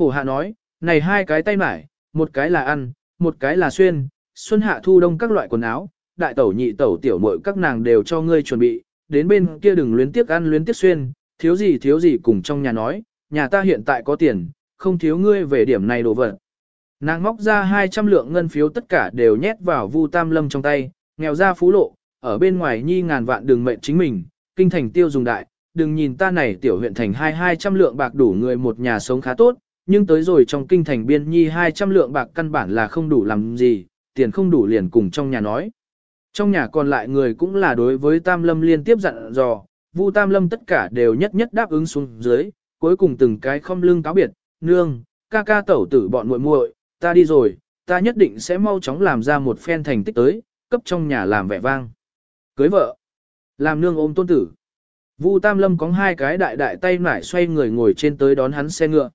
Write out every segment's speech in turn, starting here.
Khổ hạ nói, này hai cái tay mải, một cái là ăn, một cái là xuyên, xuân hạ thu đông các loại quần áo, đại tẩu nhị tẩu tiểu muội các nàng đều cho ngươi chuẩn bị, đến bên kia đừng luyến tiếc ăn luyến tiếc xuyên, thiếu gì thiếu gì cùng trong nhà nói, nhà ta hiện tại có tiền, không thiếu ngươi về điểm này đồ vật. Nàng móc ra 200 lượng ngân phiếu tất cả đều nhét vào Vu Tam Lâm trong tay, nghèo ra phú lộ, ở bên ngoài nhi ngàn vạn đường mệnh chính mình, kinh thành tiêu dùng đại, đừng nhìn ta này tiểu huyện thành hai 200 lượng bạc đủ người một nhà sống khá tốt, nhưng tới rồi trong kinh thành biên nhi 200 lượng bạc căn bản là không đủ làm gì, tiền không đủ liền cùng trong nhà nói. Trong nhà còn lại người cũng là đối với Tam Lâm liên tiếp dặn dò, Vu Tam Lâm tất cả đều nhất nhất đáp ứng xuống dưới, cuối cùng từng cái không lưng cáo biệt, nương, ca ca tẩu tử bọn muội muội, ta đi rồi, ta nhất định sẽ mau chóng làm ra một phen thành tích tới, cấp trong nhà làm vẻ vang. Cưới vợ, làm nương ôm tôn tử. Vu Tam Lâm có hai cái đại đại tay nải xoay người ngồi trên tới đón hắn xe ngựa.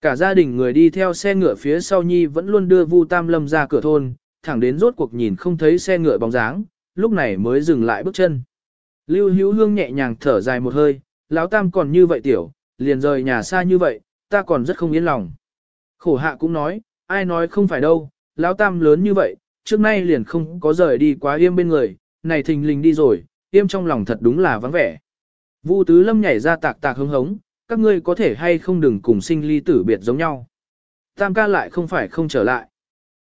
Cả gia đình người đi theo xe ngựa phía sau Nhi vẫn luôn đưa Vu Tam Lâm ra cửa thôn, thẳng đến rốt cuộc nhìn không thấy xe ngựa bóng dáng, lúc này mới dừng lại bước chân. Lưu Hữu Hương nhẹ nhàng thở dài một hơi, lão Tam còn như vậy tiểu, liền rời nhà xa như vậy, ta còn rất không yên lòng. Khổ hạ cũng nói, ai nói không phải đâu, lão Tam lớn như vậy, trước nay liền không có rời đi quá yêm bên người, này thình lình đi rồi, yêm trong lòng thật đúng là vắng vẻ. Vu Tứ Lâm nhảy ra tạc tạc hứng hống, các ngươi có thể hay không đừng cùng sinh ly tử biệt giống nhau. Tam ca lại không phải không trở lại.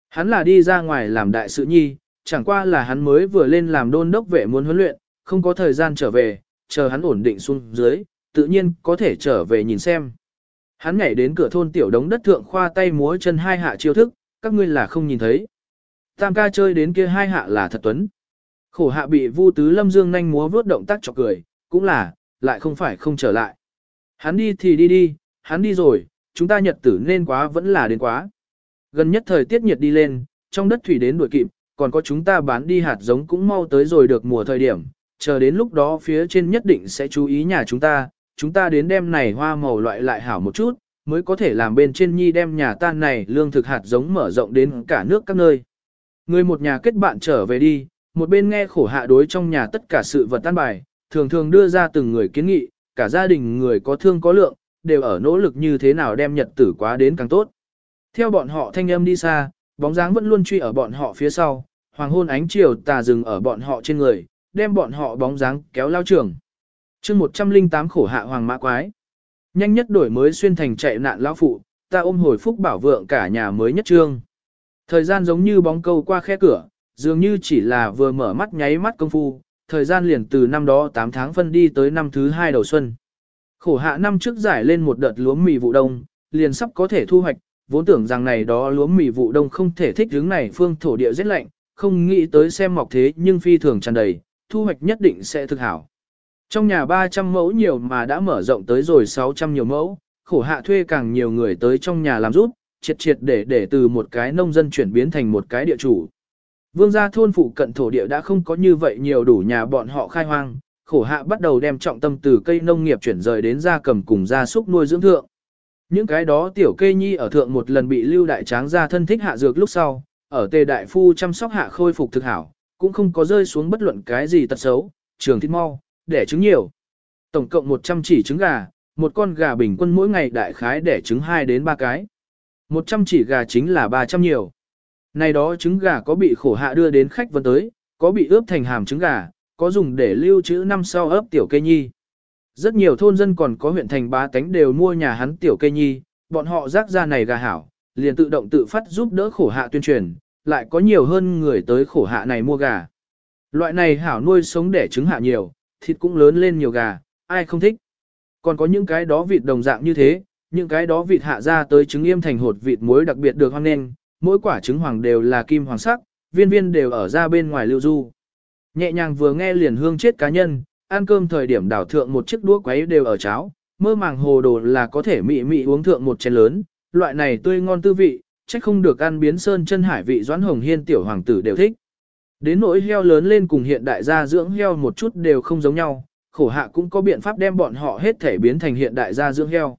Hắn là đi ra ngoài làm đại sự nhi, chẳng qua là hắn mới vừa lên làm đôn đốc vệ muốn huấn luyện, không có thời gian trở về, chờ hắn ổn định xuống dưới, tự nhiên có thể trở về nhìn xem. Hắn nhảy đến cửa thôn tiểu đống đất thượng khoa tay múa chân hai hạ chiêu thức, các ngươi là không nhìn thấy. Tam ca chơi đến kia hai hạ là thật tuấn. Khổ hạ bị Vu Tứ Lâm Dương nhanh múa vớt động tác chọc cười, cũng là, lại không phải không trở lại. Hắn đi thì đi đi, hắn đi rồi, chúng ta nhật tử nên quá vẫn là đến quá. Gần nhất thời tiết nhiệt đi lên, trong đất thủy đến đuổi kịp, còn có chúng ta bán đi hạt giống cũng mau tới rồi được mùa thời điểm, chờ đến lúc đó phía trên nhất định sẽ chú ý nhà chúng ta, chúng ta đến đem này hoa màu loại lại hảo một chút, mới có thể làm bên trên nhi đem nhà tan này lương thực hạt giống mở rộng đến cả nước các nơi. Người một nhà kết bạn trở về đi, một bên nghe khổ hạ đối trong nhà tất cả sự vật tan bài, thường thường đưa ra từng người kiến nghị, cả gia đình người có thương có lượng, đều ở nỗ lực như thế nào đem nhật tử quá đến càng tốt. Theo bọn họ thanh âm đi xa, bóng dáng vẫn luôn truy ở bọn họ phía sau, hoàng hôn ánh chiều tà dừng ở bọn họ trên người, đem bọn họ bóng dáng kéo lao trường. chương 108 khổ hạ hoàng mã quái. Nhanh nhất đổi mới xuyên thành chạy nạn lão phụ, ta ôm hồi phúc bảo vượng cả nhà mới nhất trương. Thời gian giống như bóng câu qua khe cửa, dường như chỉ là vừa mở mắt nháy mắt công phu, thời gian liền từ năm đó 8 tháng phân đi tới năm thứ hai đầu xuân. Khổ hạ năm trước giải lên một đợt lúa mì vụ đông, liền sắp có thể thu hoạch, vốn tưởng rằng này đó lúa mì vụ đông không thể thích hướng này phương thổ địa rất lạnh, không nghĩ tới xem mọc thế nhưng phi thường tràn đầy, thu hoạch nhất định sẽ thực hảo. Trong nhà 300 mẫu nhiều mà đã mở rộng tới rồi 600 nhiều mẫu, khổ hạ thuê càng nhiều người tới trong nhà làm rút, triệt triệt để để từ một cái nông dân chuyển biến thành một cái địa chủ. Vương gia thôn phụ cận thổ địa đã không có như vậy nhiều đủ nhà bọn họ khai hoang, khổ hạ bắt đầu đem trọng tâm từ cây nông nghiệp chuyển rời đến gia cầm cùng gia súc nuôi dưỡng thượng. Những cái đó tiểu kê nhi ở thượng một lần bị lưu đại tráng gia thân thích hạ dược lúc sau, ở tề đại phu chăm sóc hạ khôi phục thực hảo, cũng không có rơi xuống bất luận cái gì tật xấu, trường thịt mau, đẻ trứng nhiều. Tổng cộng 100 chỉ trứng gà, một con gà bình quân mỗi ngày đại khái đẻ trứng 2 đến 3 cái. 100 chỉ gà chính là 300 nhiều. Này đó trứng gà có bị khổ hạ đưa đến khách vân tới, có bị ướp thành hàm trứng gà, có dùng để lưu trữ năm sau ấp tiểu cây nhi. Rất nhiều thôn dân còn có huyện thành bá tánh đều mua nhà hắn tiểu cây nhi, bọn họ rác ra này gà hảo, liền tự động tự phát giúp đỡ khổ hạ tuyên truyền, lại có nhiều hơn người tới khổ hạ này mua gà. Loại này hảo nuôi sống để trứng hạ nhiều, thịt cũng lớn lên nhiều gà, ai không thích. Còn có những cái đó vịt đồng dạng như thế, những cái đó vịt hạ ra tới trứng yêm thành hột vịt muối đặc biệt được hoang nên, mỗi quả trứng hoàng đều là kim hoàng sắc, viên viên đều ở ra bên ngoài lưu du. Nhẹ nhàng vừa nghe liền hương chết cá nhân, ăn cơm thời điểm đảo thượng một chiếc đũa quấy đều ở cháo, mơ màng hồ đồ là có thể mị mị uống thượng một chén lớn, loại này tươi ngon tư vị, chắc không được ăn biến sơn chân hải vị doãn hồng hiên tiểu hoàng tử đều thích. Đến nỗi heo lớn lên cùng hiện đại gia dưỡng heo một chút đều không giống nhau, khổ hạ cũng có biện pháp đem bọn họ hết thể biến thành hiện đại gia dưỡng heo.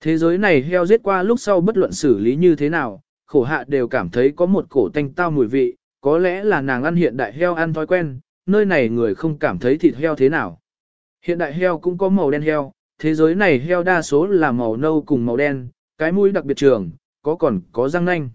Thế giới này heo giết qua lúc sau bất luận xử lý như thế nào, khổ hạ đều cảm thấy có một cổ tanh tao mùi vị, có lẽ là nàng ăn hiện đại heo ăn thói quen, nơi này người không cảm thấy thịt heo thế nào. Hiện đại heo cũng có màu đen heo, thế giới này heo đa số là màu nâu cùng màu đen, Cái mũi đặc biệt trường, có còn có răng nanh.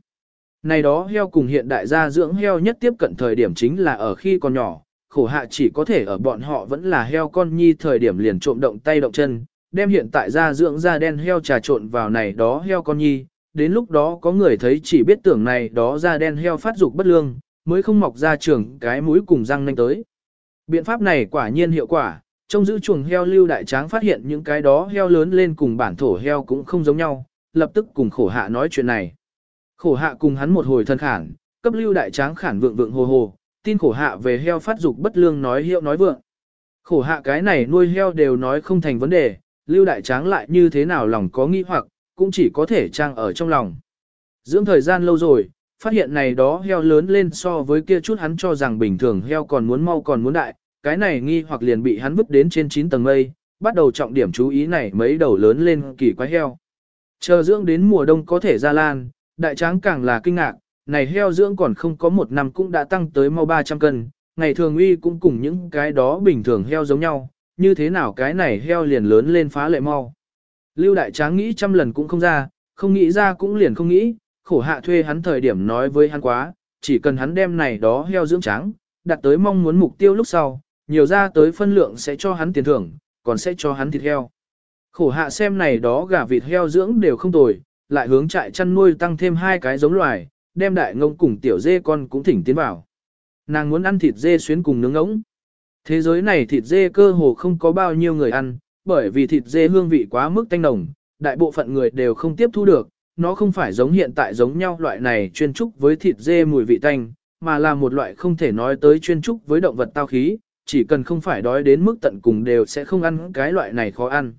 Này đó heo cùng hiện đại gia dưỡng heo nhất tiếp cận thời điểm chính là ở khi còn nhỏ, khổ hạ chỉ có thể ở bọn họ vẫn là heo con nhi thời điểm liền trộm động tay động chân, đem hiện tại gia dưỡng da đen heo trà trộn vào này đó heo con nhi, đến lúc đó có người thấy chỉ biết tưởng này đó da đen heo phát dục bất lương, mới không mọc ra trường cái mũi cùng răng nanh tới. Biện pháp này quả nhiên hiệu quả, trong giữ chuồng heo lưu đại tráng phát hiện những cái đó heo lớn lên cùng bản thổ heo cũng không giống nhau, lập tức cùng khổ hạ nói chuyện này. Khổ hạ cùng hắn một hồi thân khản, cấp lưu đại tráng khản vượng vượng hồ hồ, tin khổ hạ về heo phát dục bất lương nói hiệu nói vượng. Khổ hạ cái này nuôi heo đều nói không thành vấn đề, lưu đại tráng lại như thế nào lòng có nghi hoặc, cũng chỉ có thể trang ở trong lòng. Dưỡng thời gian lâu rồi, phát hiện này đó heo lớn lên so với kia chút hắn cho rằng bình thường heo còn muốn mau còn muốn đại, cái này nghi hoặc liền bị hắn vứt đến trên 9 tầng mây, bắt đầu trọng điểm chú ý này mấy đầu lớn lên kỳ quái heo. Chờ dưỡng đến mùa đông có thể ra lan, đại tráng càng là kinh ngạc, này heo dưỡng còn không có một năm cũng đã tăng tới mau 300 cân, ngày thường uy cũng cùng những cái đó bình thường heo giống nhau, như thế nào cái này heo liền lớn lên phá lệ mau. Lưu đại tráng nghĩ trăm lần cũng không ra, không nghĩ ra cũng liền không nghĩ, khổ hạ thuê hắn thời điểm nói với hắn quá, chỉ cần hắn đem này đó heo dưỡng trắng, đặt tới mong muốn mục tiêu lúc sau, nhiều ra tới phân lượng sẽ cho hắn tiền thưởng, còn sẽ cho hắn thịt heo. Khổ hạ xem này đó gà vịt heo dưỡng đều không tồi, lại hướng trại chăn nuôi tăng thêm hai cái giống loài, đem đại ngông cùng tiểu dê con cũng thỉnh tiến vào. Nàng muốn ăn thịt dê xuyến cùng nướng ngỗng. Thế giới này thịt dê cơ hồ không có bao nhiêu người ăn, bởi vì thịt dê hương vị quá mức tanh nồng, đại bộ phận người đều không tiếp thu được, nó không phải giống hiện tại giống nhau loại này chuyên trúc với thịt dê mùi vị tanh, mà là một loại không thể nói tới chuyên trúc với động vật tao khí, chỉ cần không phải đói đến mức tận cùng đều sẽ không ăn cái loại này khó ăn.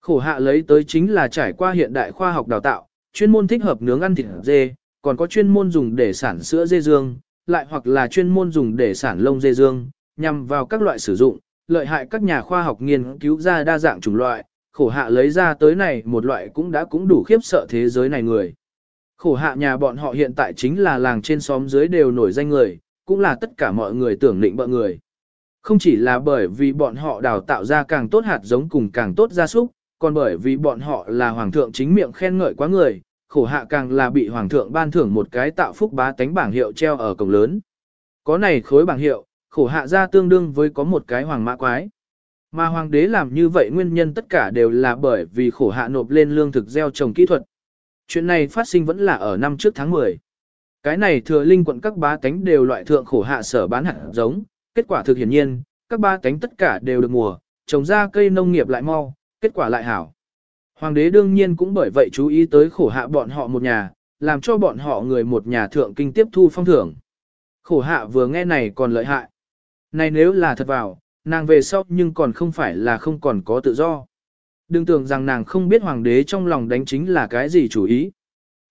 Khổ hạ lấy tới chính là trải qua hiện đại khoa học đào tạo, chuyên môn thích hợp nướng ăn thịt dê, còn có chuyên môn dùng để sản sữa dê dương, lại hoặc là chuyên môn dùng để sản lông dê dương, nhằm vào các loại sử dụng, lợi hại các nhà khoa học nghiên cứu ra đa dạng chủng loại, khổ hạ lấy ra tới này một loại cũng đã cũng đủ khiếp sợ thế giới này người. Khổ hạ nhà bọn họ hiện tại chính là làng trên xóm dưới đều nổi danh người, cũng là tất cả mọi người tưởng định bợ người. Không chỉ là bởi vì bọn họ đào tạo ra càng tốt hạt giống cùng càng tốt gia súc, còn bởi vì bọn họ là hoàng thượng chính miệng khen ngợi quá người, khổ hạ càng là bị hoàng thượng ban thưởng một cái tạo phúc bá tánh bảng hiệu treo ở cổng lớn. Có này khối bảng hiệu, khổ hạ gia tương đương với có một cái hoàng mã quái. Mà hoàng đế làm như vậy nguyên nhân tất cả đều là bởi vì khổ hạ nộp lên lương thực gieo trồng kỹ thuật. Chuyện này phát sinh vẫn là ở năm trước tháng 10. Cái này thừa linh quận các bá tánh đều loại thượng khổ hạ sở bán hạt giống, kết quả thực hiển nhiên, các bá tánh tất cả đều được mùa, trồng ra cây nông nghiệp lại mau, kết quả lại hảo. Hoàng đế đương nhiên cũng bởi vậy chú ý tới khổ hạ bọn họ một nhà, làm cho bọn họ người một nhà thượng kinh tiếp thu phong thưởng. Khổ hạ vừa nghe này còn lợi hại. Này nếu là thật vào, nàng về sau nhưng còn không phải là không còn có tự do. Đừng tưởng rằng nàng không biết hoàng đế trong lòng đánh chính là cái gì chủ ý.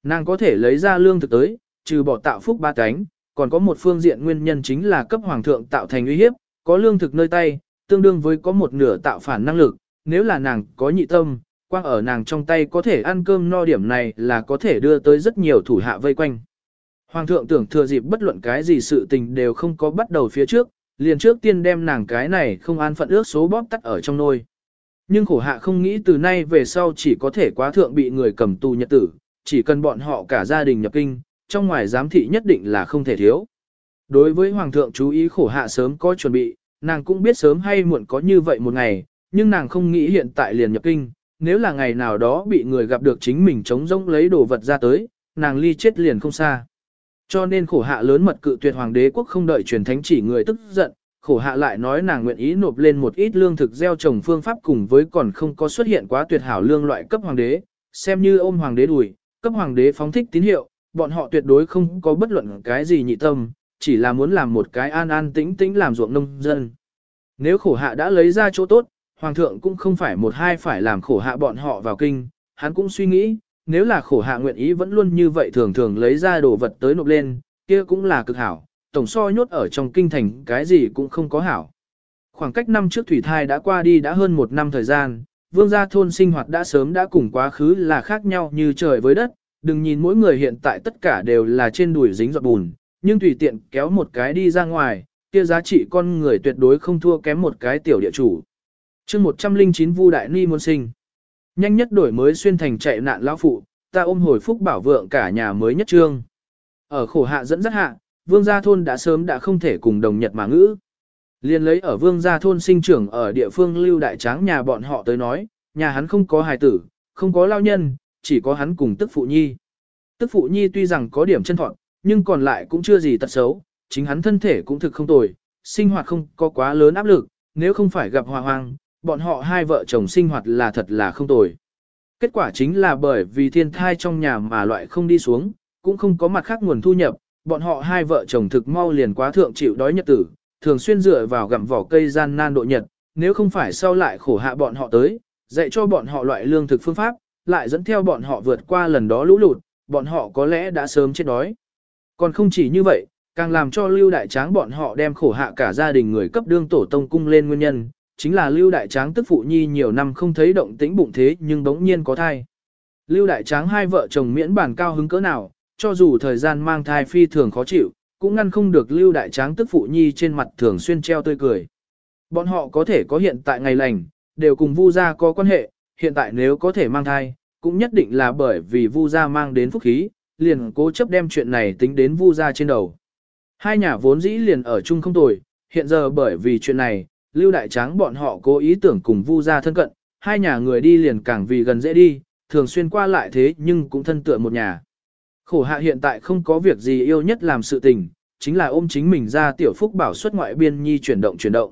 Nàng có thể lấy ra lương thực tới, trừ bỏ tạo phúc ba cánh, còn có một phương diện nguyên nhân chính là cấp hoàng thượng tạo thành uy hiếp, có lương thực nơi tay, tương đương với có một nửa tạo phản năng lực, nếu là nàng có nhị tâm, quang ở nàng trong tay có thể ăn cơm no điểm này là có thể đưa tới rất nhiều thủ hạ vây quanh. Hoàng thượng tưởng thừa dịp bất luận cái gì sự tình đều không có bắt đầu phía trước, liền trước tiên đem nàng cái này không an phận ước số bóp tắt ở trong nôi. Nhưng khổ hạ không nghĩ từ nay về sau chỉ có thể quá thượng bị người cầm tù nhật tử, chỉ cần bọn họ cả gia đình nhập kinh, trong ngoài giám thị nhất định là không thể thiếu. Đối với Hoàng thượng chú ý khổ hạ sớm có chuẩn bị, nàng cũng biết sớm hay muộn có như vậy một ngày, nhưng nàng không nghĩ hiện tại liền nhập kinh, nếu là ngày nào đó bị người gặp được chính mình chống rông lấy đồ vật ra tới, nàng ly chết liền không xa. Cho nên khổ hạ lớn mật cự tuyệt hoàng đế quốc không đợi truyền thánh chỉ người tức giận, khổ hạ lại nói nàng nguyện ý nộp lên một ít lương thực gieo trồng phương pháp cùng với còn không có xuất hiện quá tuyệt hảo lương loại cấp hoàng đế, xem như ôm hoàng đế đùi, cấp hoàng đế phóng thích tín hiệu, bọn họ tuyệt đối không có bất luận cái gì nhị tâm, chỉ là muốn làm một cái an an tĩnh tĩnh làm ruộng nông dân. Nếu khổ hạ đã lấy ra chỗ tốt, hoàng thượng cũng không phải một hai phải làm khổ hạ bọn họ vào kinh, hắn cũng suy nghĩ, nếu là khổ hạ nguyện ý vẫn luôn như vậy thường thường lấy ra đồ vật tới nộp lên, kia cũng là cực hảo, tổng so nhốt ở trong kinh thành cái gì cũng không có hảo. Khoảng cách năm trước thủy thai đã qua đi đã hơn một năm thời gian, vương gia thôn sinh hoạt đã sớm đã cùng quá khứ là khác nhau như trời với đất, đừng nhìn mỗi người hiện tại tất cả đều là trên đùi dính giọt bùn, nhưng tùy tiện kéo một cái đi ra ngoài, kia giá trị con người tuyệt đối không thua kém một cái tiểu địa chủ. chương 109 Vu Đại Ni muốn sinh. Nhanh nhất đổi mới xuyên thành chạy nạn lão phụ, ta ôm hồi phúc bảo vượng cả nhà mới nhất trương. Ở khổ hạ dẫn dắt hạ, vương gia thôn đã sớm đã không thể cùng đồng nhật mà ngữ. Liên lấy ở vương gia thôn sinh trưởng ở địa phương lưu đại tráng nhà bọn họ tới nói, nhà hắn không có hài tử, không có lao nhân, chỉ có hắn cùng tức phụ nhi. Tức phụ nhi tuy rằng có điểm chân thuận, nhưng còn lại cũng chưa gì tật xấu, chính hắn thân thể cũng thực không tồi, sinh hoạt không có quá lớn áp lực, nếu không phải gặp hòa hoang, bọn họ hai vợ chồng sinh hoạt là thật là không tồi. Kết quả chính là bởi vì thiên thai trong nhà mà loại không đi xuống, cũng không có mặt khác nguồn thu nhập, bọn họ hai vợ chồng thực mau liền quá thượng chịu đói nhật tử, thường xuyên dựa vào gặm vỏ cây gian nan độ nhật, nếu không phải sau lại khổ hạ bọn họ tới, dạy cho bọn họ loại lương thực phương pháp, lại dẫn theo bọn họ vượt qua lần đó lũ lụt, bọn họ có lẽ đã sớm chết đói. Còn không chỉ như vậy, càng làm cho Lưu Đại Tráng bọn họ đem khổ hạ cả gia đình người cấp đương tổ tông cung lên nguyên nhân, chính là Lưu Đại Tráng tức phụ nhi nhiều năm không thấy động tĩnh bụng thế nhưng bỗng nhiên có thai. Lưu Đại Tráng hai vợ chồng miễn bản cao hứng cỡ nào, cho dù thời gian mang thai phi thường khó chịu, cũng ngăn không được Lưu Đại Tráng tức phụ nhi trên mặt thường xuyên treo tươi cười. Bọn họ có thể có hiện tại ngày lành, đều cùng Vu gia có quan hệ, hiện tại nếu có thể mang thai, cũng nhất định là bởi vì Vu gia mang đến phúc khí, liền cố chấp đem chuyện này tính đến Vu gia trên đầu. Hai nhà vốn dĩ liền ở chung không tồi, hiện giờ bởi vì chuyện này, Lưu Đại Tráng bọn họ cố ý tưởng cùng Vu gia thân cận, hai nhà người đi liền càng vì gần dễ đi, thường xuyên qua lại thế nhưng cũng thân tựa một nhà. Khổ hạ hiện tại không có việc gì yêu nhất làm sự tình, chính là ôm chính mình ra tiểu phúc bảo xuất ngoại biên nhi chuyển động chuyển động.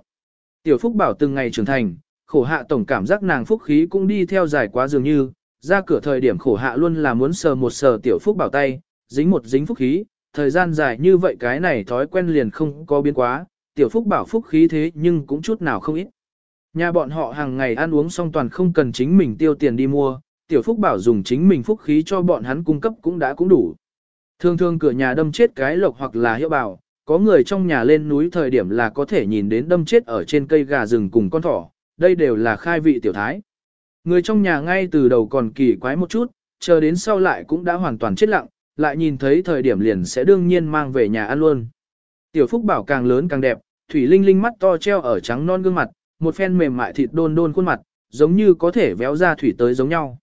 Tiểu phúc bảo từng ngày trưởng thành, khổ hạ tổng cảm giác nàng phúc khí cũng đi theo dài quá dường như, ra cửa thời điểm khổ hạ luôn là muốn sờ một sờ tiểu phúc bảo tay, dính một dính phúc khí, thời gian dài như vậy cái này thói quen liền không có biến quá, tiểu phúc bảo phúc khí thế nhưng cũng chút nào không ít. Nhà bọn họ hàng ngày ăn uống xong toàn không cần chính mình tiêu tiền đi mua, tiểu phúc bảo dùng chính mình phúc khí cho bọn hắn cung cấp cũng đã cũng đủ. Thường thường cửa nhà đâm chết cái lộc hoặc là hiệu bảo, có người trong nhà lên núi thời điểm là có thể nhìn đến đâm chết ở trên cây gà rừng cùng con thỏ, đây đều là khai vị tiểu thái. Người trong nhà ngay từ đầu còn kỳ quái một chút, chờ đến sau lại cũng đã hoàn toàn chết lặng, lại nhìn thấy thời điểm liền sẽ đương nhiên mang về nhà ăn luôn. Tiểu Phúc Bảo càng lớn càng đẹp, thủy linh linh mắt to treo ở trắng non gương mặt, một phen mềm mại thịt đôn đôn khuôn mặt, giống như có thể véo ra thủy tới giống nhau.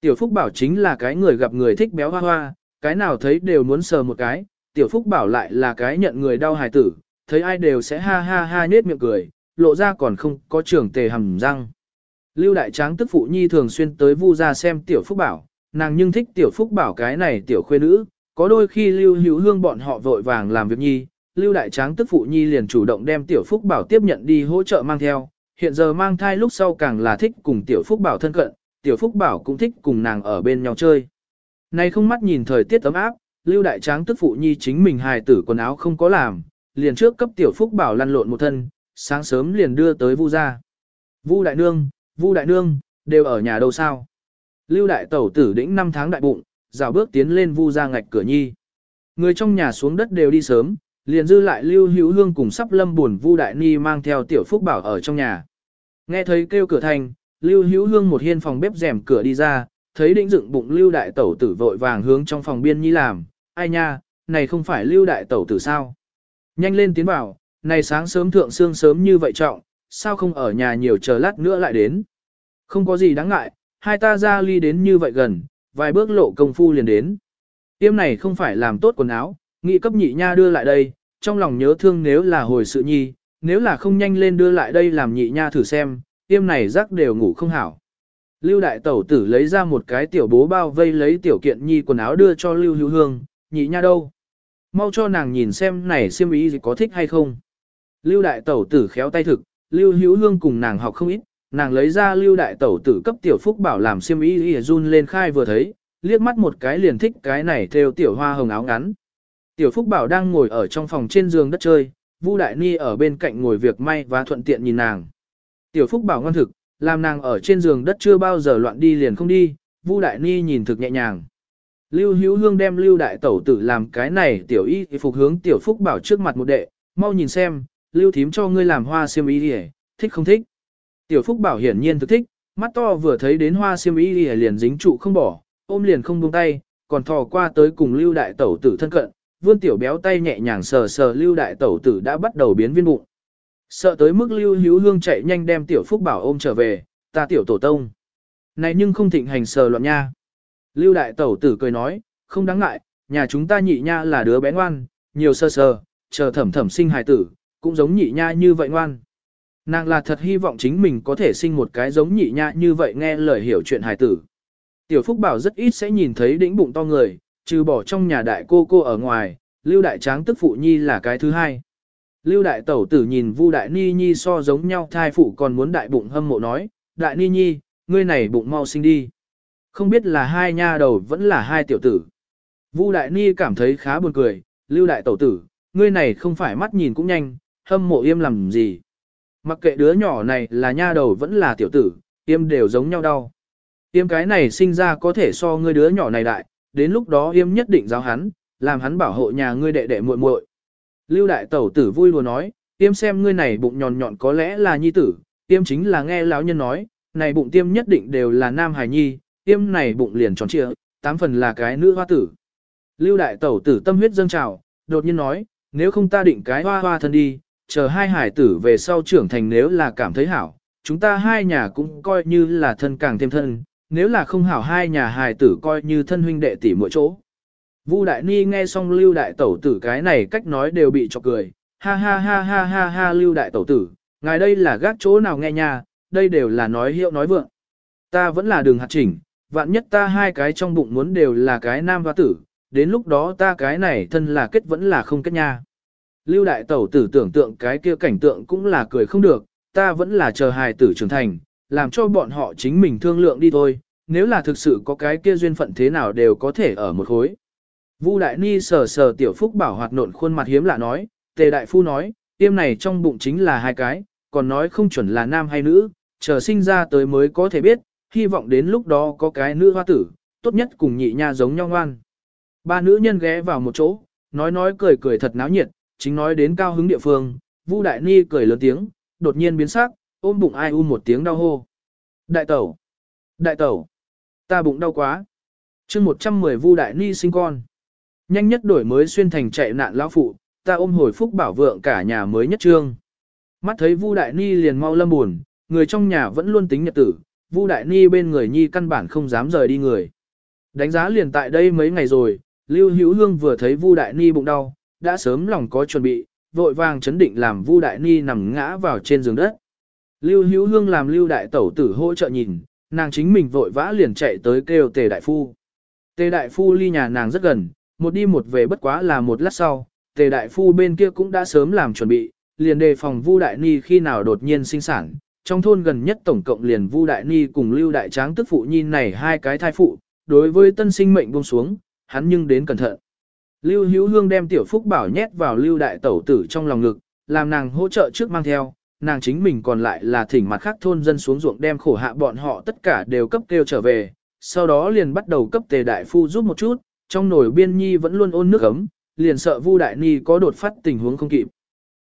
Tiểu Phúc Bảo chính là cái người gặp người thích béo hoa hoa, cái nào thấy đều muốn sờ một cái, Tiểu Phúc Bảo lại là cái nhận người đau hài tử, thấy ai đều sẽ ha ha ha nết miệng cười, lộ ra còn không có trưởng tề hầm răng. Lưu Đại Tráng tức phụ nhi thường xuyên tới vu ra xem Tiểu Phúc Bảo, nàng nhưng thích Tiểu Phúc Bảo cái này Tiểu khuê nữ, có đôi khi Lưu Hữu Hương bọn họ vội vàng làm việc nhi, Lưu Đại Tráng tức phụ nhi liền chủ động đem Tiểu Phúc Bảo tiếp nhận đi hỗ trợ mang theo, hiện giờ mang thai lúc sau càng là thích cùng Tiểu Phúc Bảo thân cận, Tiểu Phúc Bảo cũng thích cùng nàng ở bên nhau chơi. Nay không mắt nhìn thời tiết ấm áp, Lưu Đại Tráng tức phụ nhi chính mình hài tử quần áo không có làm, liền trước cấp Tiểu Phúc Bảo lăn lộn một thân, sáng sớm liền đưa tới Vu gia. Vu Đại Nương, Vu Đại Nương, đều ở nhà đâu sao? Lưu Đại Tẩu tử đĩnh 5 tháng đại bụng, dạo bước tiến lên Vu gia ngạch cửa nhi. Người trong nhà xuống đất đều đi sớm, liền dư lại Lưu Hữu Hương cùng sắp lâm buồn Vu Đại Ni mang theo Tiểu Phúc Bảo ở trong nhà. Nghe thấy kêu cửa thành, Lưu Hữu Hương một hiên phòng bếp rèm cửa đi ra, thấy định dựng bụng Lưu Đại Tẩu tử vội vàng hướng trong phòng biên nhi làm, ai nha, này không phải Lưu Đại Tẩu tử sao? Nhanh lên tiến vào, này sáng sớm thượng sương sớm như vậy trọng, sao không ở nhà nhiều chờ lát nữa lại đến? Không có gì đáng ngại, hai ta ra ly đến như vậy gần, vài bước lộ công phu liền đến. Tiêm này không phải làm tốt quần áo, nghị cấp nhị nha đưa lại đây, trong lòng nhớ thương nếu là hồi sự nhi, nếu là không nhanh lên đưa lại đây làm nhị nha thử xem, tiêm này rắc đều ngủ không hảo. Lưu đại tẩu tử lấy ra một cái tiểu bố bao vây lấy tiểu kiện nhi quần áo đưa cho Lưu Hữu Hương, nhị nha đâu? Mau cho nàng nhìn xem này xiêm ý gì có thích hay không. Lưu đại tẩu tử khéo tay thực, Lưu Hữu Hương cùng nàng học không ít, nàng lấy ra Lưu đại tẩu tử cấp tiểu phúc bảo làm xiêm ý y run lên khai vừa thấy, liếc mắt một cái liền thích cái này theo tiểu hoa hồng áo ngắn. Tiểu phúc bảo đang ngồi ở trong phòng trên giường đất chơi, Vu đại ni ở bên cạnh ngồi việc may và thuận tiện nhìn nàng. Tiểu phúc bảo ngon thực, làm nàng ở trên giường đất chưa bao giờ loạn đi liền không đi, Vu đại ni nhìn thực nhẹ nhàng. Lưu Hữu Hương đem Lưu đại tẩu tử làm cái này tiểu y phục hướng tiểu phúc bảo trước mặt một đệ, mau nhìn xem, Lưu thím cho ngươi làm hoa xiêm y đi thích không thích? Tiểu Phúc Bảo hiển nhiên thực thích, mắt to vừa thấy đến hoa xiêm y đi liền dính trụ không bỏ, ôm liền không buông tay, còn thò qua tới cùng Lưu Đại Tẩu tử thân cận, vươn tiểu béo tay nhẹ nhàng sờ sờ Lưu Đại Tẩu tử đã bắt đầu biến viên bụng. Sợ tới mức Lưu Hữu Hương chạy nhanh đem tiểu Phúc Bảo ôm trở về, ta tiểu tổ tông. Này nhưng không thịnh hành sờ loạn nha. Lưu đại tẩu tử cười nói, không đáng ngại, nhà chúng ta nhị nha là đứa bé ngoan, nhiều sơ sờ, chờ thẩm thẩm sinh hài tử, cũng giống nhị nha như vậy ngoan. Nàng là thật hy vọng chính mình có thể sinh một cái giống nhị nha như vậy nghe lời hiểu chuyện hài tử. Tiểu Phúc Bảo rất ít sẽ nhìn thấy đĩnh bụng to người, trừ bỏ trong nhà đại cô cô ở ngoài, Lưu Đại Tráng tức phụ nhi là cái thứ hai. Lưu Đại Tẩu tử nhìn Vu Đại Ni Nhi so giống nhau thai phụ còn muốn đại bụng hâm mộ nói, Đại Ni Nhi, ngươi này bụng mau sinh đi. Không biết là hai nha đầu vẫn là hai tiểu tử. Vu Đại Ni cảm thấy khá buồn cười, Lưu Đại Tẩu tử, ngươi này không phải mắt nhìn cũng nhanh, hâm mộ im làm gì. Mặc kệ đứa nhỏ này là nha đầu vẫn là tiểu tử, im đều giống nhau đau. Im cái này sinh ra có thể so ngươi đứa nhỏ này đại, đến lúc đó yêm nhất định giáo hắn, làm hắn bảo hộ nhà ngươi đệ đệ muội muội. Lưu đại tẩu tử vui lùa nói, tiêm xem ngươi này bụng nhọn nhọn có lẽ là nhi tử, tiêm chính là nghe lão nhân nói, này bụng tiêm nhất định đều là nam hài nhi, tiêm này bụng liền tròn trịa, tám phần là cái nữ hoa tử. Lưu đại tẩu tử tâm huyết dâng trào, đột nhiên nói, nếu không ta định cái hoa hoa thân đi, chờ hai hải tử về sau trưởng thành nếu là cảm thấy hảo, chúng ta hai nhà cũng coi như là thân càng thêm thân, nếu là không hảo hai nhà hài tử coi như thân huynh đệ tỷ mỗi chỗ. Vu Đại Ni nghe xong Lưu Đại Tẩu Tử cái này cách nói đều bị chọc cười, ha ha ha ha ha ha Lưu Đại Tẩu Tử, ngài đây là gác chỗ nào nghe nha, đây đều là nói hiệu nói vượng. Ta vẫn là đường hạt chỉnh, vạn nhất ta hai cái trong bụng muốn đều là cái nam và tử, đến lúc đó ta cái này thân là kết vẫn là không kết nha. Lưu Đại Tẩu Tử tưởng tượng cái kia cảnh tượng cũng là cười không được, ta vẫn là chờ hài tử trưởng thành, làm cho bọn họ chính mình thương lượng đi thôi, nếu là thực sự có cái kia duyên phận thế nào đều có thể ở một khối. Vu Đại Ni sờ sờ tiểu phúc bảo hoạt nộn khuôn mặt hiếm lạ nói, tề đại phu nói, tiêm này trong bụng chính là hai cái, còn nói không chuẩn là nam hay nữ, chờ sinh ra tới mới có thể biết, hy vọng đến lúc đó có cái nữ hoa tử, tốt nhất cùng nhị nha giống nhau ngoan. Ba nữ nhân ghé vào một chỗ, nói nói cười cười thật náo nhiệt, chính nói đến cao hứng địa phương, Vu Đại Ni cười lớn tiếng, đột nhiên biến sắc, ôm bụng ai u một tiếng đau hô. Đại tẩu! Đại tẩu! Ta bụng đau quá! chương 110 Vu Đại Ni sinh con. Nhanh nhất đổi mới xuyên thành chạy nạn lão phụ, ta ôm hồi phúc bảo vượng cả nhà mới nhất trương. Mắt thấy Vu Đại Ni liền mau lâm buồn, người trong nhà vẫn luôn tính nhật tử, Vu Đại Ni bên người nhi căn bản không dám rời đi người. Đánh giá liền tại đây mấy ngày rồi, Lưu Hữu Hương vừa thấy Vu Đại Ni bụng đau, đã sớm lòng có chuẩn bị, vội vàng chấn định làm Vu Đại Ni nằm ngã vào trên giường đất. Lưu Hữu Hương làm Lưu Đại Tẩu tử hỗ trợ nhìn, nàng chính mình vội vã liền chạy tới kêu Tề Đại Phu. Tề Đại Phu ly nhà nàng rất gần, một đi một về bất quá là một lát sau, Tề Đại Phu bên kia cũng đã sớm làm chuẩn bị, liền đề phòng Vu Đại Ni khi nào đột nhiên sinh sản. Trong thôn gần nhất tổng cộng liền Vu Đại Ni cùng Lưu Đại Tráng tức phụ nhìn này hai cái thai phụ, đối với tân sinh mệnh buông xuống, hắn nhưng đến cẩn thận. Lưu Hữu Hương đem Tiểu Phúc Bảo nhét vào Lưu Đại Tẩu tử trong lòng ngực, làm nàng hỗ trợ trước mang theo, nàng chính mình còn lại là thỉnh mặt khác thôn dân xuống ruộng đem khổ hạ bọn họ tất cả đều cấp kêu trở về, sau đó liền bắt đầu cấp tề đại phu giúp một chút, trong nồi biên nhi vẫn luôn ôn nước ấm, liền sợ Vu Đại Ni có đột phát tình huống không kịp.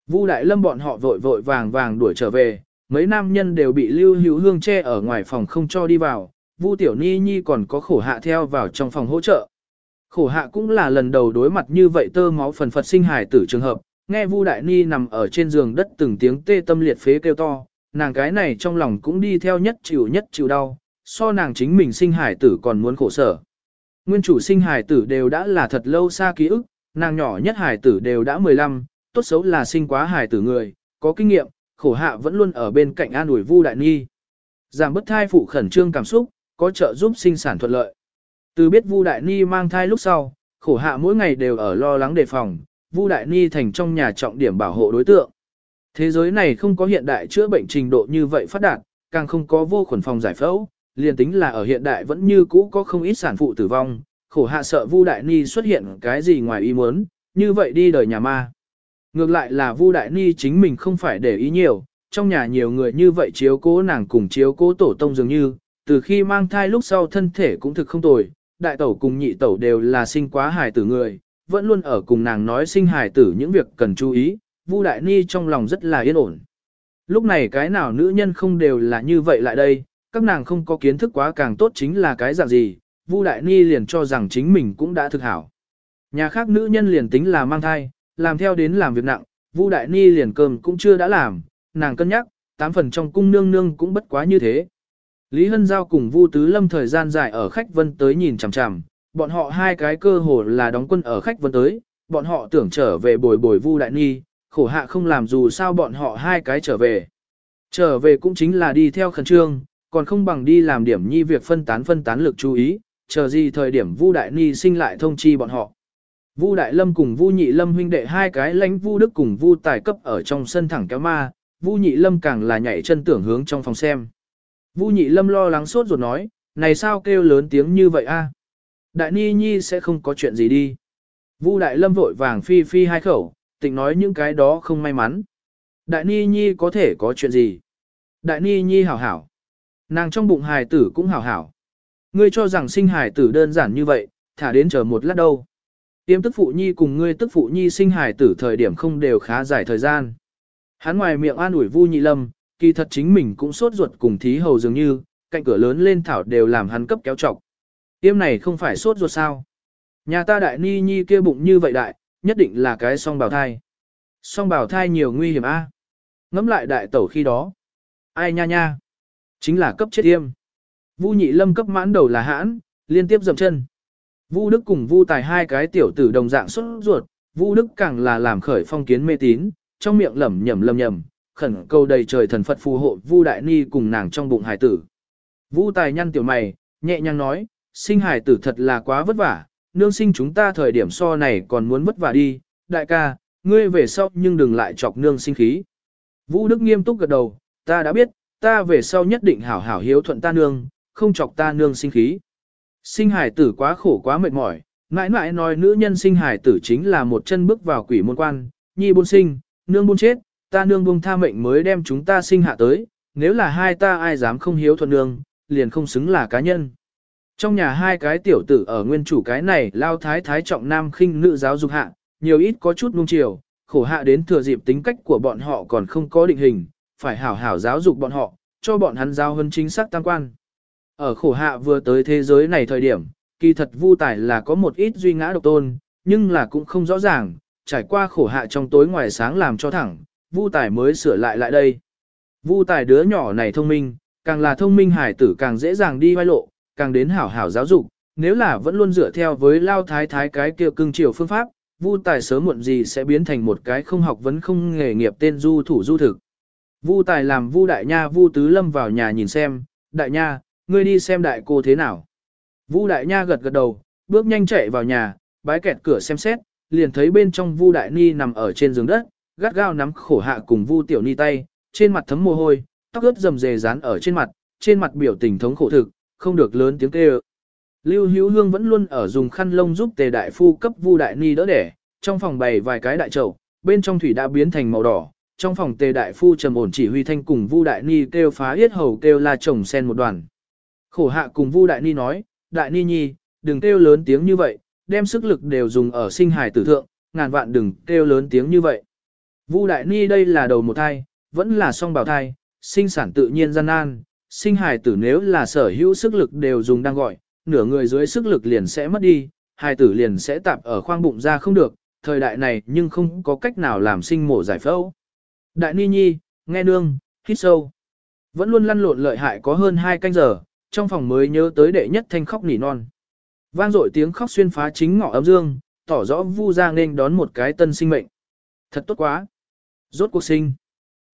Vu Đại Lâm bọn họ vội vội vàng vàng đuổi trở về, mấy nam nhân đều bị Lưu Hữu Hương che ở ngoài phòng không cho đi vào, Vu Tiểu Ni Nhi còn có khổ hạ theo vào trong phòng hỗ trợ. Khổ hạ cũng là lần đầu đối mặt như vậy tơ máu phần phật sinh hài tử trường hợp, nghe Vu Đại Ni nằm ở trên giường đất từng tiếng tê tâm liệt phế kêu to, nàng cái này trong lòng cũng đi theo nhất chịu nhất chịu đau, so nàng chính mình sinh Hải tử còn muốn khổ sở. Nguyên chủ sinh Hải tử đều đã là thật lâu xa ký ức, nàng nhỏ nhất Hải tử đều đã 15, tốt xấu là sinh quá Hải tử người, có kinh nghiệm, khổ hạ vẫn luôn ở bên cạnh an ủi Vu Đại Ni. Giảm bất thai phụ khẩn trương cảm xúc, có trợ giúp sinh sản thuận lợi. Từ biết Vu Đại Ni mang thai lúc sau, khổ hạ mỗi ngày đều ở lo lắng đề phòng, Vu Đại Ni thành trong nhà trọng điểm bảo hộ đối tượng. Thế giới này không có hiện đại chữa bệnh trình độ như vậy phát đạt, càng không có vô khuẩn phòng giải phẫu, liền tính là ở hiện đại vẫn như cũ có không ít sản phụ tử vong, khổ hạ sợ Vu Đại Ni xuất hiện cái gì ngoài ý muốn, như vậy đi đời nhà ma. Ngược lại là Vu Đại Ni chính mình không phải để ý nhiều, trong nhà nhiều người như vậy chiếu cố nàng cùng chiếu cố tổ tông dường như, từ khi mang thai lúc sau thân thể cũng thực không tồi, đại tẩu cùng nhị tẩu đều là sinh quá hài tử người, vẫn luôn ở cùng nàng nói sinh hài tử những việc cần chú ý, Vu Đại Ni trong lòng rất là yên ổn. Lúc này cái nào nữ nhân không đều là như vậy lại đây, các nàng không có kiến thức quá càng tốt chính là cái dạng gì, Vu Đại Ni liền cho rằng chính mình cũng đã thực hảo. Nhà khác nữ nhân liền tính là mang thai, làm theo đến làm việc nặng, Vu Đại Ni liền cơm cũng chưa đã làm, nàng cân nhắc, tám phần trong cung nương nương cũng bất quá như thế. Lý Hân Giao cùng Vu Tứ Lâm thời gian dài ở khách vân tới nhìn chằm chằm, bọn họ hai cái cơ hồ là đóng quân ở khách vân tới, bọn họ tưởng trở về bồi bồi Vu Đại Ni, khổ hạ không làm dù sao bọn họ hai cái trở về. Trở về cũng chính là đi theo khẩn trương, còn không bằng đi làm điểm nhi việc phân tán phân tán lực chú ý, chờ gì thời điểm Vu Đại Ni sinh lại thông chi bọn họ. Vu Đại Lâm cùng Vu Nhị Lâm huynh đệ hai cái lãnh Vu Đức cùng Vu Tài cấp ở trong sân thẳng kéo ma, Vu Nhị Lâm càng là nhảy chân tưởng hướng trong phòng xem. Vu Nhị Lâm lo lắng sốt ruột nói, này sao kêu lớn tiếng như vậy a? Đại Ni Nhi sẽ không có chuyện gì đi. Vu Đại Lâm vội vàng phi phi hai khẩu, tịnh nói những cái đó không may mắn. Đại Ni Nhi có thể có chuyện gì? Đại Ni Nhi hảo hảo. Nàng trong bụng hài tử cũng hảo hảo. Ngươi cho rằng sinh hài tử đơn giản như vậy, thả đến chờ một lát đâu. Tiêm tức phụ nhi cùng ngươi tức phụ nhi sinh hài tử thời điểm không đều khá dài thời gian. Hắn ngoài miệng an ủi Vu Nhị Lâm, kỳ thật chính mình cũng sốt ruột cùng thí hầu dường như, cạnh cửa lớn lên thảo đều làm hắn cấp kéo trọc. Tiêm này không phải sốt ruột sao? Nhà ta đại ni nhi kia bụng như vậy đại, nhất định là cái song bào thai. Song bào thai nhiều nguy hiểm a. À? Ngắm lại đại tẩu khi đó. Ai nha nha. Chính là cấp chết tiêm. Vu nhị lâm cấp mãn đầu là hãn, liên tiếp dậm chân. Vu Đức cùng Vu Tài hai cái tiểu tử đồng dạng xuất ruột, Vu Đức càng là làm khởi phong kiến mê tín, trong miệng lẩm nhẩm lẩm nhẩm, khẩn cầu đầy trời thần Phật phù hộ Vu Đại Ni cùng nàng trong bụng hải tử. Vu Tài nhăn tiểu mày, nhẹ nhàng nói, sinh hải tử thật là quá vất vả, nương sinh chúng ta thời điểm so này còn muốn vất vả đi, đại ca, ngươi về sau nhưng đừng lại chọc nương sinh khí. Vũ Đức nghiêm túc gật đầu, ta đã biết, ta về sau nhất định hảo hảo hiếu thuận ta nương, không chọc ta nương sinh khí. Sinh hải tử quá khổ quá mệt mỏi, mãi mãi nói nữ nhân sinh hải tử chính là một chân bước vào quỷ môn quan, nhi buôn sinh, nương buôn chết, ta nương buông tha mệnh mới đem chúng ta sinh hạ tới, nếu là hai ta ai dám không hiếu thuận nương, liền không xứng là cá nhân. Trong nhà hai cái tiểu tử ở nguyên chủ cái này lao thái thái trọng nam khinh nữ giáo dục hạ, nhiều ít có chút nung chiều, khổ hạ đến thừa dịp tính cách của bọn họ còn không có định hình, phải hảo hảo giáo dục bọn họ, cho bọn hắn giáo hơn chính xác tăng quan. Ở khổ hạ vừa tới thế giới này thời điểm, kỳ thật vu tải là có một ít duy ngã độc tôn, nhưng là cũng không rõ ràng, trải qua khổ hạ trong tối ngoài sáng làm cho thẳng, vu tải mới sửa lại lại đây. Vu tải đứa nhỏ này thông minh, càng là thông minh hải tử càng dễ dàng đi vai lộ, càng đến hảo hảo giáo dục, nếu là vẫn luôn dựa theo với lao thái thái cái kia cưng chiều phương pháp, vu tài sớm muộn gì sẽ biến thành một cái không học vấn không nghề nghiệp tên du thủ du thực. Vu tài làm vu đại nha vu tứ lâm vào nhà nhìn xem, đại nha, ngươi đi xem đại cô thế nào. Vu đại nha gật gật đầu, bước nhanh chạy vào nhà, bái kẹt cửa xem xét, liền thấy bên trong Vu đại ni nằm ở trên giường đất, gắt gao nắm khổ hạ cùng Vu tiểu ni tay, trên mặt thấm mồ hôi, tóc ướt rầm rề dán ở trên mặt, trên mặt biểu tình thống khổ thực, không được lớn tiếng kêu. Lưu Hữu Hương vẫn luôn ở dùng khăn lông giúp Tề đại phu cấp Vu đại ni đỡ đẻ, trong phòng bày vài cái đại chậu, bên trong thủy đã biến thành màu đỏ. Trong phòng Tề đại phu trầm ổn chỉ huy thanh cùng Vu đại ni kêu phá yết hầu kêu la chồng sen một đoàn. Khổ hạ cùng Vu Đại Ni nói, Đại Ni Nhi, đừng kêu lớn tiếng như vậy, đem sức lực đều dùng ở sinh hài tử thượng, ngàn vạn đừng kêu lớn tiếng như vậy. Vu Đại Ni đây là đầu một thai, vẫn là song bào thai, sinh sản tự nhiên gian nan, sinh hài tử nếu là sở hữu sức lực đều dùng đang gọi, nửa người dưới sức lực liền sẽ mất đi, hài tử liền sẽ tạp ở khoang bụng ra không được, thời đại này nhưng không có cách nào làm sinh mổ giải phẫu. Đại Ni Nhi, nghe nương, hít sâu. Vẫn luôn lăn lộn lợi hại có hơn 2 canh giờ, trong phòng mới nhớ tới đệ nhất thanh khóc nỉ non. Vang dội tiếng khóc xuyên phá chính ngõ ấm dương, tỏ rõ Vu Gia nên đón một cái tân sinh mệnh. Thật tốt quá. Rốt cuộc sinh.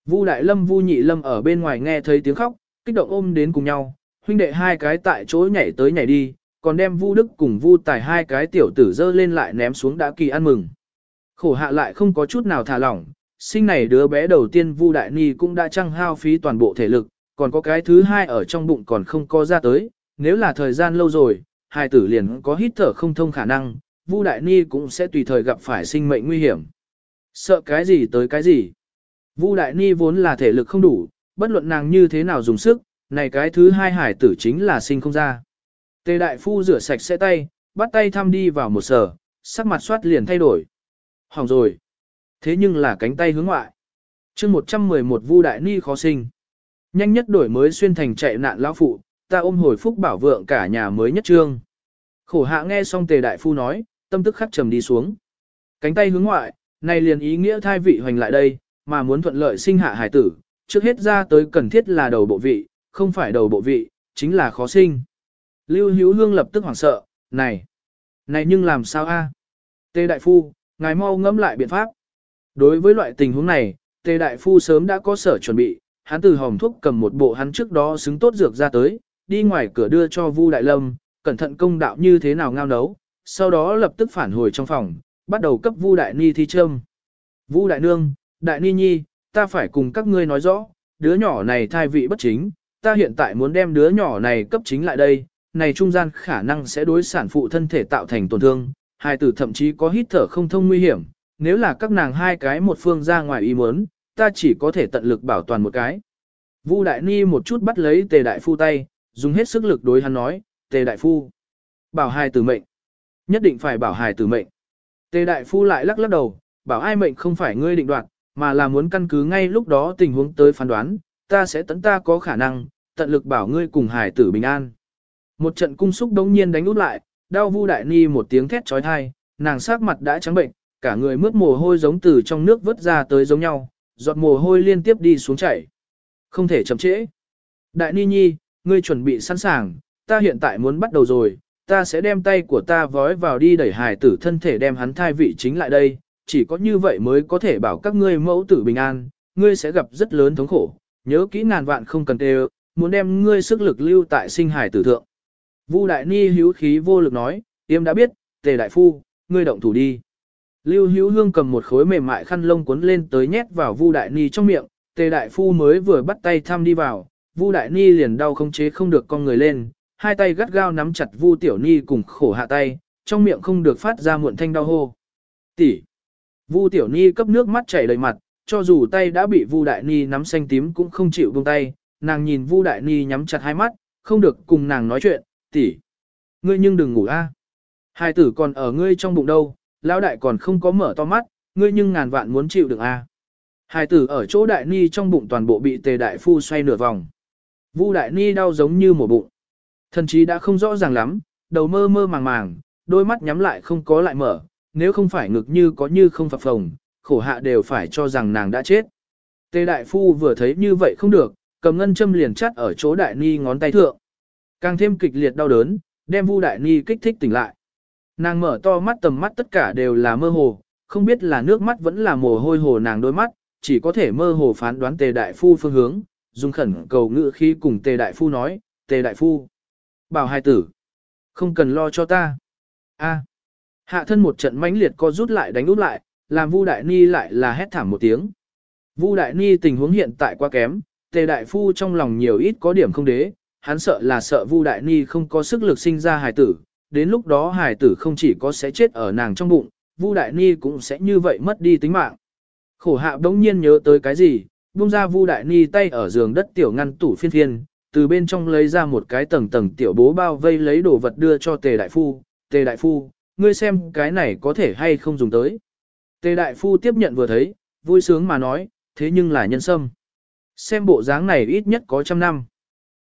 Vu Đại Lâm Vu Nhị Lâm ở bên ngoài nghe thấy tiếng khóc, kích động ôm đến cùng nhau, huynh đệ hai cái tại chỗ nhảy tới nhảy đi, còn đem Vu Đức cùng Vu Tài hai cái tiểu tử dơ lên lại ném xuống đã kỳ ăn mừng. Khổ hạ lại không có chút nào thả lỏng, sinh này đứa bé đầu tiên Vu Đại Ni cũng đã trăng hao phí toàn bộ thể lực, còn có cái thứ hai ở trong bụng còn không có ra tới, nếu là thời gian lâu rồi, hai tử liền có hít thở không thông khả năng, Vu Đại Ni cũng sẽ tùy thời gặp phải sinh mệnh nguy hiểm. Sợ cái gì tới cái gì. Vu Đại Ni vốn là thể lực không đủ, bất luận nàng như thế nào dùng sức, này cái thứ hai hải tử chính là sinh không ra. Tề Đại Phu rửa sạch sẽ tay, bắt tay thăm đi vào một sở, sắc mặt soát liền thay đổi. Hỏng rồi. Thế nhưng là cánh tay hướng ngoại. chương 111 Vu Đại Ni khó sinh. Nhanh nhất đổi mới xuyên thành chạy nạn lão phụ, ta ôm hồi phúc bảo vượng cả nhà mới nhất trương. Khổ hạ nghe xong tề đại phu nói, tâm tức khắc trầm đi xuống. Cánh tay hướng ngoại, này liền ý nghĩa thai vị hoành lại đây, mà muốn thuận lợi sinh hạ hải tử, trước hết ra tới cần thiết là đầu bộ vị, không phải đầu bộ vị, chính là khó sinh. Lưu Hữu Hương lập tức hoảng sợ, này, này nhưng làm sao a? Tề Đại Phu, ngài mau ngẫm lại biện pháp. Đối với loại tình huống này, Tề Đại Phu sớm đã có sở chuẩn bị, hắn từ hòm thuốc cầm một bộ hắn trước đó xứng tốt dược ra tới, đi ngoài cửa đưa cho Vu Đại Lâm, cẩn thận công đạo như thế nào ngao nấu, sau đó lập tức phản hồi trong phòng, bắt đầu cấp Vu Đại Ni thi châm. Vu Đại Nương, Đại Ni Nhi, ta phải cùng các ngươi nói rõ, đứa nhỏ này thai vị bất chính, ta hiện tại muốn đem đứa nhỏ này cấp chính lại đây, này trung gian khả năng sẽ đối sản phụ thân thể tạo thành tổn thương, hai tử thậm chí có hít thở không thông nguy hiểm, nếu là các nàng hai cái một phương ra ngoài ý muốn, ta chỉ có thể tận lực bảo toàn một cái. Vu Đại Ni một chút bắt lấy Tề Đại Phu tay, dùng hết sức lực đối hắn nói, Tề Đại Phu, bảo hài tử mệnh, nhất định phải bảo hài tử mệnh. Tề Đại Phu lại lắc lắc đầu, bảo ai mệnh không phải ngươi định đoạt, mà là muốn căn cứ ngay lúc đó tình huống tới phán đoán, ta sẽ tận ta có khả năng, tận lực bảo ngươi cùng hải tử bình an. Một trận cung xúc đống nhiên đánh út lại, đau Vu Đại Ni một tiếng thét trói thai, nàng sắc mặt đã trắng bệnh, cả người mướt mồ hôi giống từ trong nước vớt ra tới giống nhau, giọt mồ hôi liên tiếp đi xuống chảy. Không thể chậm trễ. Đại Ni Nhi, ngươi chuẩn bị sẵn sàng, ta hiện tại muốn bắt đầu rồi, ta sẽ đem tay của ta vói vào đi đẩy hải tử thân thể đem hắn thai vị chính lại đây, chỉ có như vậy mới có thể bảo các ngươi mẫu tử bình an, ngươi sẽ gặp rất lớn thống khổ, nhớ kỹ ngàn vạn không cần tê muốn đem ngươi sức lực lưu tại sinh hải tử thượng. Vu Đại Ni hữu khí vô lực nói, tiêm đã biết, tề đại phu, ngươi động thủ đi. Lưu Hữu Hương cầm một khối mềm mại khăn lông cuốn lên tới nhét vào Vu Đại Ni trong miệng, Tề Đại Phu mới vừa bắt tay thăm đi vào, Vu Đại Ni liền đau không chế không được con người lên, hai tay gắt gao nắm chặt Vu Tiểu Ni cùng khổ hạ tay, trong miệng không được phát ra muộn thanh đau hô. Tỷ. Vu Tiểu Ni cấp nước mắt chảy đầy mặt, cho dù tay đã bị Vu Đại Ni nắm xanh tím cũng không chịu buông tay, nàng nhìn Vu Đại Ni nhắm chặt hai mắt, không được cùng nàng nói chuyện, tỷ. Ngươi nhưng đừng ngủ a. Hai tử còn ở ngươi trong bụng đâu, lão đại còn không có mở to mắt, ngươi nhưng ngàn vạn muốn chịu được a. Hai tử ở chỗ đại ni trong bụng toàn bộ bị tề đại phu xoay nửa vòng. Vu đại ni đau giống như một bụng. Thần chí đã không rõ ràng lắm, đầu mơ mơ màng màng, đôi mắt nhắm lại không có lại mở, nếu không phải ngực như có như không phập phồng, khổ hạ đều phải cho rằng nàng đã chết. Tề đại phu vừa thấy như vậy không được, cầm ngân châm liền chắt ở chỗ đại ni ngón tay thượng. Càng thêm kịch liệt đau đớn, đem Vu đại ni kích thích tỉnh lại. Nàng mở to mắt tầm mắt tất cả đều là mơ hồ, không biết là nước mắt vẫn là mồ hôi hồ nàng đôi mắt, chỉ có thể mơ hồ phán đoán tề đại phu phương hướng, dùng khẩn cầu ngữ khi cùng tề đại phu nói, tề đại phu. Bảo hai tử, không cần lo cho ta. a hạ thân một trận mãnh liệt co rút lại đánh út lại, làm Vu Đại Ni lại là hét thảm một tiếng. Vu Đại Ni tình huống hiện tại quá kém, Tề Đại Phu trong lòng nhiều ít có điểm không đế, hắn sợ là sợ Vu Đại Ni không có sức lực sinh ra hài tử, đến lúc đó hài tử không chỉ có sẽ chết ở nàng trong bụng, Vu Đại Ni cũng sẽ như vậy mất đi tính mạng. Khổ hạ đống nhiên nhớ tới cái gì, buông ra Vu Đại Ni tay ở giường đất tiểu ngăn tủ phiên phiên, từ bên trong lấy ra một cái tầng tầng tiểu bố bao vây lấy đồ vật đưa cho Tề Đại Phu. Tề Đại Phu, ngươi xem cái này có thể hay không dùng tới. Tề Đại Phu tiếp nhận vừa thấy, vui sướng mà nói, thế nhưng là nhân sâm. Xem bộ dáng này ít nhất có trăm năm.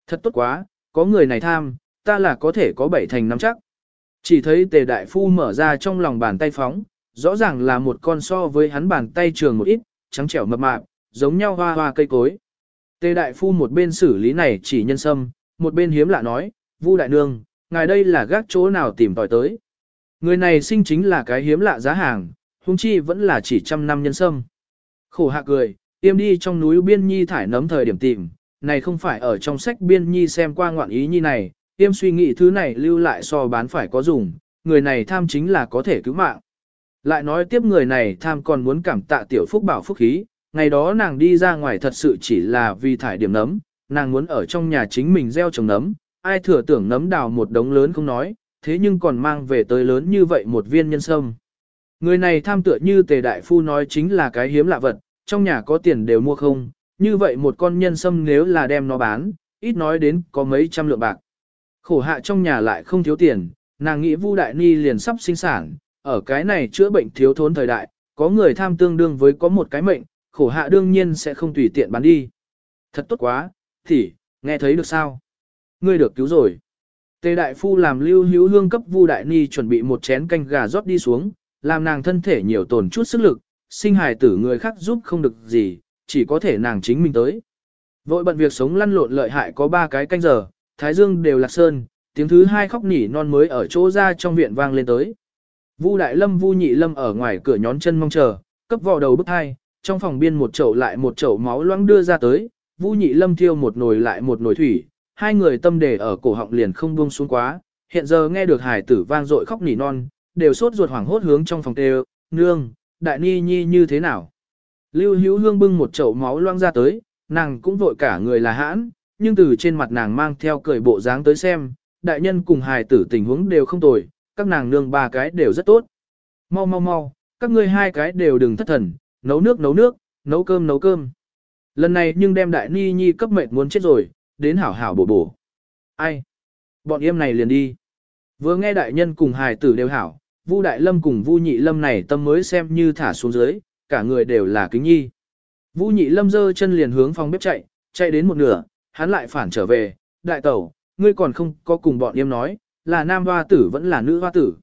Thật tốt quá, có người này tham, ta là có thể có bảy thành năm chắc. Chỉ thấy tề đại phu mở ra trong lòng bàn tay phóng, rõ ràng là một con so với hắn bàn tay trường một ít, trắng trẻo mập mạp, giống nhau hoa hoa cây cối. Tề đại phu một bên xử lý này chỉ nhân sâm, một bên hiếm lạ nói, Vu đại nương, ngài đây là gác chỗ nào tìm tòi tới. Người này sinh chính là cái hiếm lạ giá hàng, huống chi vẫn là chỉ trăm năm nhân sâm. Khổ hạ cười, tiêm đi trong núi biên nhi thải nấm thời điểm tìm, này không phải ở trong sách biên nhi xem qua ngoạn ý nhi này, tiêm suy nghĩ thứ này lưu lại so bán phải có dùng, người này tham chính là có thể cứu mạng. Lại nói tiếp người này tham còn muốn cảm tạ tiểu phúc bảo phúc khí, ngày đó nàng đi ra ngoài thật sự chỉ là vì thải điểm nấm, nàng muốn ở trong nhà chính mình gieo trồng nấm, ai thừa tưởng nấm đào một đống lớn không nói, thế nhưng còn mang về tới lớn như vậy một viên nhân sâm. Người này tham tựa như tề đại phu nói chính là cái hiếm lạ vật, trong nhà có tiền đều mua không, như vậy một con nhân sâm nếu là đem nó bán, ít nói đến có mấy trăm lượng bạc. Khổ hạ trong nhà lại không thiếu tiền, nàng nghĩ Vu Đại Ni liền sắp sinh sản, ở cái này chữa bệnh thiếu thốn thời đại, có người tham tương đương với có một cái mệnh, khổ hạ đương nhiên sẽ không tùy tiện bán đi. Thật tốt quá, thì, nghe thấy được sao? Ngươi được cứu rồi. Tề đại phu làm lưu hữu hương cấp Vu Đại Ni chuẩn bị một chén canh gà rót đi xuống, làm nàng thân thể nhiều tổn chút sức lực, sinh hài tử người khác giúp không được gì, chỉ có thể nàng chính mình tới. Vội bận việc sống lăn lộn lợi hại có ba cái canh giờ, thái dương đều lạc sơn, tiếng thứ hai khóc nỉ non mới ở chỗ ra trong viện vang lên tới. Vu Đại Lâm Vu Nhị Lâm ở ngoài cửa nhón chân mong chờ, cấp vò đầu bức hai, trong phòng biên một chậu lại một chậu máu loãng đưa ra tới, Vu Nhị Lâm thiêu một nồi lại một nồi thủy, hai người tâm đề ở cổ họng liền không buông xuống quá, hiện giờ nghe được hải tử vang dội khóc nỉ non, đều sốt ruột hoảng hốt hướng trong phòng tê nương, đại ni nhi như thế nào. Lưu hữu hương bưng một chậu máu loang ra tới, nàng cũng vội cả người là hãn, nhưng từ trên mặt nàng mang theo cười bộ dáng tới xem, đại nhân cùng hài tử tình huống đều không tồi, các nàng nương ba cái đều rất tốt. Mau mau mau, các ngươi hai cái đều đừng thất thần, nấu nước nấu nước, nấu cơm nấu cơm. Lần này nhưng đem đại ni nhi cấp mệt muốn chết rồi, đến hảo hảo bổ bổ. Ai? Bọn em này liền đi. Vừa nghe đại nhân cùng hài tử đều hảo, Vu Đại Lâm cùng Vu Nhị Lâm này tâm mới xem như thả xuống dưới, cả người đều là kính nhi. Vu Nhị Lâm giơ chân liền hướng phòng bếp chạy, chạy đến một nửa, hắn lại phản trở về, đại tẩu, ngươi còn không có cùng bọn em nói, là nam hoa tử vẫn là nữ hoa tử.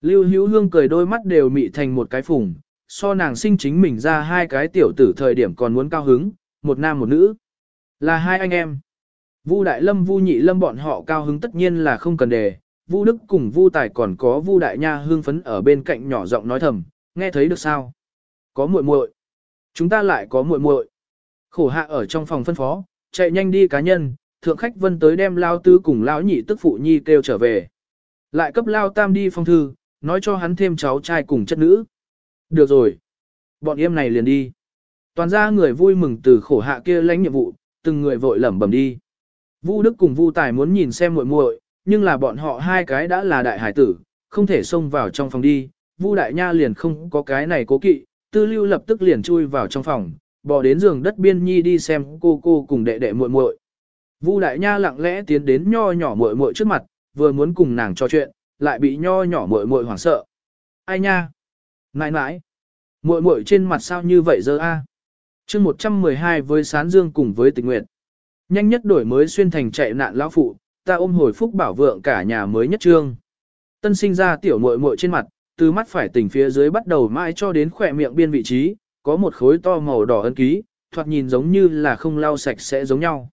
Lưu Hữu Hương cười đôi mắt đều mị thành một cái phùng, so nàng sinh chính mình ra hai cái tiểu tử thời điểm còn muốn cao hứng, một nam một nữ. Là hai anh em. Vu Đại Lâm Vu Nhị Lâm bọn họ cao hứng tất nhiên là không cần đề, Vu Đức cùng Vu Tài còn có Vu Đại Nha hương phấn ở bên cạnh nhỏ giọng nói thầm, nghe thấy được sao? Có muội muội. Chúng ta lại có muội muội. Khổ hạ ở trong phòng phân phó, chạy nhanh đi cá nhân, thượng khách vân tới đem lao tứ cùng lão nhị tức phụ nhi kêu trở về. Lại cấp lao tam đi phong thư, nói cho hắn thêm cháu trai cùng chất nữ. Được rồi. Bọn em này liền đi. Toàn ra người vui mừng từ khổ hạ kia lãnh nhiệm vụ, từng người vội lẩm bẩm đi. Vu Đức cùng Vu Tài muốn nhìn xem muội muội, nhưng là bọn họ hai cái đã là đại hải tử, không thể xông vào trong phòng đi. Vu Đại Nha liền không có cái này cố kỵ, Tư Lưu lập tức liền chui vào trong phòng, bỏ đến giường đất biên nhi đi xem cô cô cùng đệ đệ muội muội. Vu Đại Nha lặng lẽ tiến đến nho nhỏ muội muội trước mặt, vừa muốn cùng nàng trò chuyện, lại bị nho nhỏ muội muội hoảng sợ. Ai nha? Nãi nãi. Muội muội trên mặt sao như vậy giờ a? À? Chương 112 với Sán Dương cùng với Tình Nguyệt. Nhanh nhất đổi mới xuyên thành chạy nạn lão phụ, ta ôm hồi phúc bảo vượng cả nhà mới nhất trương. Tân sinh ra tiểu muội muội trên mặt, từ mắt phải tỉnh phía dưới bắt đầu mãi cho đến khỏe miệng biên vị trí, có một khối to màu đỏ ân ký, thoạt nhìn giống như là không lau sạch sẽ giống nhau.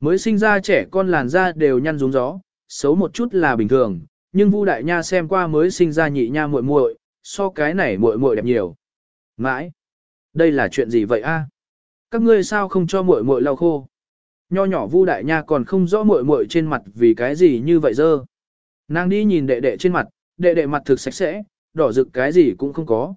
Mới sinh ra trẻ con làn da đều nhăn rúng gió, xấu một chút là bình thường, nhưng Vu Đại Nha xem qua mới sinh ra nhị nha muội muội, so cái này muội muội đẹp nhiều. Mãi, đây là chuyện gì vậy a? Các ngươi sao không cho muội muội lau khô? Nho nhỏ Vu Đại Nha còn không rõ muội muội trên mặt vì cái gì như vậy dơ. Nàng đi nhìn đệ đệ trên mặt, đệ đệ mặt thực sạch sẽ, đỏ rực cái gì cũng không có.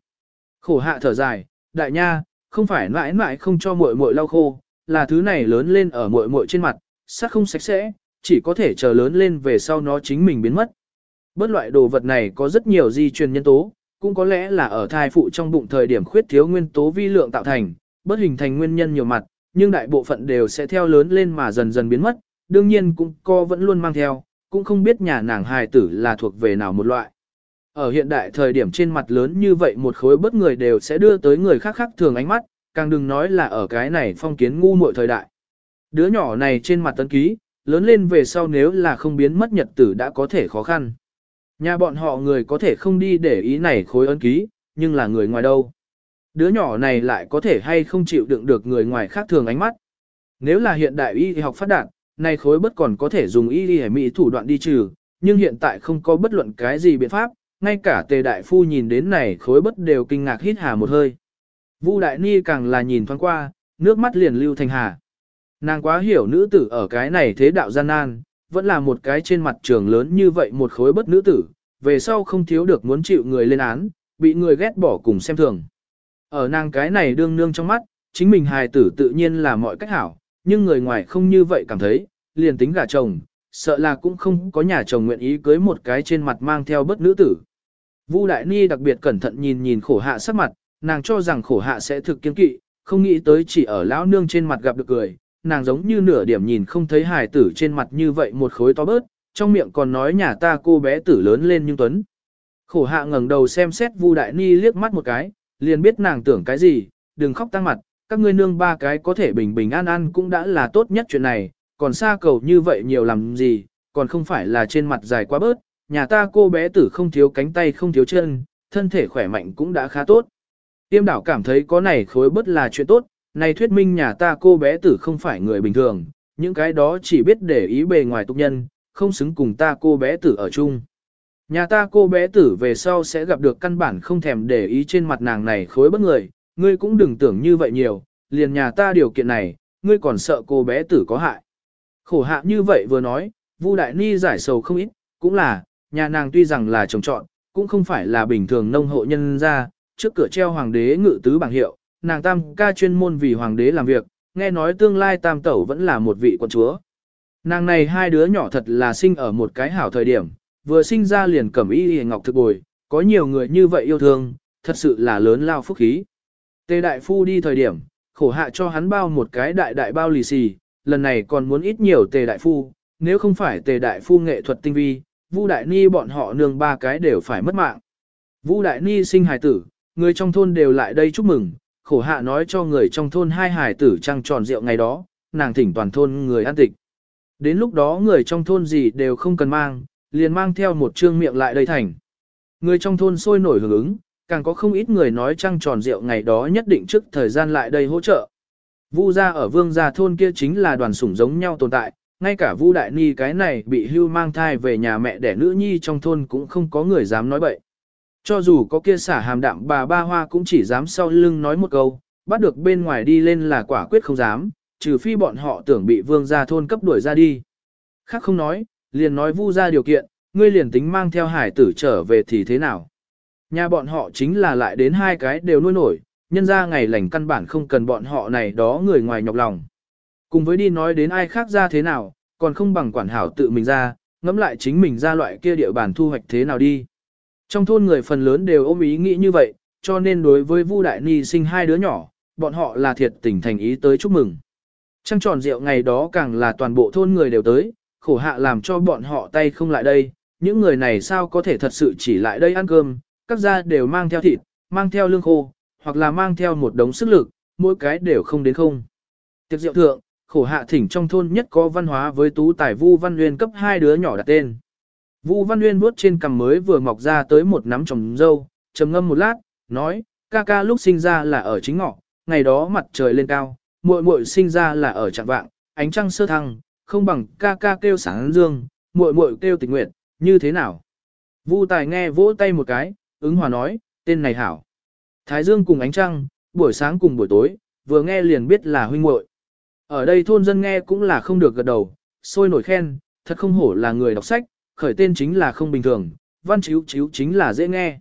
Khổ hạ thở dài, Đại Nha, không phải mãi mãi không cho muội muội lau khô, là thứ này lớn lên ở muội muội trên mặt, sắc không sạch sẽ, chỉ có thể chờ lớn lên về sau nó chính mình biến mất. Bất loại đồ vật này có rất nhiều di truyền nhân tố, cũng có lẽ là ở thai phụ trong bụng thời điểm khuyết thiếu nguyên tố vi lượng tạo thành, bất hình thành nguyên nhân nhiều mặt, nhưng đại bộ phận đều sẽ theo lớn lên mà dần dần biến mất, đương nhiên cũng co vẫn luôn mang theo, cũng không biết nhà nàng hài tử là thuộc về nào một loại. Ở hiện đại thời điểm trên mặt lớn như vậy một khối bất người đều sẽ đưa tới người khác khác thường ánh mắt, càng đừng nói là ở cái này phong kiến ngu muội thời đại. Đứa nhỏ này trên mặt tấn ký, lớn lên về sau nếu là không biến mất nhật tử đã có thể khó khăn. Nhà bọn họ người có thể không đi để ý này khối ấn ký, nhưng là người ngoài đâu. Đứa nhỏ này lại có thể hay không chịu đựng được người ngoài khác thường ánh mắt. Nếu là hiện đại y học phát đạt, nay khối bất còn có thể dùng y y mỹ thủ đoạn đi trừ, nhưng hiện tại không có bất luận cái gì biện pháp, ngay cả tề đại phu nhìn đến này khối bất đều kinh ngạc hít hà một hơi. Vu đại ni càng là nhìn thoáng qua, nước mắt liền lưu thành hà. Nàng quá hiểu nữ tử ở cái này thế đạo gian nan, vẫn là một cái trên mặt trường lớn như vậy một khối bất nữ tử, về sau không thiếu được muốn chịu người lên án, bị người ghét bỏ cùng xem thường. Ở nàng cái này đương nương trong mắt, chính mình hài tử tự nhiên là mọi cách hảo, nhưng người ngoài không như vậy cảm thấy, liền tính gả chồng, sợ là cũng không có nhà chồng nguyện ý cưới một cái trên mặt mang theo bất nữ tử. Vu Đại Ni đặc biệt cẩn thận nhìn nhìn khổ hạ sắc mặt, nàng cho rằng khổ hạ sẽ thực kiên kỵ, không nghĩ tới chỉ ở lão nương trên mặt gặp được cười, nàng giống như nửa điểm nhìn không thấy hài tử trên mặt như vậy một khối to bớt, trong miệng còn nói nhà ta cô bé tử lớn lên nhưng tuấn. Khổ hạ ngẩng đầu xem xét Vu Đại Ni liếc mắt một cái, liền biết nàng tưởng cái gì, đừng khóc tăng mặt, các ngươi nương ba cái có thể bình bình an an cũng đã là tốt nhất chuyện này, còn xa cầu như vậy nhiều làm gì, còn không phải là trên mặt dài quá bớt, nhà ta cô bé tử không thiếu cánh tay không thiếu chân, thân thể khỏe mạnh cũng đã khá tốt. Tiêm đảo cảm thấy có này khối bớt là chuyện tốt, này thuyết minh nhà ta cô bé tử không phải người bình thường, những cái đó chỉ biết để ý bề ngoài tục nhân, không xứng cùng ta cô bé tử ở chung. Nhà ta cô bé tử về sau sẽ gặp được căn bản không thèm để ý trên mặt nàng này khối bất người, ngươi cũng đừng tưởng như vậy nhiều, liền nhà ta điều kiện này, ngươi còn sợ cô bé tử có hại. Khổ hạ như vậy vừa nói, Vu Đại Ni giải sầu không ít, cũng là, nhà nàng tuy rằng là trồng trọn, cũng không phải là bình thường nông hộ nhân ra, trước cửa treo hoàng đế ngự tứ bảng hiệu, nàng tam ca chuyên môn vì hoàng đế làm việc, nghe nói tương lai tam tẩu vẫn là một vị quân chúa. Nàng này hai đứa nhỏ thật là sinh ở một cái hảo thời điểm, vừa sinh ra liền cẩm y ngọc thực bồi, có nhiều người như vậy yêu thương, thật sự là lớn lao phúc khí. Tề đại phu đi thời điểm, khổ hạ cho hắn bao một cái đại đại bao lì xì, lần này còn muốn ít nhiều tề đại phu, nếu không phải tề đại phu nghệ thuật tinh vi, Vu đại ni bọn họ nương ba cái đều phải mất mạng. Vu đại ni sinh hài tử, người trong thôn đều lại đây chúc mừng, khổ hạ nói cho người trong thôn hai hài tử trăng tròn rượu ngày đó, nàng thỉnh toàn thôn người ăn tịch. Đến lúc đó người trong thôn gì đều không cần mang, liền mang theo một trương miệng lại đây thành. Người trong thôn sôi nổi hưởng ứng, càng có không ít người nói trăng tròn rượu ngày đó nhất định trước thời gian lại đây hỗ trợ. Vu gia ở vương gia thôn kia chính là đoàn sủng giống nhau tồn tại, ngay cả Vu Đại Ni cái này bị hưu mang thai về nhà mẹ đẻ nữ nhi trong thôn cũng không có người dám nói bậy. Cho dù có kia xả hàm đạm bà ba hoa cũng chỉ dám sau lưng nói một câu, bắt được bên ngoài đi lên là quả quyết không dám, trừ phi bọn họ tưởng bị vương gia thôn cấp đuổi ra đi. Khác không nói, liền nói vu ra điều kiện, ngươi liền tính mang theo hải tử trở về thì thế nào. Nhà bọn họ chính là lại đến hai cái đều nuôi nổi, nhân ra ngày lành căn bản không cần bọn họ này đó người ngoài nhọc lòng. Cùng với đi nói đến ai khác ra thế nào, còn không bằng quản hảo tự mình ra, ngẫm lại chính mình ra loại kia địa bàn thu hoạch thế nào đi. Trong thôn người phần lớn đều ôm ý nghĩ như vậy, cho nên đối với Vu Đại Ni sinh hai đứa nhỏ, bọn họ là thiệt tình thành ý tới chúc mừng. Trăng tròn rượu ngày đó càng là toàn bộ thôn người đều tới, khổ hạ làm cho bọn họ tay không lại đây, những người này sao có thể thật sự chỉ lại đây ăn cơm, các gia đều mang theo thịt, mang theo lương khô, hoặc là mang theo một đống sức lực, mỗi cái đều không đến không. Tiệc rượu thượng, khổ hạ thỉnh trong thôn nhất có văn hóa với tú tài Vu Văn Nguyên cấp hai đứa nhỏ đặt tên. Vu Văn Nguyên vuốt trên cằm mới vừa mọc ra tới một nắm trồng dâu, trầm ngâm một lát, nói, ca ca lúc sinh ra là ở chính ngọ, ngày đó mặt trời lên cao, muội muội sinh ra là ở trạng vạng, ánh trăng sơ thăng, không bằng ca ca kêu sáng dương, muội muội kêu tình nguyện, như thế nào? Vu Tài nghe vỗ tay một cái, ứng hòa nói, tên này hảo. Thái dương cùng ánh trăng, buổi sáng cùng buổi tối, vừa nghe liền biết là huynh muội. Ở đây thôn dân nghe cũng là không được gật đầu, sôi nổi khen, thật không hổ là người đọc sách, khởi tên chính là không bình thường, văn chiếu chiếu chính là dễ nghe.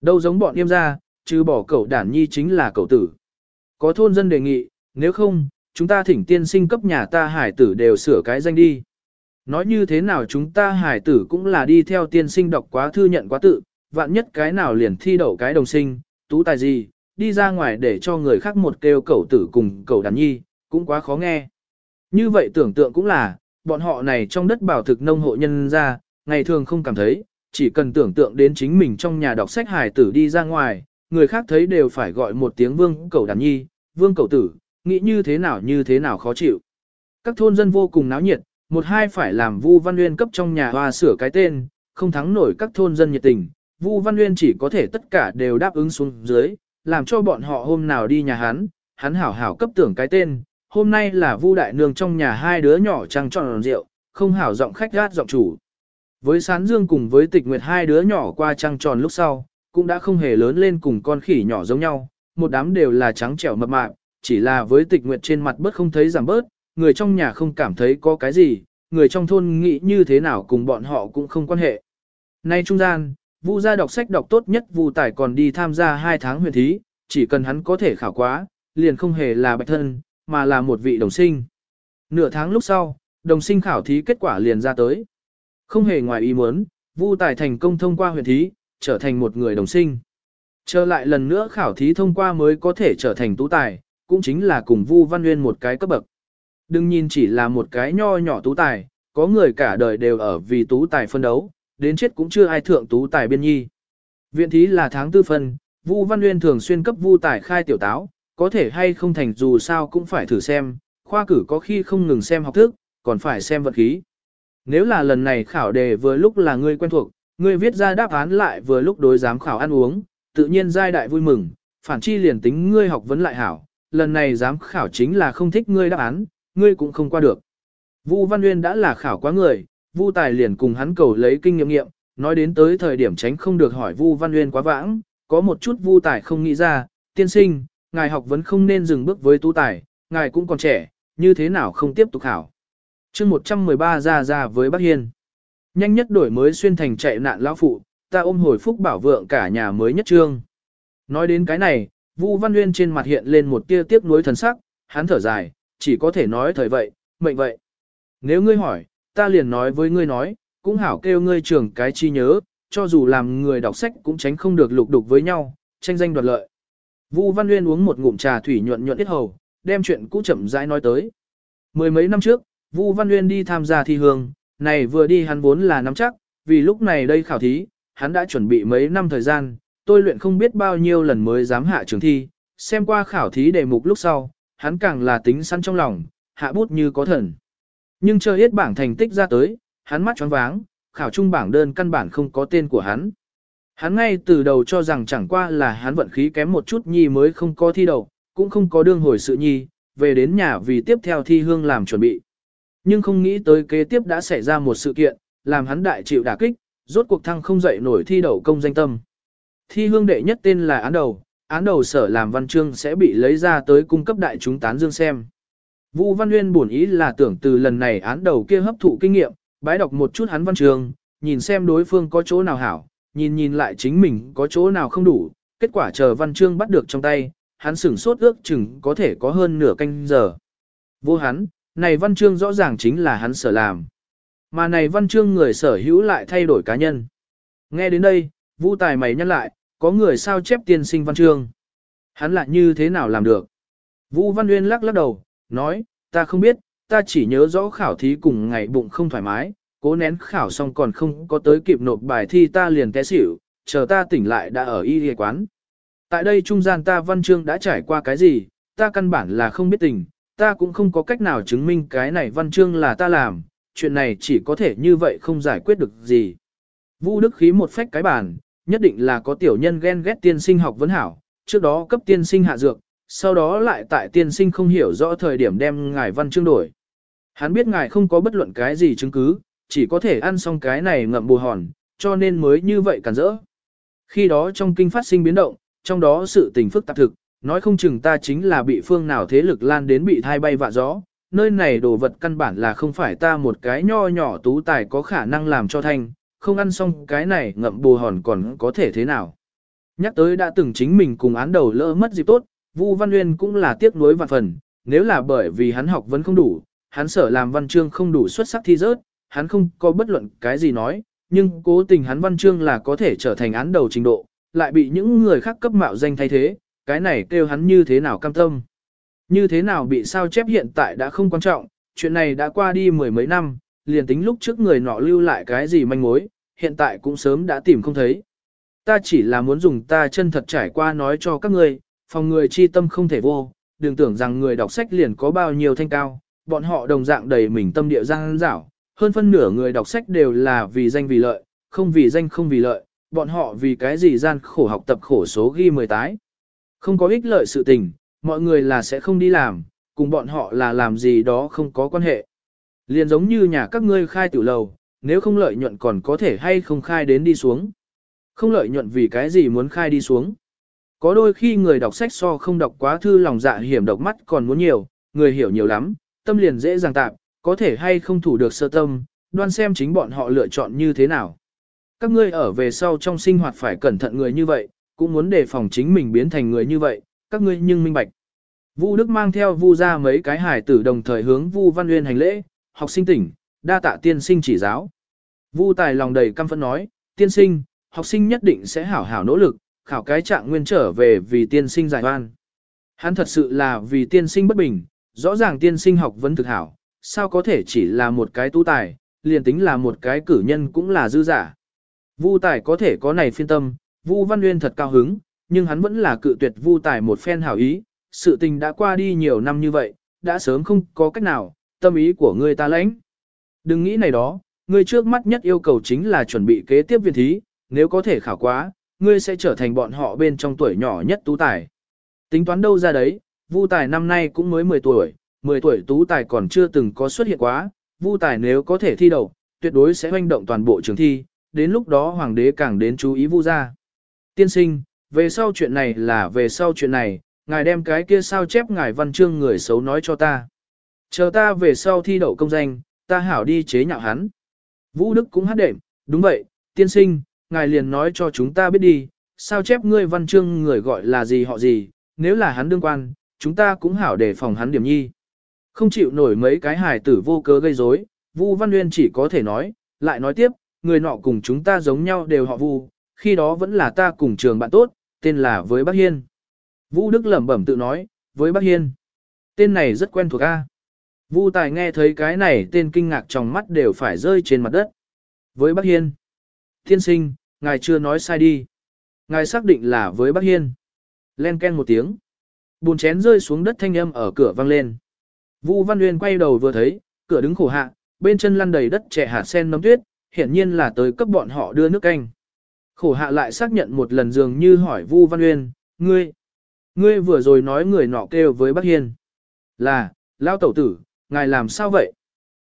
Đâu giống bọn yêm ra, chứ bỏ cậu đản nhi chính là cậu tử. Có thôn dân đề nghị, nếu không, chúng ta thỉnh tiên sinh cấp nhà ta hải tử đều sửa cái danh đi. Nói như thế nào chúng ta hải tử cũng là đi theo tiên sinh đọc quá thư nhận quá tự, vạn nhất cái nào liền thi đậu cái đồng sinh, tú tài gì, đi ra ngoài để cho người khác một kêu cậu tử cùng cậu đàn nhi, cũng quá khó nghe. Như vậy tưởng tượng cũng là, bọn họ này trong đất bảo thực nông hộ nhân ra, ngày thường không cảm thấy, chỉ cần tưởng tượng đến chính mình trong nhà đọc sách hải tử đi ra ngoài, người khác thấy đều phải gọi một tiếng vương cậu đàn nhi, vương cậu tử, nghĩ như thế nào như thế nào khó chịu. Các thôn dân vô cùng náo nhiệt, một hai phải làm Vu Văn Nguyên cấp trong nhà hoa sửa cái tên, không thắng nổi các thôn dân nhiệt tình. Vu Văn Nguyên chỉ có thể tất cả đều đáp ứng xuống dưới, làm cho bọn họ hôm nào đi nhà hắn, hắn hảo hảo cấp tưởng cái tên. Hôm nay là Vu Đại Nương trong nhà hai đứa nhỏ trăng tròn rượu, không hảo giọng khách gát giọng chủ. Với Sán Dương cùng với Tịch Nguyệt hai đứa nhỏ qua trăng tròn lúc sau, cũng đã không hề lớn lên cùng con khỉ nhỏ giống nhau, một đám đều là trắng trẻo mập mạp, chỉ là với tịch nguyệt trên mặt bớt không thấy giảm bớt, người trong nhà không cảm thấy có cái gì, người trong thôn nghĩ như thế nào cùng bọn họ cũng không quan hệ. Nay trung gian, Vu gia đọc sách đọc tốt nhất Vu Tài còn đi tham gia 2 tháng huyền thí, chỉ cần hắn có thể khảo quá, liền không hề là bạch thân, mà là một vị đồng sinh. Nửa tháng lúc sau, đồng sinh khảo thí kết quả liền ra tới. Không hề ngoài ý muốn, Vu Tài thành công thông qua huyền thí, trở thành một người đồng sinh. Trở lại lần nữa khảo thí thông qua mới có thể trở thành tú tài, cũng chính là cùng Vu Văn Nguyên một cái cấp bậc. Đừng nhìn chỉ là một cái nho nhỏ tú tài, có người cả đời đều ở vì tú tài phân đấu, đến chết cũng chưa ai thượng tú tài biên nhi. Viện thí là tháng tư phân, Vu Văn Nguyên thường xuyên cấp Vu tài khai tiểu táo, có thể hay không thành dù sao cũng phải thử xem, khoa cử có khi không ngừng xem học thức, còn phải xem vật khí. Nếu là lần này khảo đề vừa lúc là ngươi quen thuộc, ngươi viết ra đáp án lại vừa lúc đối giám khảo ăn uống, tự nhiên giai đại vui mừng, phản chi liền tính ngươi học vấn lại hảo, lần này giám khảo chính là không thích ngươi đáp án, ngươi cũng không qua được. Vu Văn Nguyên đã là khảo quá người, Vu Tài liền cùng hắn cầu lấy kinh nghiệm nghiệm, nói đến tới thời điểm tránh không được hỏi Vu Văn Nguyên quá vãng, có một chút Vu Tài không nghĩ ra, tiên sinh, ngài học vẫn không nên dừng bước với tu tài, ngài cũng còn trẻ, như thế nào không tiếp tục khảo. chương 113 ra ra với Bắc Hiên. Nhanh nhất đổi mới xuyên thành chạy nạn lão phụ, ta ôm hồi phúc bảo vượng cả nhà mới nhất trương. Nói đến cái này, Vu Văn Nguyên trên mặt hiện lên một tia tiếc nuối thần sắc, hắn thở dài, chỉ có thể nói thời vậy, mệnh vậy. Nếu ngươi hỏi, ta liền nói với ngươi nói, cũng hảo kêu ngươi trưởng cái chi nhớ, cho dù làm người đọc sách cũng tránh không được lục đục với nhau, tranh danh đoạt lợi. Vu Văn Nguyên uống một ngụm trà thủy nhuận nhuận ít hầu, đem chuyện cũ chậm rãi nói tới. Mười mấy năm trước, Vu Văn Nguyên đi tham gia thi hương, này vừa đi hắn vốn là nắm chắc, vì lúc này đây khảo thí, hắn đã chuẩn bị mấy năm thời gian, tôi luyện không biết bao nhiêu lần mới dám hạ trường thi, xem qua khảo thí đề mục lúc sau, hắn càng là tính sẵn trong lòng, hạ bút như có thần. Nhưng chờ hết bảng thành tích ra tới, hắn mắt choáng váng, khảo trung bảng đơn căn bản không có tên của hắn. Hắn ngay từ đầu cho rằng chẳng qua là hắn vận khí kém một chút nhi mới không có thi đầu, cũng không có đương hồi sự nhi, về đến nhà vì tiếp theo thi hương làm chuẩn bị. Nhưng không nghĩ tới kế tiếp đã xảy ra một sự kiện, làm hắn đại chịu đả kích, rốt cuộc thăng không dậy nổi thi đầu công danh tâm. Thi hương đệ nhất tên là án đầu, án đầu sở làm văn chương sẽ bị lấy ra tới cung cấp đại chúng tán dương xem. Vu Văn Nguyên buồn ý là tưởng từ lần này án đầu kia hấp thụ kinh nghiệm, bái đọc một chút hắn văn chương, nhìn xem đối phương có chỗ nào hảo, nhìn nhìn lại chính mình có chỗ nào không đủ, kết quả chờ văn chương bắt được trong tay, hắn sửng sốt ước chừng có thể có hơn nửa canh giờ. Vô hắn, này văn chương rõ ràng chính là hắn sở làm. Mà này văn chương người sở hữu lại thay đổi cá nhân. Nghe đến đây, Vu Tài mày nhắc lại, có người sao chép tiên sinh văn chương. Hắn lại như thế nào làm được? Vũ Văn Uyên lắc lắc đầu, nói, ta không biết, ta chỉ nhớ rõ khảo thí cùng ngày bụng không thoải mái, cố nén khảo xong còn không có tới kịp nộp bài thi ta liền té xỉu, chờ ta tỉnh lại đã ở y y quán. Tại đây trung gian ta văn chương đã trải qua cái gì, ta căn bản là không biết tình, ta cũng không có cách nào chứng minh cái này văn chương là ta làm, chuyện này chỉ có thể như vậy không giải quyết được gì. Vũ Đức khí một phách cái bàn nhất định là có tiểu nhân ghen ghét tiên sinh học vấn hảo, trước đó cấp tiên sinh hạ dược, sau đó lại tại tiên sinh không hiểu rõ thời điểm đem ngài văn chương đổi. Hắn biết ngài không có bất luận cái gì chứng cứ, chỉ có thể ăn xong cái này ngậm bù hòn, cho nên mới như vậy cản rỡ. Khi đó trong kinh phát sinh biến động, trong đó sự tình phức tạp thực, nói không chừng ta chính là bị phương nào thế lực lan đến bị thai bay vạ gió, nơi này đồ vật căn bản là không phải ta một cái nho nhỏ tú tài có khả năng làm cho thành không ăn xong cái này ngậm bù hòn còn có thể thế nào. Nhắc tới đã từng chính mình cùng án đầu lỡ mất dịp tốt, Vu Văn Nguyên cũng là tiếc nuối vạn phần, nếu là bởi vì hắn học vẫn không đủ, hắn sở làm văn chương không đủ xuất sắc thi rớt, hắn không có bất luận cái gì nói, nhưng cố tình hắn văn chương là có thể trở thành án đầu trình độ, lại bị những người khác cấp mạo danh thay thế, cái này kêu hắn như thế nào cam tâm. Như thế nào bị sao chép hiện tại đã không quan trọng, chuyện này đã qua đi mười mấy năm, liền tính lúc trước người nọ lưu lại cái gì manh mối, hiện tại cũng sớm đã tìm không thấy. Ta chỉ là muốn dùng ta chân thật trải qua nói cho các người, phòng người chi tâm không thể vô, đừng tưởng rằng người đọc sách liền có bao nhiêu thanh cao, bọn họ đồng dạng đầy mình tâm địa giang dảo, hơn phân nửa người đọc sách đều là vì danh vì lợi, không vì danh không vì lợi, bọn họ vì cái gì gian khổ học tập khổ số ghi mười tái. Không có ích lợi sự tình, mọi người là sẽ không đi làm, cùng bọn họ là làm gì đó không có quan hệ. Liền giống như nhà các ngươi khai tiểu lầu, nếu không lợi nhuận còn có thể hay không khai đến đi xuống. Không lợi nhuận vì cái gì muốn khai đi xuống. Có đôi khi người đọc sách so không đọc quá thư lòng dạ hiểm độc mắt còn muốn nhiều, người hiểu nhiều lắm, tâm liền dễ dàng tạp, có thể hay không thủ được sơ tâm, đoan xem chính bọn họ lựa chọn như thế nào. Các ngươi ở về sau trong sinh hoạt phải cẩn thận người như vậy, cũng muốn đề phòng chính mình biến thành người như vậy, các ngươi nhưng minh bạch. Vu Đức mang theo Vu ra mấy cái hải tử đồng thời hướng Vu Văn Uyên hành lễ, học sinh tỉnh, đa tạ tiên sinh chỉ giáo. Vu Tài lòng đầy căm phẫn nói, tiên sinh, học sinh nhất định sẽ hảo hảo nỗ lực, khảo cái trạng nguyên trở về vì tiên sinh giải oan. Hắn thật sự là vì tiên sinh bất bình, rõ ràng tiên sinh học vẫn thực hảo, sao có thể chỉ là một cái tu tài, liền tính là một cái cử nhân cũng là dư giả. Vu Tài có thể có này phiên tâm, Vu Văn Nguyên thật cao hứng, nhưng hắn vẫn là cự tuyệt Vu Tài một phen hảo ý, sự tình đã qua đi nhiều năm như vậy, đã sớm không có cách nào, tâm ý của ngươi ta lãnh. Đừng nghĩ này đó, ngươi trước mắt nhất yêu cầu chính là chuẩn bị kế tiếp viên thí, nếu có thể khảo quá, ngươi sẽ trở thành bọn họ bên trong tuổi nhỏ nhất tú tài. Tính toán đâu ra đấy, Vu Tài năm nay cũng mới 10 tuổi, 10 tuổi tú tài còn chưa từng có xuất hiện quá, Vu Tài nếu có thể thi đậu, tuyệt đối sẽ hoành động toàn bộ trường thi, đến lúc đó hoàng đế càng đến chú ý Vu gia. Tiên sinh, về sau chuyện này là về sau chuyện này, ngài đem cái kia sao chép ngài văn chương người xấu nói cho ta. Chờ ta về sau thi đậu công danh, ta hảo đi chế nhạo hắn. Vũ Đức cũng hát đệm, đúng vậy, tiên sinh, ngài liền nói cho chúng ta biết đi, sao chép ngươi văn chương người gọi là gì họ gì, nếu là hắn đương quan, chúng ta cũng hảo để phòng hắn điểm nhi. Không chịu nổi mấy cái hài tử vô cớ gây rối, Vu Văn Nguyên chỉ có thể nói, lại nói tiếp, người nọ cùng chúng ta giống nhau đều họ Vu, khi đó vẫn là ta cùng trường bạn tốt, tên là với Bác Hiên. Vũ Đức lẩm bẩm tự nói, với Bác Hiên. Tên này rất quen thuộc a. Vu Tài nghe thấy cái này tên kinh ngạc trong mắt đều phải rơi trên mặt đất. Với Bắc Hiên. Thiên sinh, ngài chưa nói sai đi. Ngài xác định là với Bắc Hiên. Len ken một tiếng. Bùn chén rơi xuống đất thanh âm ở cửa vang lên. Vu Văn Uyên quay đầu vừa thấy, cửa đứng khổ hạ, bên chân lăn đầy đất trẻ hạt sen nấm tuyết, hiển nhiên là tới cấp bọn họ đưa nước canh. Khổ hạ lại xác nhận một lần dường như hỏi Vu Văn Uyên, ngươi, ngươi vừa rồi nói người nọ kêu với Bắc Hiên. Là, lao tẩu tử, ngài làm sao vậy?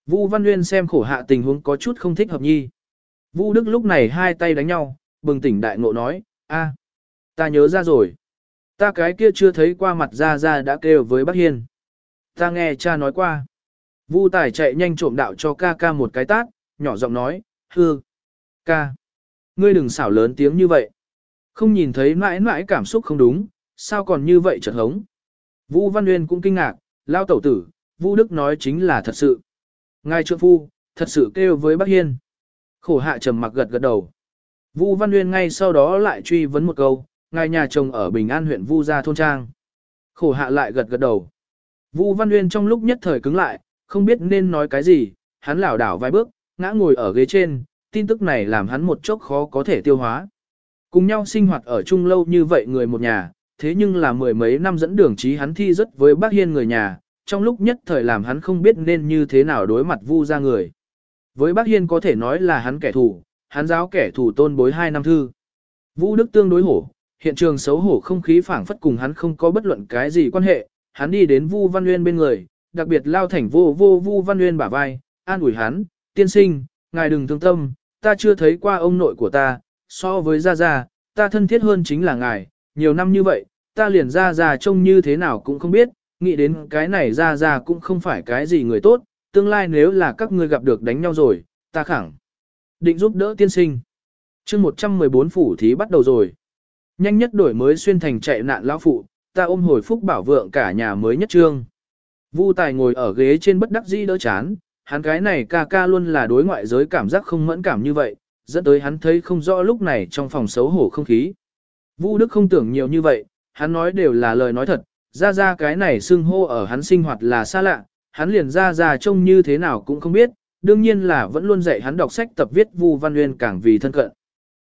Vu Văn Nguyên xem khổ hạ tình huống có chút không thích hợp nhi. Vu Đức lúc này hai tay đánh nhau, bừng tỉnh đại ngộ nói, a, ta nhớ ra rồi. Ta cái kia chưa thấy qua mặt ra ra đã kêu với bác Hiên. Ta nghe cha nói qua. Vu Tài chạy nhanh trộm đạo cho ca ca một cái tát, nhỏ giọng nói, hư, ca. Ngươi đừng xảo lớn tiếng như vậy. Không nhìn thấy mãi mãi cảm xúc không đúng, sao còn như vậy chợt hống. Vũ Văn Nguyên cũng kinh ngạc, lao tẩu tử, Vũ Đức nói chính là thật sự. Ngài trượng phu, thật sự kêu với bác Hiên. Khổ hạ trầm mặc gật gật đầu. Vũ Văn Nguyên ngay sau đó lại truy vấn một câu, ngài nhà chồng ở Bình An huyện Vu Gia Thôn Trang. Khổ hạ lại gật gật đầu. Vũ Văn Nguyên trong lúc nhất thời cứng lại, không biết nên nói cái gì, hắn lảo đảo vài bước, ngã ngồi ở ghế trên, tin tức này làm hắn một chốc khó có thể tiêu hóa. Cùng nhau sinh hoạt ở chung lâu như vậy người một nhà, thế nhưng là mười mấy năm dẫn đường trí hắn thi rất với bác hiên người nhà, trong lúc nhất thời làm hắn không biết nên như thế nào đối mặt vu ra người. Với bác hiên có thể nói là hắn kẻ thù, hắn giáo kẻ thù tôn bối hai năm thư. Vũ Đức tương đối hổ, hiện trường xấu hổ không khí phảng phất cùng hắn không có bất luận cái gì quan hệ, hắn đi đến Vu Văn Nguyên bên người, đặc biệt lao thành vô vô Vu Văn Nguyên bả vai, an ủi hắn, tiên sinh, ngài đừng thương tâm, ta chưa thấy qua ông nội của ta, so với Gia Gia, ta thân thiết hơn chính là ngài, nhiều năm như vậy, ta liền Gia Gia trông như thế nào cũng không biết, nghĩ đến cái này ra ra cũng không phải cái gì người tốt, tương lai nếu là các ngươi gặp được đánh nhau rồi, ta khẳng định giúp đỡ tiên sinh. chương 114 phủ thí bắt đầu rồi. Nhanh nhất đổi mới xuyên thành chạy nạn lão phụ, ta ôm hồi phúc bảo vượng cả nhà mới nhất trương. Vu Tài ngồi ở ghế trên bất đắc dĩ đỡ chán, hắn cái này ca ca luôn là đối ngoại giới cảm giác không mẫn cảm như vậy, dẫn tới hắn thấy không rõ lúc này trong phòng xấu hổ không khí. Vu Đức không tưởng nhiều như vậy, hắn nói đều là lời nói thật, ra ra cái này xưng hô ở hắn sinh hoạt là xa lạ, hắn liền ra ra trông như thế nào cũng không biết, đương nhiên là vẫn luôn dạy hắn đọc sách tập viết Vu Văn Nguyên càng vì thân cận.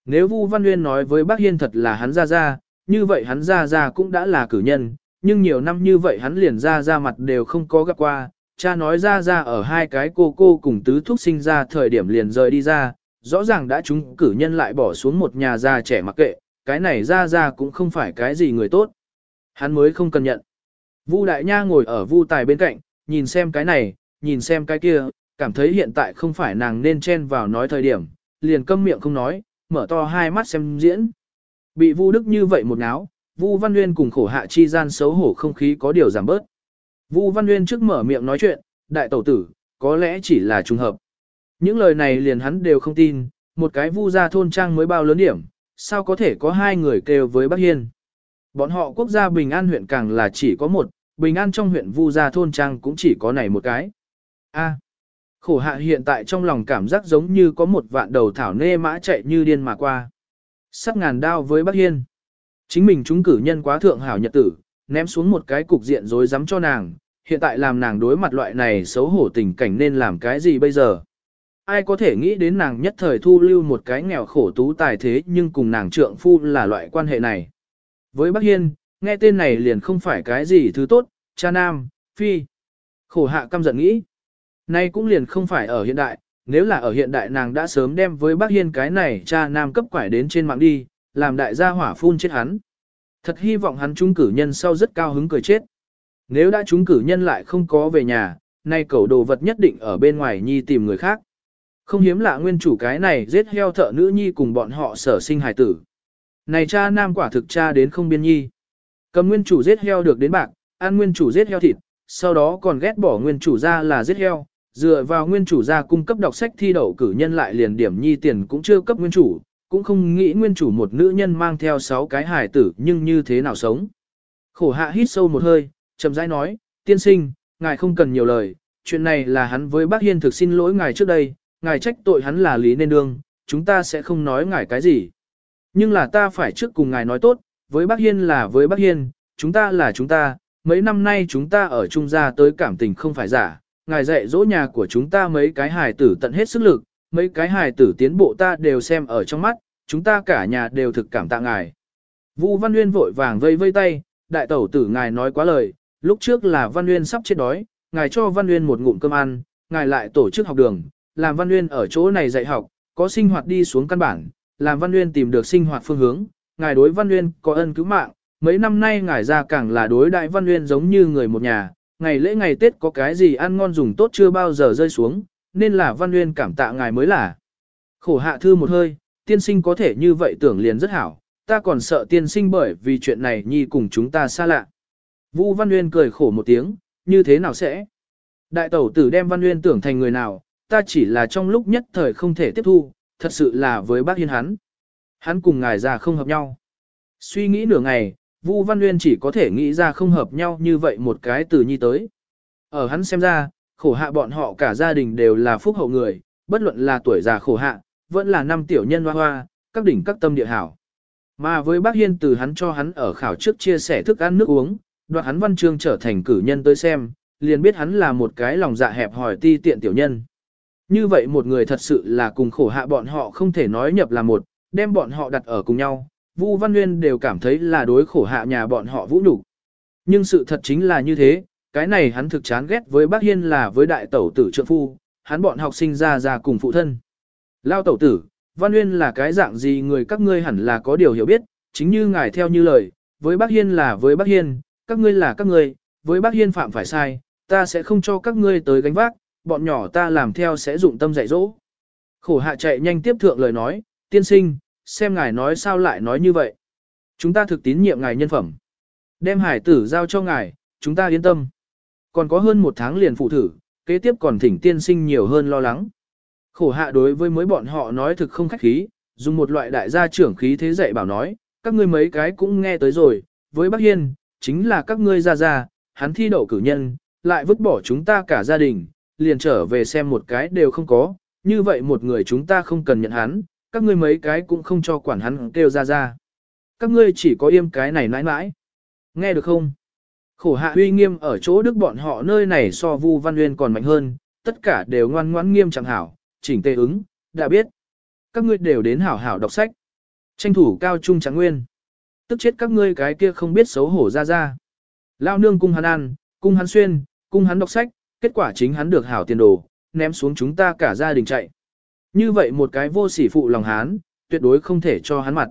Nếu Vu Văn Nguyên nói với bác Hiên thật là hắn ra ra, như vậy hắn ra ra cũng đã là cử nhân, nhưng nhiều năm như vậy hắn liền ra ra mặt đều không có gặp qua, cha nói ra ra ở hai cái cô cô cùng tứ thúc sinh ra thời điểm liền rời đi ra, rõ ràng đã chúng cử nhân lại bỏ xuống một nhà già trẻ mặc kệ, cái này ra ra cũng không phải cái gì người tốt. Hắn mới không cần nhận. Vu Đại Nha ngồi ở Vu Tài bên cạnh, nhìn xem cái này, nhìn xem cái kia, cảm thấy hiện tại không phải nàng nên chen vào nói thời điểm, liền câm miệng không nói, mở to hai mắt xem diễn. Bị Vu Đức như vậy một náo, Vu Văn Nguyên cùng khổ hạ chi gian xấu hổ không khí có điều giảm bớt. Vu Văn Nguyên trước mở miệng nói chuyện, đại tẩu tử, có lẽ chỉ là trùng hợp. Những lời này liền hắn đều không tin, một cái vu gia thôn trang mới bao lớn điểm, sao có thể có hai người kêu với Bắc Hiên. Bọn họ quốc gia Bình An huyện càng là chỉ có một, Bình An trong huyện vu gia thôn trang cũng chỉ có này một cái. A, khổ hạ hiện tại trong lòng cảm giác giống như có một vạn đầu thảo nê mã chạy như điên mà qua. Sắc ngàn đao với Bắc Hiên. Chính mình chúng cử nhân quá thượng hảo nhật tử, ném xuống một cái cục diện rối rắm cho nàng, hiện tại làm nàng đối mặt loại này xấu hổ tình cảnh nên làm cái gì bây giờ. Ai có thể nghĩ đến nàng nhất thời thu lưu một cái nghèo khổ tú tài thế nhưng cùng nàng trượng phu là loại quan hệ này. Với Bắc Hiên, nghe tên này liền không phải cái gì thứ tốt, cha nam, phi. Khổ hạ căm giận nghĩ. Nay cũng liền không phải ở hiện đại, nếu là ở hiện đại nàng đã sớm đem với Bắc Hiên cái này cha nam cấp quải đến trên mạng đi, làm đại gia hỏa phun chết hắn. Thật hy vọng hắn trúng cử nhân sau rất cao hứng cười chết. Nếu đã trúng cử nhân lại không có về nhà, nay cẩu đồ vật nhất định ở bên ngoài nhi tìm người khác. Không hiếm lạ nguyên chủ cái này giết heo thợ nữ nhi cùng bọn họ sở sinh hài tử. Này cha nam quả thực cha đến không biên nhi. Cầm nguyên chủ giết heo được đến bạc, ăn nguyên chủ giết heo thịt, sau đó còn ghét bỏ nguyên chủ ra là giết heo, dựa vào nguyên chủ ra cung cấp đọc sách thi đậu cử nhân lại liền điểm nhi tiền cũng chưa cấp nguyên chủ, cũng không nghĩ nguyên chủ một nữ nhân mang theo 6 cái hài tử nhưng như thế nào sống. Khổ hạ hít sâu một hơi, chậm rãi nói, tiên sinh, ngài không cần nhiều lời, chuyện này là hắn với bác Hiên thực xin lỗi ngài trước đây, ngài trách tội hắn là lý nên đương, chúng ta sẽ không nói ngài cái gì. Nhưng là ta phải trước cùng ngài nói tốt, với bác Hiên là với bác Hiên, chúng ta là chúng ta, mấy năm nay chúng ta ở trung gia tới cảm tình không phải giả, ngài dạy dỗ nhà của chúng ta mấy cái hài tử tận hết sức lực, mấy cái hài tử tiến bộ ta đều xem ở trong mắt, chúng ta cả nhà đều thực cảm tạ ngài. Vũ Văn Nguyên vội vàng vây vây tay, đại tẩu tử ngài nói quá lời, lúc trước là Văn Nguyên sắp chết đói, ngài cho Văn Nguyên một ngụm cơm ăn, ngài lại tổ chức học đường, làm Văn Nguyên ở chỗ này dạy học, có sinh hoạt đi xuống căn bản, làm Văn Nguyên tìm được sinh hoạt phương hướng, ngài đối Văn Nguyên có ân cứu mạng, mấy năm nay ngài ra càng là đối đại Văn Nguyên giống như người một nhà, ngày lễ ngày Tết có cái gì ăn ngon dùng tốt chưa bao giờ rơi xuống, nên là Văn Nguyên cảm tạ ngài mới là. Khổ hạ thư một hơi, tiên sinh có thể như vậy tưởng liền rất hảo, ta còn sợ tiên sinh bởi vì chuyện này nhi cùng chúng ta xa lạ. Vũ Văn Nguyên cười khổ một tiếng, như thế nào sẽ? Đại tẩu tử đem Văn Nguyên tưởng thành người nào, ta chỉ là trong lúc nhất thời không thể tiếp thu, thật sự là với bác hiên hắn. Hắn cùng ngài già không hợp nhau. Suy nghĩ nửa ngày, Vu Văn Nguyên chỉ có thể nghĩ ra không hợp nhau như vậy một cái từ nhi tới. Ở hắn xem ra, khổ hạ bọn họ cả gia đình đều là phúc hậu người, bất luận là tuổi già khổ hạ, vẫn là năm tiểu nhân hoa hoa, các đỉnh các tâm địa hảo. Mà với bác Hiên từ hắn cho hắn ở khảo trước chia sẻ thức ăn nước uống, đoạt hắn văn chương trở thành cử nhân tới xem, liền biết hắn là một cái lòng dạ hẹp hòi ti tiện tiểu nhân. Như vậy một người thật sự là cùng khổ hạ bọn họ không thể nói nhập là một, đem bọn họ đặt ở cùng nhau, Vu Văn Nguyên đều cảm thấy là đối khổ hạ nhà bọn họ vũ nhục. Nhưng sự thật chính là như thế, cái này hắn thực chán ghét với bác Hiên là với đại tẩu tử trượng phu, hắn bọn học sinh ra ra cùng phụ thân. Lao tẩu tử, Văn Nguyên là cái dạng gì người các ngươi hẳn là có điều hiểu biết, chính như ngài theo như lời, với bác Hiên là với bác Hiên, các ngươi là các ngươi, với bác Hiên phạm phải sai, ta sẽ không cho các ngươi tới gánh vác, bọn nhỏ ta làm theo sẽ dụng tâm dạy dỗ. Khổ hạ chạy nhanh tiếp thượng lời nói, tiên sinh, xem ngài nói sao lại nói như vậy. Chúng ta thực tín nhiệm ngài nhân phẩm. Đem hải tử giao cho ngài, chúng ta yên tâm. Còn có hơn một tháng liền phụ thử, kế tiếp còn thỉnh tiên sinh nhiều hơn lo lắng. Khổ hạ đối với mấy bọn họ nói thực không khách khí, dùng một loại đại gia trưởng khí thế dạy bảo nói, các ngươi mấy cái cũng nghe tới rồi, với bác Hiên, chính là các ngươi ra ra, hắn thi đậu cử nhân, lại vứt bỏ chúng ta cả gia đình, liền trở về xem một cái đều không có, như vậy một người chúng ta không cần nhận hắn, các ngươi mấy cái cũng không cho quản hắn kêu ra ra. Các ngươi chỉ có im cái này nãi nãi. Nghe được không? Khổ hạ huy nghiêm ở chỗ đức bọn họ nơi này so vu văn nguyên còn mạnh hơn, tất cả đều ngoan ngoãn nghiêm chẳng hảo, chỉnh tê ứng, đã biết. Các ngươi đều đến hảo hảo đọc sách. Tranh thủ cao trung trắng nguyên. Tức chết các ngươi cái kia không biết xấu hổ ra ra. Lao nương cung hắn ăn, cung hắn xuyên, cung hắn đọc sách, kết quả chính hắn được hảo tiền đồ, ném xuống chúng ta cả gia đình chạy. Như vậy một cái vô sỉ phụ lòng hán, tuyệt đối không thể cho hắn mặt.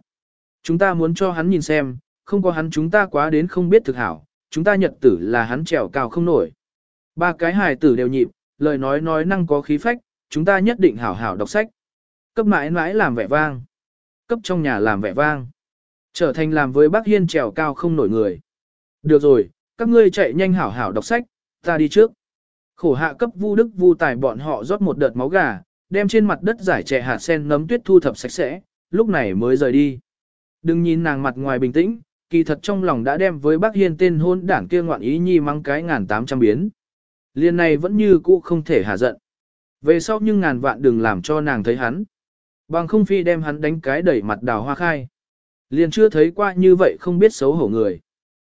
Chúng ta muốn cho hắn nhìn xem, không có hắn chúng ta quá đến không biết thực hảo, chúng ta nhật tử là hắn trèo cao không nổi. Ba cái hài tử đều nhịp, lời nói nói năng có khí phách, chúng ta nhất định hảo hảo đọc sách. Cấp mãi mãi làm vẻ vang. Cấp trong nhà làm vẻ vang. Trở thành làm với bác Hiên trèo cao không nổi người. Được rồi, các ngươi chạy nhanh hảo hảo đọc sách, ta đi trước. Khổ hạ cấp vu đức vu tài bọn họ rót một đợt máu gà, đem trên mặt đất giải trẻ hạt sen nấm tuyết thu thập sạch sẽ, lúc này mới rời đi. Đừng nhìn nàng mặt ngoài bình tĩnh, kỳ thật trong lòng đã đem với bác hiên tên hôn đảng kia ngoạn ý nhi mang cái ngàn tám trăm biến. Liên này vẫn như cũ không thể hạ giận. Về sau nhưng ngàn vạn đừng làm cho nàng thấy hắn. Bằng không phi đem hắn đánh cái đẩy mặt đào hoa khai. Liền chưa thấy qua như vậy không biết xấu hổ người.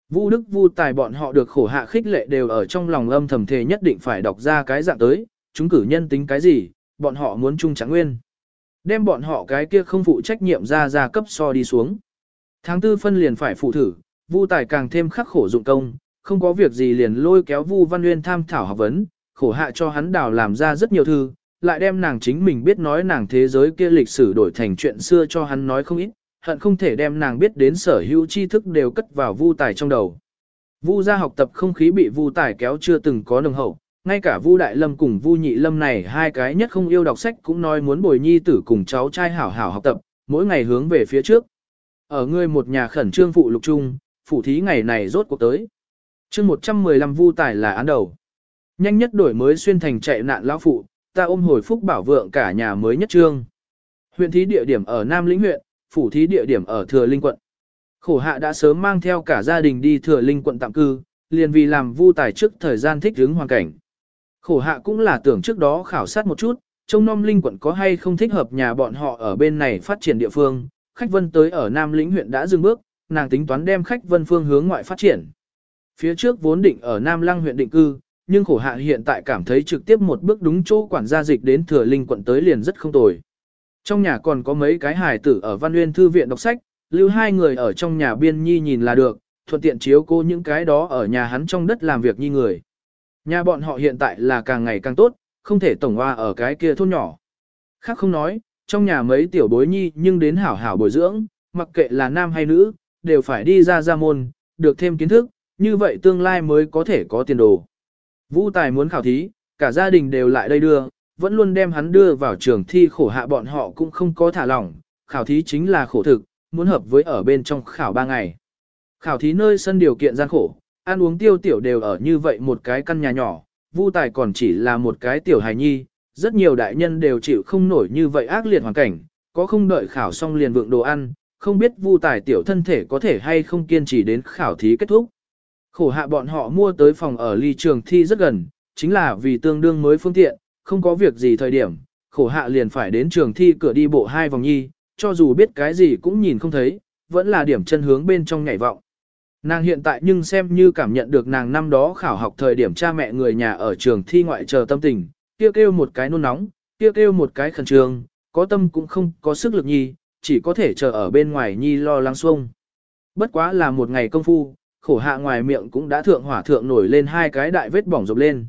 Vu Đức Vu Tài bọn họ được khổ hạ khích lệ đều ở trong lòng âm thầm thề nhất định phải đọc ra cái dạng tới, chúng cử nhân tính cái gì, bọn họ muốn chung trắng nguyên. Đem bọn họ cái kia không phụ trách nhiệm ra ra cấp so đi xuống. Tháng tư phân liền phải phụ thử, Vu Tài càng thêm khắc khổ dụng công, không có việc gì liền lôi kéo Vu Văn Nguyên tham thảo học vấn, khổ hạ cho hắn đào làm ra rất nhiều thư, lại đem nàng chính mình biết nói nàng thế giới kia lịch sử đổi thành chuyện xưa cho hắn nói không ít, hận không thể đem nàng biết đến sở hữu tri thức đều cất vào Vu Tài trong đầu. Vu gia học tập không khí bị Vu Tài kéo chưa từng có nồng hậu, ngay cả Vu Đại Lâm cùng Vu Nhị Lâm này hai cái nhất không yêu đọc sách cũng nói muốn bồi nhi tử cùng cháu trai hảo hảo học tập, mỗi ngày hướng về phía trước. Ở ngươi một nhà khẩn trương phụ lục trung, phủ thí ngày này rốt cuộc tới. chương 115 Vu Tài là án đầu. Nhanh nhất đổi mới xuyên thành chạy nạn lão phụ, ta ôm hồi phúc bảo vượng cả nhà mới nhất trương. Huyện thí địa điểm ở Nam Lĩnh huyện, phủ thí địa điểm ở Thừa Linh quận. Khổ hạ đã sớm mang theo cả gia đình đi Thừa Linh quận tạm cư, liền vì làm vu tài trước thời gian thích ứng hoàn cảnh. Khổ hạ cũng là tưởng trước đó khảo sát một chút, trông nom Linh quận có hay không thích hợp nhà bọn họ ở bên này phát triển địa phương. Khách vân tới ở Nam Lĩnh huyện đã dừng bước, nàng tính toán đem khách vân phương hướng ngoại phát triển. Phía trước vốn định ở Nam Lăng huyện định cư, nhưng khổ hạ hiện tại cảm thấy trực tiếp một bước đúng chỗ quản gia dịch đến thừa linh quận tới liền rất không tồi. Trong nhà còn có mấy cái hài tử ở Văn Nguyên Thư viện đọc sách, lưu hai người ở trong nhà biên nhi nhìn là được, thuận tiện chiếu cô những cái đó ở nhà hắn trong đất làm việc nhi người. Nhà bọn họ hiện tại là càng ngày càng tốt, không thể tổng hoa ở cái kia thôn nhỏ. Khác không nói, trong nhà mấy tiểu bối nhi nhưng đến hảo hảo bồi dưỡng, mặc kệ là nam hay nữ, đều phải đi ra ra môn, được thêm kiến thức, như vậy tương lai mới có thể có tiền đồ. Vũ Tài muốn khảo thí, cả gia đình đều lại đây đưa, vẫn luôn đem hắn đưa vào trường thi khổ hạ bọn họ cũng không có thả lỏng, khảo thí chính là khổ thực, muốn hợp với ở bên trong khảo 3 ngày. Khảo thí nơi sân điều kiện gian khổ, ăn uống tiêu tiểu đều ở như vậy một cái căn nhà nhỏ, Vu Tài còn chỉ là một cái tiểu hài nhi, rất nhiều đại nhân đều chịu không nổi như vậy ác liệt hoàn cảnh, có không đợi khảo xong liền vượng đồ ăn, không biết Vu Tài tiểu thân thể có thể hay không kiên trì đến khảo thí kết thúc. Khổ hạ bọn họ mua tới phòng ở ly trường thi rất gần, chính là vì tương đương mới phương tiện, không có việc gì thời điểm, khổ hạ liền phải đến trường thi cửa đi bộ hai vòng nhi, cho dù biết cái gì cũng nhìn không thấy, vẫn là điểm chân hướng bên trong nhảy vọng. Nàng hiện tại nhưng xem như cảm nhận được nàng năm đó khảo học thời điểm cha mẹ người nhà ở trường thi ngoại chờ tâm tình, kêu kêu một cái nôn nóng, kêu kêu một cái khẩn trương, có tâm cũng không có sức lực nhi, chỉ có thể chờ ở bên ngoài nhi lo lắng xuông. Bất quá là một ngày công phu, khổ hạ ngoài miệng cũng đã thượng hỏa thượng nổi lên hai cái đại vết bỏng rộp lên.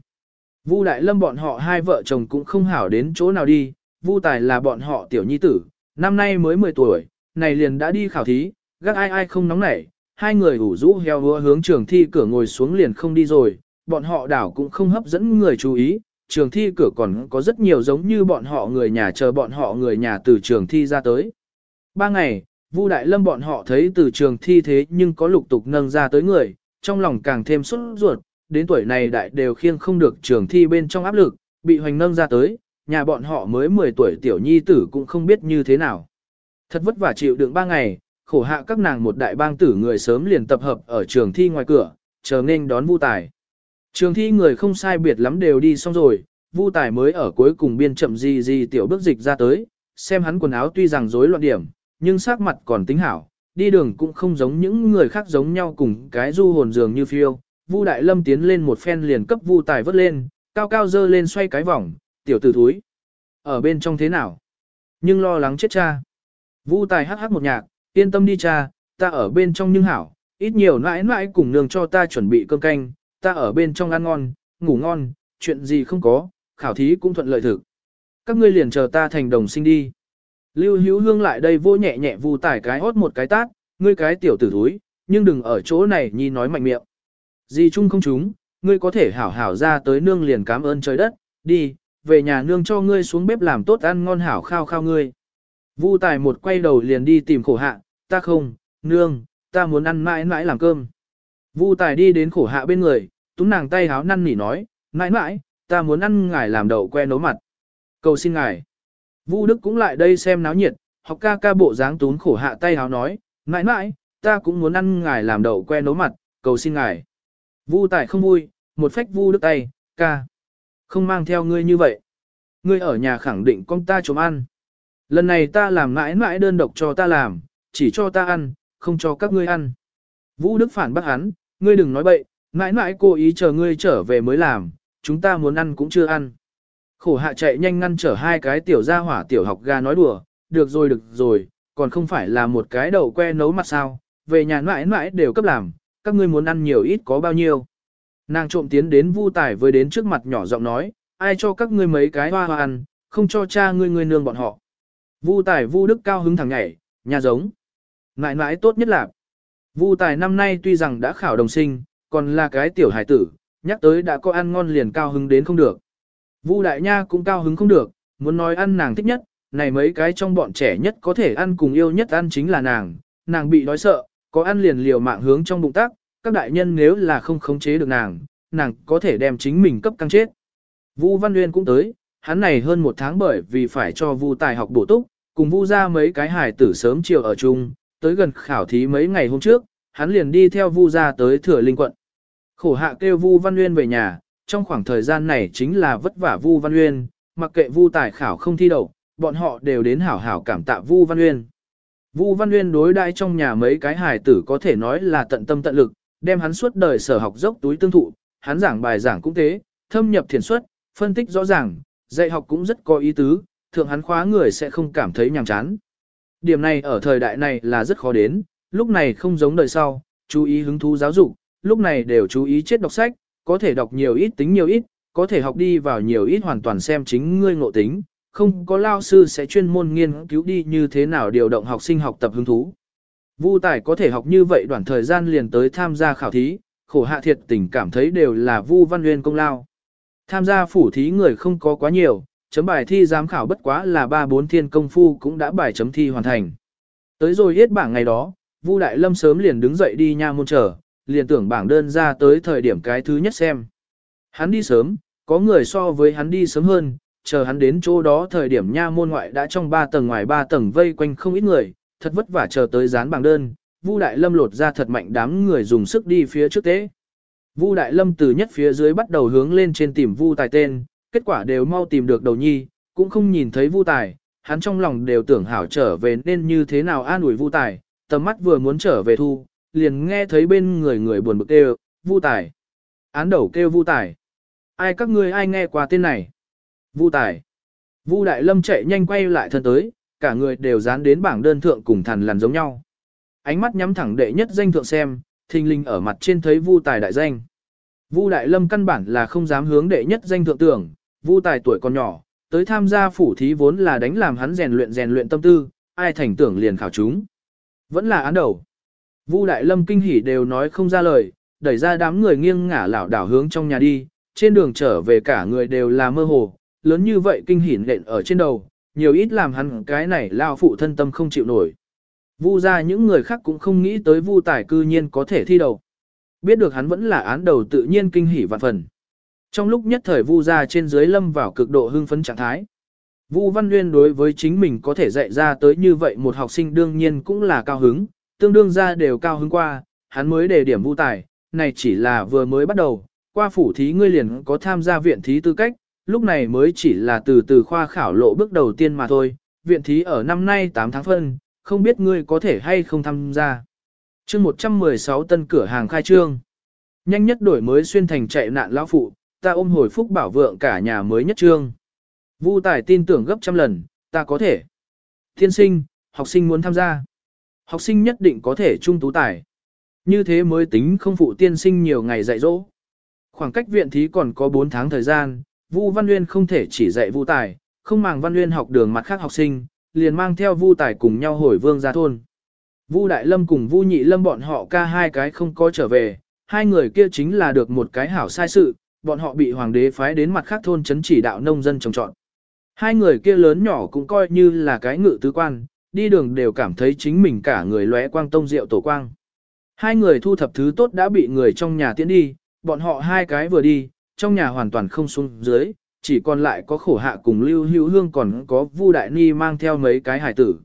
Vu Đại Lâm bọn họ hai vợ chồng cũng không hảo đến chỗ nào đi, Vu Tài là bọn họ tiểu nhi tử, năm nay mới 10 tuổi, này liền đã đi khảo thí, gác ai ai không nóng nảy, hai người ủ rũ heo hứa hướng trường thi cửa ngồi xuống liền không đi rồi, bọn họ đảo cũng không hấp dẫn người chú ý, trường thi cửa còn có rất nhiều giống như bọn họ người nhà chờ bọn họ người nhà từ trường thi ra tới. Ba ngày, Vu Đại Lâm bọn họ thấy từ trường thi thế nhưng có lục tục nâng ra tới người, trong lòng càng thêm sốt ruột, đến tuổi này đại đều khiêng không được trường thi bên trong áp lực, bị hoành nâng ra tới, nhà bọn họ mới 10 tuổi tiểu nhi tử cũng không biết như thế nào. Thật vất vả chịu đựng ba ngày, khổ hạ các nàng một đại bang tử người sớm liền tập hợp ở trường thi ngoài cửa, chờ nên đón Vu Tài. Trường thi người không sai biệt lắm đều đi xong rồi, Vu Tài mới ở cuối cùng biên chậm gì gì tiểu bước dịch ra tới, xem hắn quần áo tuy rằng rối loạn điểm, nhưng sắc mặt còn tính hảo, đi đường cũng không giống những người khác giống nhau cùng cái du hồn dường như phiêu. Vu Đại Lâm tiến lên một phen liền cấp Vu Tài vớt lên, cao cao dơ lên xoay cái vòng, tiểu tử thúi. Ở bên trong thế nào? Nhưng lo lắng chết cha. Vu Tài hắc hắc một nhạc, yên tâm đi cha, ta ở bên trong nhưng hảo, ít nhiều nãi nãi cùng nương cho ta chuẩn bị cơm canh, ta ở bên trong ăn ngon, ngủ ngon, chuyện gì không có, khảo thí cũng thuận lợi thực. Các ngươi liền chờ ta thành đồng sinh đi. Lưu Hữu Hương lại đây vô nhẹ nhẹ vu Tài cái hốt một cái tát, ngươi cái tiểu tử thúi, nhưng đừng ở chỗ này nhi nói mạnh miệng. Gì chung không chúng, ngươi có thể hảo hảo ra tới nương liền cảm ơn trời đất, đi, về nhà nương cho ngươi xuống bếp làm tốt ăn ngon hảo khao khao ngươi. Vu tài một quay đầu liền đi tìm khổ hạ, ta không, nương, ta muốn ăn mãi mãi làm cơm. Vu tài đi đến khổ hạ bên người, túm nàng tay háo năn nỉ nói, mãi mãi, ta muốn ăn ngài làm đậu que nấu mặt. Cầu xin ngài. Vu Đức cũng lại đây xem náo nhiệt, học ca ca bộ dáng tún khổ hạ tay háo nói, mãi mãi, ta cũng muốn ăn ngài làm đậu que nấu mặt, cầu xin ngài. Vu Tài không vui, một phách Vu Đức tay, ca. Không mang theo ngươi như vậy. Ngươi ở nhà khẳng định con ta chống ăn. Lần này ta làm mãi mãi đơn độc cho ta làm, chỉ cho ta ăn, không cho các ngươi ăn. Vũ Đức phản bác hắn, ngươi đừng nói bậy, mãi mãi cố ý chờ ngươi trở về mới làm, chúng ta muốn ăn cũng chưa ăn. Khổ hạ chạy nhanh ngăn trở hai cái tiểu gia hỏa tiểu học ga nói đùa, được rồi được rồi, còn không phải là một cái đậu que nấu mặt sao, về nhà mãi mãi đều cấp làm, các ngươi muốn ăn nhiều ít có bao nhiêu. Nàng trộm tiến đến vu tải với đến trước mặt nhỏ giọng nói, ai cho các ngươi mấy cái hoa hoa ăn, không cho cha ngươi ngươi nương bọn họ. Vu tải vu đức cao hứng thẳng nhảy, nhà giống. Ngại ngãi tốt nhất là, vu tài năm nay tuy rằng đã khảo đồng sinh, còn là cái tiểu hải tử, nhắc tới đã có ăn ngon liền cao hứng đến không được. Vu Đại Nha cũng cao hứng không được, muốn nói ăn nàng thích nhất, này mấy cái trong bọn trẻ nhất có thể ăn cùng yêu nhất ăn chính là nàng, nàng bị đói sợ, có ăn liền liều mạng hướng trong bụng tác, các đại nhân nếu là không khống chế được nàng, nàng có thể đem chính mình cấp căng chết. Vu Văn Nguyên cũng tới, hắn này hơn một tháng bởi vì phải cho Vu Tài học bổ túc, cùng Vu ra mấy cái hài tử sớm chiều ở chung, tới gần khảo thí mấy ngày hôm trước, hắn liền đi theo Vu ra tới Thừa Linh quận. Khổ hạ kêu Vu Văn Nguyên về nhà, trong khoảng thời gian này chính là vất vả Vu Văn Nguyên, mặc kệ Vu Tài khảo không thi đậu, bọn họ đều đến hảo hảo cảm tạ Vu Văn Nguyên. Vu Văn Nguyên đối đãi trong nhà mấy cái hài tử có thể nói là tận tâm tận lực, đem hắn suốt đời sở học dốc túi tương thụ, hắn giảng bài giảng cũng thế, thâm nhập thiền xuất, phân tích rõ ràng, dạy học cũng rất có ý tứ, thượng hắn khóa người sẽ không cảm thấy nhàm chán. Điểm này ở thời đại này là rất khó đến, lúc này không giống đời sau, chú ý hứng thú giáo dục, lúc này đều chú ý chết đọc sách, có thể đọc nhiều ít tính nhiều ít, có thể học đi vào nhiều ít hoàn toàn xem chính ngươi ngộ tính, không có lao sư sẽ chuyên môn nghiên cứu đi như thế nào điều động học sinh học tập hứng thú. Vu Tài có thể học như vậy đoạn thời gian liền tới tham gia khảo thí, khổ hạ thiệt tình cảm thấy đều là Vu Văn Nguyên công lao. Tham gia phủ thí người không có quá nhiều, chấm bài thi giám khảo bất quá là ba bốn thiên công phu cũng đã bài chấm thi hoàn thành. Tới rồi hết bảng ngày đó, Vu Đại Lâm sớm liền đứng dậy đi nha môn chờ, liền tưởng bảng đơn ra tới thời điểm cái thứ nhất xem. Hắn đi sớm, có người so với hắn đi sớm hơn, chờ hắn đến chỗ đó thời điểm nha môn ngoại đã trong ba tầng ngoài ba tầng vây quanh không ít người, thật vất vả chờ tới dán bảng đơn, Vu Đại Lâm lột ra thật mạnh đám người dùng sức đi phía trước tế. Vu Đại Lâm từ nhất phía dưới bắt đầu hướng lên trên tìm Vu Tài tên, kết quả đều mau tìm được đầu nhi, cũng không nhìn thấy Vu Tài, hắn trong lòng đều tưởng hảo trở về nên như thế nào an ủi Vu Tài, tầm mắt vừa muốn trở về thu, liền nghe thấy bên người người buồn bực kêu, Vu Tài. Án đầu kêu Vu Tài. Ai các ngươi ai nghe qua tên này? Vu Tài. Vu Đại Lâm chạy nhanh quay lại thân tới, cả người đều dán đến bảng đơn thượng cùng thần lằn giống nhau. Ánh mắt nhắm thẳng đệ nhất danh thượng xem, thình linh ở mặt trên thấy Vu Tài đại danh. Vu Đại Lâm căn bản là không dám hướng đệ nhất danh thượng tưởng, Vu Tài tuổi còn nhỏ, tới tham gia phủ thí vốn là đánh làm hắn rèn luyện rèn luyện tâm tư, ai thành tưởng liền khảo chúng. Vẫn là án đầu. Vu Đại Lâm kinh hỉ đều nói không ra lời, đẩy ra đám người nghiêng ngả lảo đảo hướng trong nhà đi, trên đường trở về cả người đều là mơ hồ, lớn như vậy kinh hỉ nện ở trên đầu, nhiều ít làm hắn cái này lao phụ thân tâm không chịu nổi. Vu ra những người khác cũng không nghĩ tới Vu Tài cư nhiên có thể thi đầu. Biết được hắn vẫn là án đầu tự nhiên kinh hỉ vạn phần. Trong lúc nhất thời Vu ra trên dưới lâm vào cực độ hưng phấn trạng thái. Vu Văn Nguyên đối với chính mình có thể dạy ra tới như vậy một học sinh đương nhiên cũng là cao hứng, tương đương ra đều cao hứng qua, hắn mới đề điểm Vu Tài, này chỉ là vừa mới bắt đầu, qua phủ thí ngươi liền có tham gia viện thí tư cách, lúc này mới chỉ là từ từ khoa khảo lộ bước đầu tiên mà thôi, viện thí ở năm nay 8 tháng phân, không biết ngươi có thể hay không tham gia. chương 116 tân cửa hàng khai trương. Nhanh nhất đổi mới xuyên thành chạy nạn lão phụ, ta ôm hồi phúc bảo vượng cả nhà mới nhất trương. Vu Tài tin tưởng gấp trăm lần, ta có thể. Thiên sinh, học sinh muốn tham gia. Học sinh nhất định có thể trung tú tài. Như thế mới tính không phụ tiên sinh nhiều ngày dạy dỗ. Khoảng cách viện thí còn có 4 tháng thời gian, Vu Văn Nguyên không thể chỉ dạy Vu Tài, không màng Văn Nguyên học đường mặt khác học sinh, liền mang theo Vu Tài cùng nhau hồi vương ra thôn. Vu Đại Lâm cùng Vu Nhị Lâm bọn họ ca hai cái không có trở về, hai người kia chính là được một cái hảo sai sự, bọn họ bị hoàng đế phái đến mặt khác thôn chấn chỉ đạo nông dân trồng trọt. Hai người kia lớn nhỏ cũng coi như là cái ngự tứ quan, đi đường đều cảm thấy chính mình cả người lóe quang tông rượu tổ quang. Hai người thu thập thứ tốt đã bị người trong nhà tiễn đi, bọn họ hai cái vừa đi, trong nhà hoàn toàn không xuống dưới, chỉ còn lại có khổ hạ cùng lưu hữu hương còn có Vu Đại Ni mang theo mấy cái hài tử.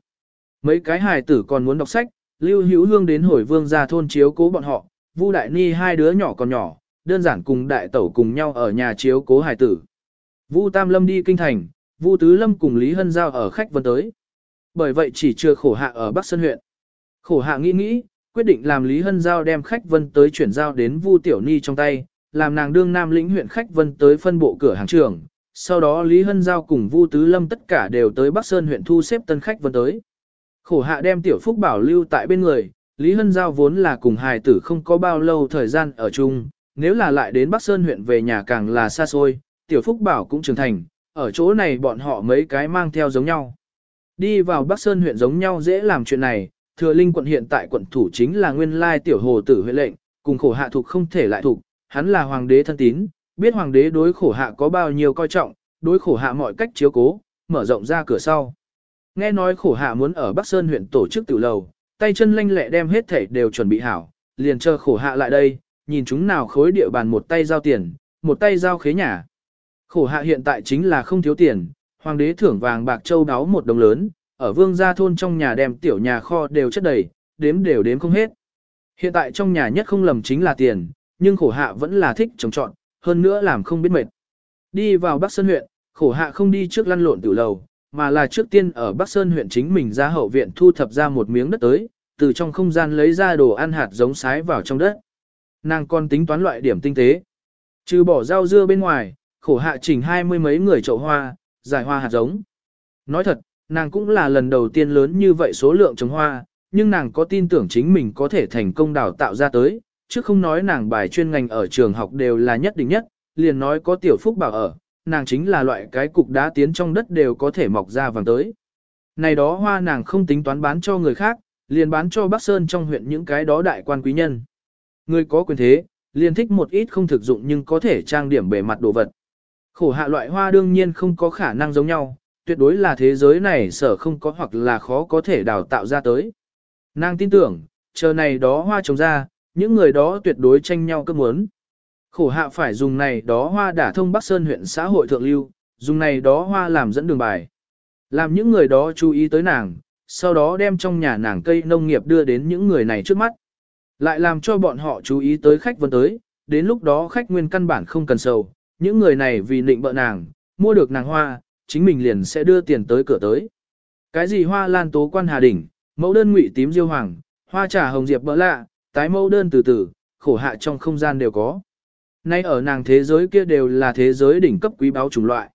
Mấy cái hài tử còn muốn đọc sách, lưu hữu hương đến hồi vương ra thôn chiếu cố bọn họ, Vu Đại Ni hai đứa nhỏ còn nhỏ, đơn giản cùng đại tẩu cùng nhau ở nhà chiếu cố hài tử. Vu Tam Lâm đi kinh thành, Vu Tứ Lâm cùng Lý Hân Giao ở khách vân tới. Bởi vậy chỉ chưa khổ hạ ở Bắc Sơn huyện. Khổ hạ nghĩ nghĩ, quyết định làm Lý Hân Giao đem khách vân tới chuyển giao đến Vu Tiểu Ni trong tay, làm nàng đương nam lĩnh huyện khách vân tới phân bộ cửa hàng trường. Sau đó Lý Hân Giao cùng Vu Tứ Lâm tất cả đều tới Bắc Sơn huyện thu xếp tân khách vân tới. Khổ hạ đem Tiểu Phúc Bảo lưu tại bên người, Lý Hân Giao vốn là cùng hài tử không có bao lâu thời gian ở chung, nếu là lại đến Bắc Sơn huyện về nhà càng là xa xôi, Tiểu Phúc Bảo cũng trưởng thành, ở chỗ này bọn họ mấy cái mang theo giống nhau. Đi vào Bắc Sơn huyện giống nhau dễ làm chuyện này, Thừa Linh quận hiện tại quận thủ chính là nguyên lai tiểu hồ tử huyện lệnh, cùng khổ hạ thuộc không thể lại thuộc, hắn là hoàng đế thân tín, biết hoàng đế đối khổ hạ có bao nhiêu coi trọng, đối khổ hạ mọi cách chiếu cố, mở rộng ra cửa sau. Nghe nói khổ hạ muốn ở Bắc Sơn huyện tổ chức tiểu lầu, tay chân lanh lẹ đem hết thảy đều chuẩn bị hảo, liền chờ khổ hạ lại đây, nhìn chúng nào khối địa bàn một tay giao tiền, một tay giao khế nhà. Khổ hạ hiện tại chính là không thiếu tiền, hoàng đế thưởng vàng bạc châu đáo một đồng lớn, ở vương gia thôn trong nhà đem tiểu nhà kho đều chất đầy, đếm đều đếm không hết. Hiện tại trong nhà nhất không lầm chính là tiền, nhưng khổ hạ vẫn là thích trồng trọn, hơn nữa làm không biết mệt. Đi vào Bắc Sơn huyện, khổ hạ không đi trước lăn lộn tiểu lầu, mà là trước tiên ở Bắc Sơn huyện chính mình ra hậu viện thu thập ra một miếng đất tới, từ trong không gian lấy ra đồ ăn hạt giống sái vào trong đất. Nàng còn tính toán loại điểm tinh tế. Trừ bỏ rau dưa bên ngoài, khổ hạ chỉnh hai mươi mấy người chậu hoa, giải hoa hạt giống. Nói thật, nàng cũng là lần đầu tiên lớn như vậy số lượng trồng hoa, nhưng nàng có tin tưởng chính mình có thể thành công đào tạo ra tới, chứ không nói nàng bài chuyên ngành ở trường học đều là nhất định nhất, liền nói có tiểu phúc bảo ở, nàng chính là loại cái cục đá tiến trong đất đều có thể mọc ra vàng tới. Này đó hoa nàng không tính toán bán cho người khác, liền bán cho Bắc Sơn trong huyện những cái đó đại quan quý nhân. Người có quyền thế, liền thích một ít không thực dụng nhưng có thể trang điểm bề mặt đồ vật. Khổ hạ loại hoa đương nhiên không có khả năng giống nhau, tuyệt đối là thế giới này sở không có hoặc là khó có thể đào tạo ra tới. Nàng tin tưởng, chờ này đó hoa trồng ra, những người đó tuyệt đối tranh nhau cấp muốn. Khổ hạ phải dùng này đó hoa đả thông Bắc Sơn huyện xã hội thượng lưu, dùng này đó hoa làm dẫn đường bài. Làm những người đó chú ý tới nàng, sau đó đem trong nhà nàng cây nông nghiệp đưa đến những người này trước mắt. Lại làm cho bọn họ chú ý tới khách vân tới, đến lúc đó khách nguyên căn bản không cần sầu, những người này vì định bợ nàng, mua được nàng hoa, chính mình liền sẽ đưa tiền tới cửa tới. Cái gì hoa lan tố quan hà đỉnh, mẫu đơn ngụy tím diêu hoàng, hoa trà hồng diệp bỡ lạ, tái mẫu đơn từ từ, khổ hạ trong không gian đều có. Nay ở nàng thế giới kia đều là thế giới đỉnh cấp quý báu chủng loại.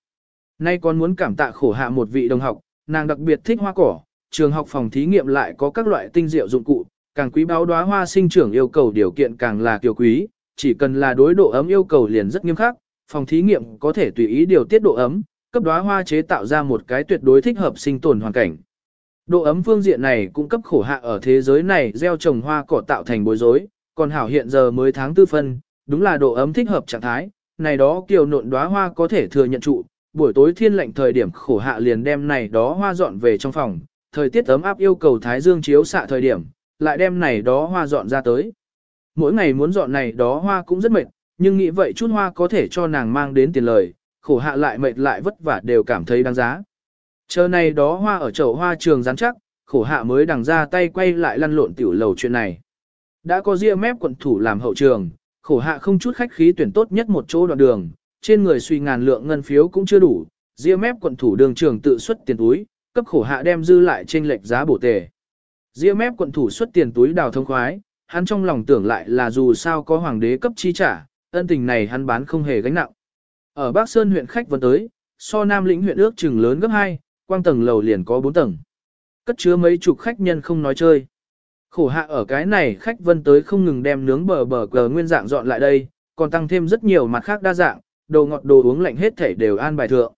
Nay còn muốn cảm tạ khổ hạ một vị đồng học, nàng đặc biệt thích hoa cỏ, trường học phòng thí nghiệm lại có các loại tinh diệu dụng cụ, càng quý báu đóa hoa sinh trưởng yêu cầu điều kiện càng là kiều quý, chỉ cần là đối độ ấm yêu cầu liền rất nghiêm khắc, phòng thí nghiệm có thể tùy ý điều tiết độ ấm, cấp đóa hoa chế tạo ra một cái tuyệt đối thích hợp sinh tồn hoàn cảnh. Độ ấm phương diện này cũng cấp khổ hạ ở thế giới này gieo trồng hoa cỏ tạo thành bối rối, còn hảo hiện giờ mới tháng tư phân, đúng là độ ấm thích hợp trạng thái, này đó kiều nộn đóa hoa có thể thừa nhận trụ, buổi tối thiên lạnh thời điểm khổ hạ liền đem này đó hoa dọn về trong phòng, thời tiết ấm áp yêu cầu thái dương chiếu xạ thời điểm, lại đem này đó hoa dọn ra tới. Mỗi ngày muốn dọn này đó hoa cũng rất mệt, nhưng nghĩ vậy chút hoa có thể cho nàng mang đến tiền lời, khổ hạ lại mệt lại vất vả đều cảm thấy đáng giá. Chờ này đó hoa ở chậu hoa trường rắn chắc, khổ hạ mới đằng ra tay quay lại lăn lộn tiểu lầu chuyện này. Đã có ria mép quận thủ làm hậu trường, khổ hạ không chút khách khí tuyển tốt nhất một chỗ đoạn đường, trên người suy ngàn lượng ngân phiếu cũng chưa đủ, ria mép quận thủ đường trường tự xuất tiền túi, cấp khổ hạ đem dư lại trên lệch giá bổ tề. Ria mép quận thủ xuất tiền túi đào thông khoái, hắn trong lòng tưởng lại là dù sao có hoàng đế cấp chi trả, ân tình này hắn bán không hề gánh nặng. Ở Bắc Sơn huyện khách vẫn tới, so Nam lĩnh huyện ước chừng lớn gấp 2, quang tầng lầu liền có 4 tầng. Cất chứa mấy chục khách nhân không nói chơi. Khổ hạ ở cái này khách vân tới không ngừng đem nướng bờ bờ cờ nguyên dạng dọn lại đây, còn tăng thêm rất nhiều mặt khác đa dạng, đồ ngọt đồ uống lạnh hết thể đều an bài thượng.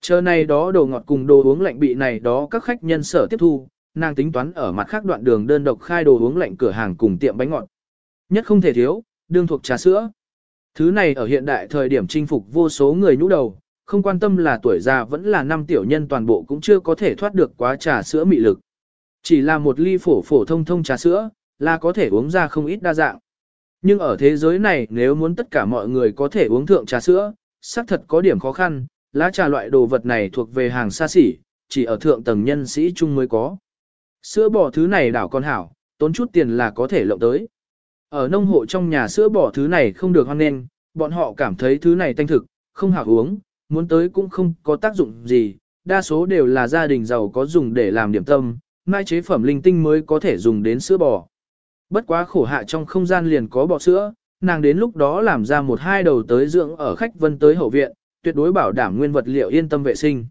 Chờ này đó đồ ngọt cùng đồ uống lạnh bị này đó các khách nhân sở tiếp thu, nàng tính toán ở mặt khác đoạn đường đơn độc khai đồ uống lạnh cửa hàng cùng tiệm bánh ngọt. Nhất không thể thiếu, đương thuộc trà sữa. Thứ này ở hiện đại thời điểm chinh phục vô số người nhũ đầu, không quan tâm là tuổi già vẫn là năm tiểu nhân toàn bộ cũng chưa có thể thoát được quá trà sữa mị lực. Chỉ là một ly phổ phổ thông thông trà sữa, là có thể uống ra không ít đa dạng. Nhưng ở thế giới này nếu muốn tất cả mọi người có thể uống thượng trà sữa, xác thật có điểm khó khăn, lá trà loại đồ vật này thuộc về hàng xa xỉ, chỉ ở thượng tầng nhân sĩ chung mới có. Sữa bò thứ này đảo con hảo, tốn chút tiền là có thể lộng tới. Ở nông hộ trong nhà sữa bò thứ này không được hoan nghênh, bọn họ cảm thấy thứ này tanh thực, không hảo uống, muốn tới cũng không có tác dụng gì, đa số đều là gia đình giàu có dùng để làm điểm tâm, mai chế phẩm linh tinh mới có thể dùng đến sữa bò. Bất quá khổ hạ trong không gian liền có bò sữa, nàng đến lúc đó làm ra một hai đầu tới dưỡng ở khách vân tới hậu viện, tuyệt đối bảo đảm nguyên vật liệu yên tâm vệ sinh.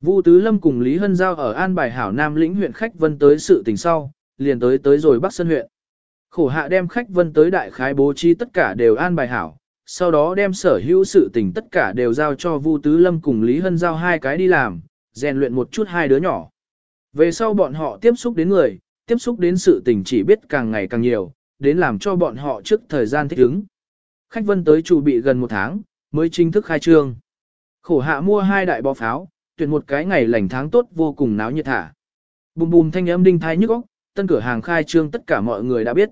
Vu Tứ Lâm cùng Lý Hân Giao ở An Bài Hảo Nam lĩnh huyện khách vân tới sự tình sau, liền tới tới rồi Bắc Sơn huyện. Khổ hạ đem khách vân tới đại khái bố trí tất cả đều an bài hảo, sau đó đem sở hữu sự tình tất cả đều giao cho Vu Tứ Lâm cùng Lý Hân giao hai cái đi làm, rèn luyện một chút hai đứa nhỏ. Về sau bọn họ tiếp xúc đến người, tiếp xúc đến sự tình chỉ biết càng ngày càng nhiều, đến làm cho bọn họ trước thời gian thích ứng. Khách vân tới chủ bị gần một tháng, mới chính thức khai trương. Khổ hạ mua hai đại bó pháo, tuyển một cái ngày lành tháng tốt vô cùng náo nhiệt thả. Bùm bùm thanh âm đinh thai nhức óc, tân cửa hàng khai trương tất cả mọi người đã biết.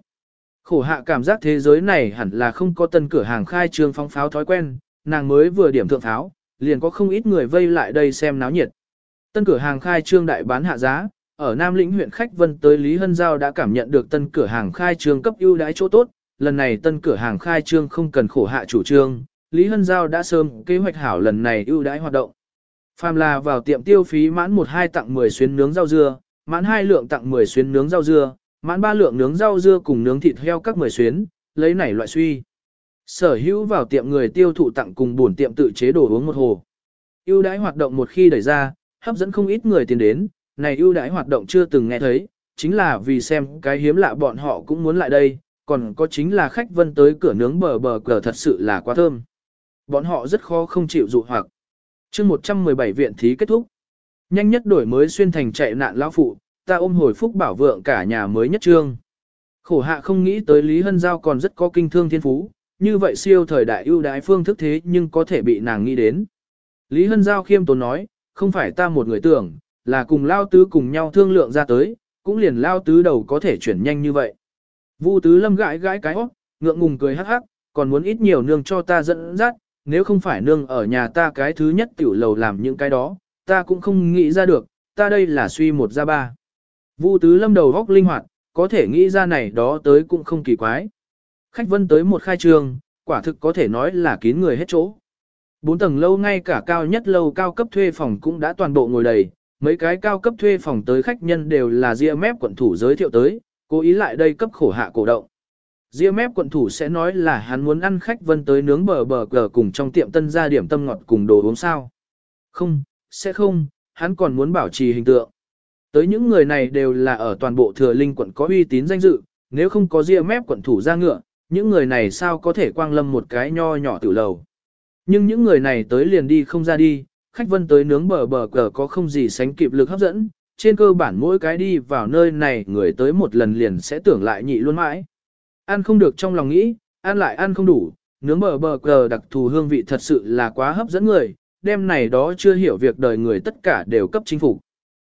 Khổ hạ cảm giác thế giới này hẳn là không có tân cửa hàng khai trương phóng pháo thói quen, nàng mới vừa điểm thượng pháo, liền có không ít người vây lại đây xem náo nhiệt. Tân cửa hàng khai trương đại bán hạ giá, ở Nam Lĩnh huyện khách vân tới Lý Hân Giao đã cảm nhận được tân cửa hàng khai trương cấp ưu đãi chỗ tốt, lần này tân cửa hàng khai trương không cần khổ hạ chủ trương, Lý Hân Giao đã sớm kế hoạch hảo lần này ưu đãi hoạt động. Phàm là vào tiệm tiêu phí mãn 1 2 tặng 10 xuyến nướng rau dưa, mãn 2 lượng tặng 10 xuyến nướng rau dưa, mãn ba lượng nướng rau dưa cùng nướng thịt heo các 10 xuyến, lấy này loại suy. Sở hữu vào tiệm người tiêu thụ tặng cùng buồn tiệm tự chế đồ uống một hồ. Ưu đãi hoạt động một khi đẩy ra, hấp dẫn không ít người tiền đến, này ưu đãi hoạt động chưa từng nghe thấy, chính là vì xem cái hiếm lạ bọn họ cũng muốn lại đây, còn có chính là khách vân tới cửa nướng bờ bờ cờ thật sự là quá thơm. Bọn họ rất khó không chịu dụ hoặc. chương 117 viện thí kết thúc. Nhanh nhất đổi mới xuyên thành chạy nạn lão phụ, ta ôm hồi phúc bảo vượng cả nhà mới nhất trương. Khổ hạ không nghĩ tới Lý Hân Giao còn rất có kinh thương thiên phú, như vậy siêu thời đại ưu đãi phương thức thế nhưng có thể bị nàng nghĩ đến. Lý Hân Giao khiêm tốn nói, không phải ta một người tưởng, là cùng lao tứ cùng nhau thương lượng ra tới, cũng liền lao tứ đầu có thể chuyển nhanh như vậy. Vu tứ lâm gãi gãi cái óc, ngượng ngùng cười hắc hắc, còn muốn ít nhiều nương cho ta dẫn dắt, nếu không phải nương ở nhà ta cái thứ nhất tiểu lầu làm những cái đó, ta cũng không nghĩ ra được, ta đây là suy một ra ba. Vu tứ lâm đầu góc linh hoạt, có thể nghĩ ra này đó tới cũng không kỳ quái. Khách vân tới một khai trường, quả thực có thể nói là kín người hết chỗ. Bốn tầng lâu ngay cả cao nhất lâu cao cấp thuê phòng cũng đã toàn bộ ngồi đầy, mấy cái cao cấp thuê phòng tới khách nhân đều là ria mép quận thủ giới thiệu tới, cố ý lại đây cấp khổ hạ cổ động. Ria mép quận thủ sẽ nói là hắn muốn ăn khách vân tới nướng bờ bờ cờ cùng trong tiệm tân gia điểm tâm ngọt cùng đồ uống sao. Không, sẽ không, hắn còn muốn bảo trì hình tượng. Tới những người này đều là ở toàn bộ thừa linh quận có uy tín danh dự, nếu không có ria mép quận thủ ra ngựa, những người này sao có thể quang lâm một cái nho nhỏ tiểu lầu. Nhưng những người này tới liền đi không ra đi, khách vân tới nướng bờ bờ cờ có không gì sánh kịp lực hấp dẫn, trên cơ bản mỗi cái đi vào nơi này người tới một lần liền sẽ tưởng lại nhị luôn mãi. Ăn không được trong lòng nghĩ, ăn lại ăn không đủ, nướng bờ bờ cờ đặc thù hương vị thật sự là quá hấp dẫn người, đêm này đó chưa hiểu việc đời người tất cả đều cấp chính phủ.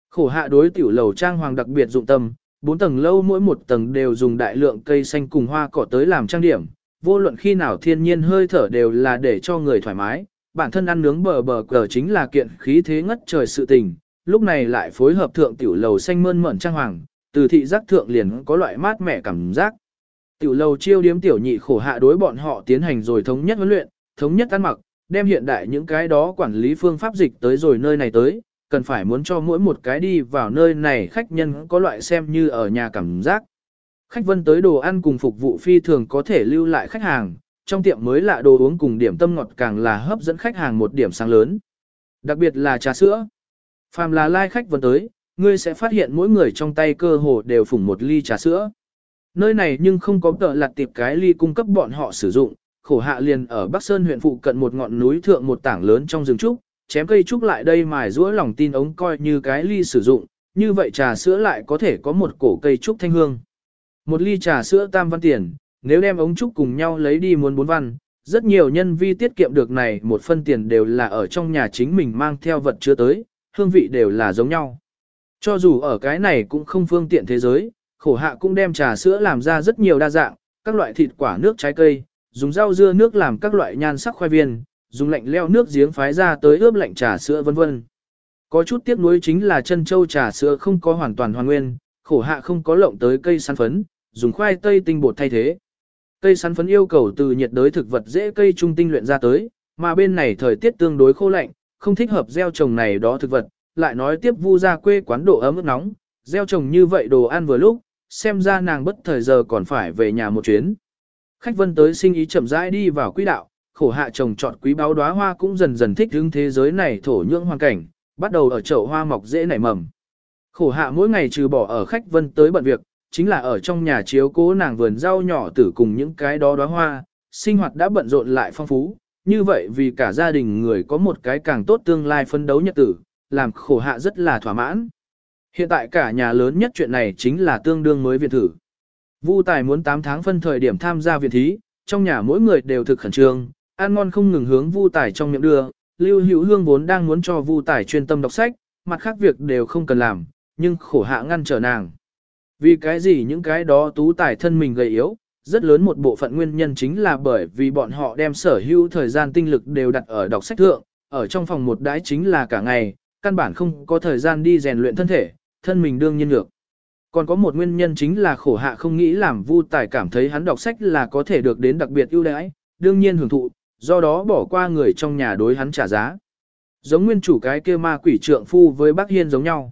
Khổ hạ đối tiểu lầu trang hoàng đặc biệt dụng tâm, bốn tầng lâu mỗi một tầng đều dùng đại lượng cây xanh cùng hoa cỏ tới làm trang điểm, vô luận khi nào thiên nhiên hơi thở đều là để cho người thoải mái, bản thân ăn nướng bờ bờ cờ chính là kiện khí thế ngất trời sự tình, lúc này lại phối hợp thượng tiểu lầu xanh mơn mởn trang hoàng, từ thị giác thượng liền có loại mát mẻ cảm giác. Tiểu lầu chiêu điếm tiểu nhị khổ hạ đối bọn họ tiến hành rồi thống nhất huấn luyện, thống nhất ăn mặc, đem hiện đại những cái đó quản lý phương pháp dịch tới rồi nơi này tới, cần phải muốn cho mỗi một cái đi vào nơi này khách nhân có loại xem như ở nhà cảm giác. Khách vân tới đồ ăn cùng phục vụ phi thường có thể lưu lại khách hàng, trong tiệm mới lạ đồ uống cùng điểm tâm ngọt càng là hấp dẫn khách hàng một điểm sáng lớn. Đặc biệt là trà sữa. Phàm là lai like khách vân tới, ngươi sẽ phát hiện mỗi người trong tay cơ hồ đều phủng một ly trà sữa. Nơi này nhưng không có tợ lặt tiệp cái ly cung cấp bọn họ sử dụng, khổ hạ liền ở Bắc Sơn huyện phụ cận một ngọn núi thượng một tảng lớn trong rừng trúc, chém cây trúc lại đây mài rũa lòng tin ống coi như cái ly sử dụng, như vậy trà sữa lại có thể có một cổ cây trúc thanh hương. Một ly trà sữa tam văn tiền, nếu đem ống trúc cùng nhau lấy đi muốn bốn văn, rất nhiều nhân vi tiết kiệm được này một phân tiền đều là ở trong nhà chính mình mang theo vật chứa tới, hương vị đều là giống nhau. Cho dù ở cái này cũng không phương tiện thế giới, khổ hạ cũng đem trà sữa làm ra rất nhiều đa dạng, các loại thịt quả nước trái cây, dùng rau dưa nước làm các loại nhan sắc khoai viên, dùng lạnh leo nước giếng phái ra tới ướp lạnh trà sữa vân vân. Có chút tiếc nuối chính là chân châu trà sữa không có hoàn toàn hoàn nguyên, khổ hạ không có lộng tới cây sắn phấn, dùng khoai tây tinh bột thay thế. Cây sắn phấn yêu cầu từ nhiệt đới thực vật dễ cây trung tinh luyện ra tới, mà bên này thời tiết tương đối khô lạnh, không thích hợp gieo trồng này đó thực vật, lại nói tiếp vu ra quê quán độ ấm ức nóng, gieo trồng như vậy đồ ăn vừa lúc, xem ra nàng bất thời giờ còn phải về nhà một chuyến. Khách vân tới sinh ý chậm rãi đi vào quỹ đạo, khổ hạ trồng trọt quý báo đóa hoa cũng dần dần thích ứng thế giới này thổ nhưỡng hoàn cảnh, bắt đầu ở chậu hoa mọc dễ nảy mầm. Khổ hạ mỗi ngày trừ bỏ ở khách vân tới bận việc, chính là ở trong nhà chiếu cố nàng vườn rau nhỏ tử cùng những cái đó đóa hoa, sinh hoạt đã bận rộn lại phong phú, như vậy vì cả gia đình người có một cái càng tốt tương lai phân đấu nhật tử, làm khổ hạ rất là thỏa mãn. Hiện tại cả nhà lớn nhất chuyện này chính là tương đương mới viện thử. Vu Tài muốn 8 tháng phân thời điểm tham gia viện thí, trong nhà mỗi người đều thực khẩn trương, ăn ngon không ngừng hướng Vu Tài trong miệng đưa, Lưu Hữu Hương vốn đang muốn cho Vu Tài chuyên tâm đọc sách, mặt khác việc đều không cần làm, nhưng khổ hạ ngăn trở nàng. Vì cái gì những cái đó tú tài thân mình gầy yếu, rất lớn một bộ phận nguyên nhân chính là bởi vì bọn họ đem sở hữu thời gian tinh lực đều đặt ở đọc sách thượng, ở trong phòng một đãi chính là cả ngày, căn bản không có thời gian đi rèn luyện thân thể, thân mình đương nhiên được. Còn có một nguyên nhân chính là khổ hạ không nghĩ làm Vu Tài cảm thấy hắn đọc sách là có thể được đến đặc biệt ưu đãi, đương nhiên hưởng thụ, do đó bỏ qua người trong nhà đối hắn trả giá. Giống nguyên chủ cái kia ma quỷ trượng phu với bác Hiên giống nhau.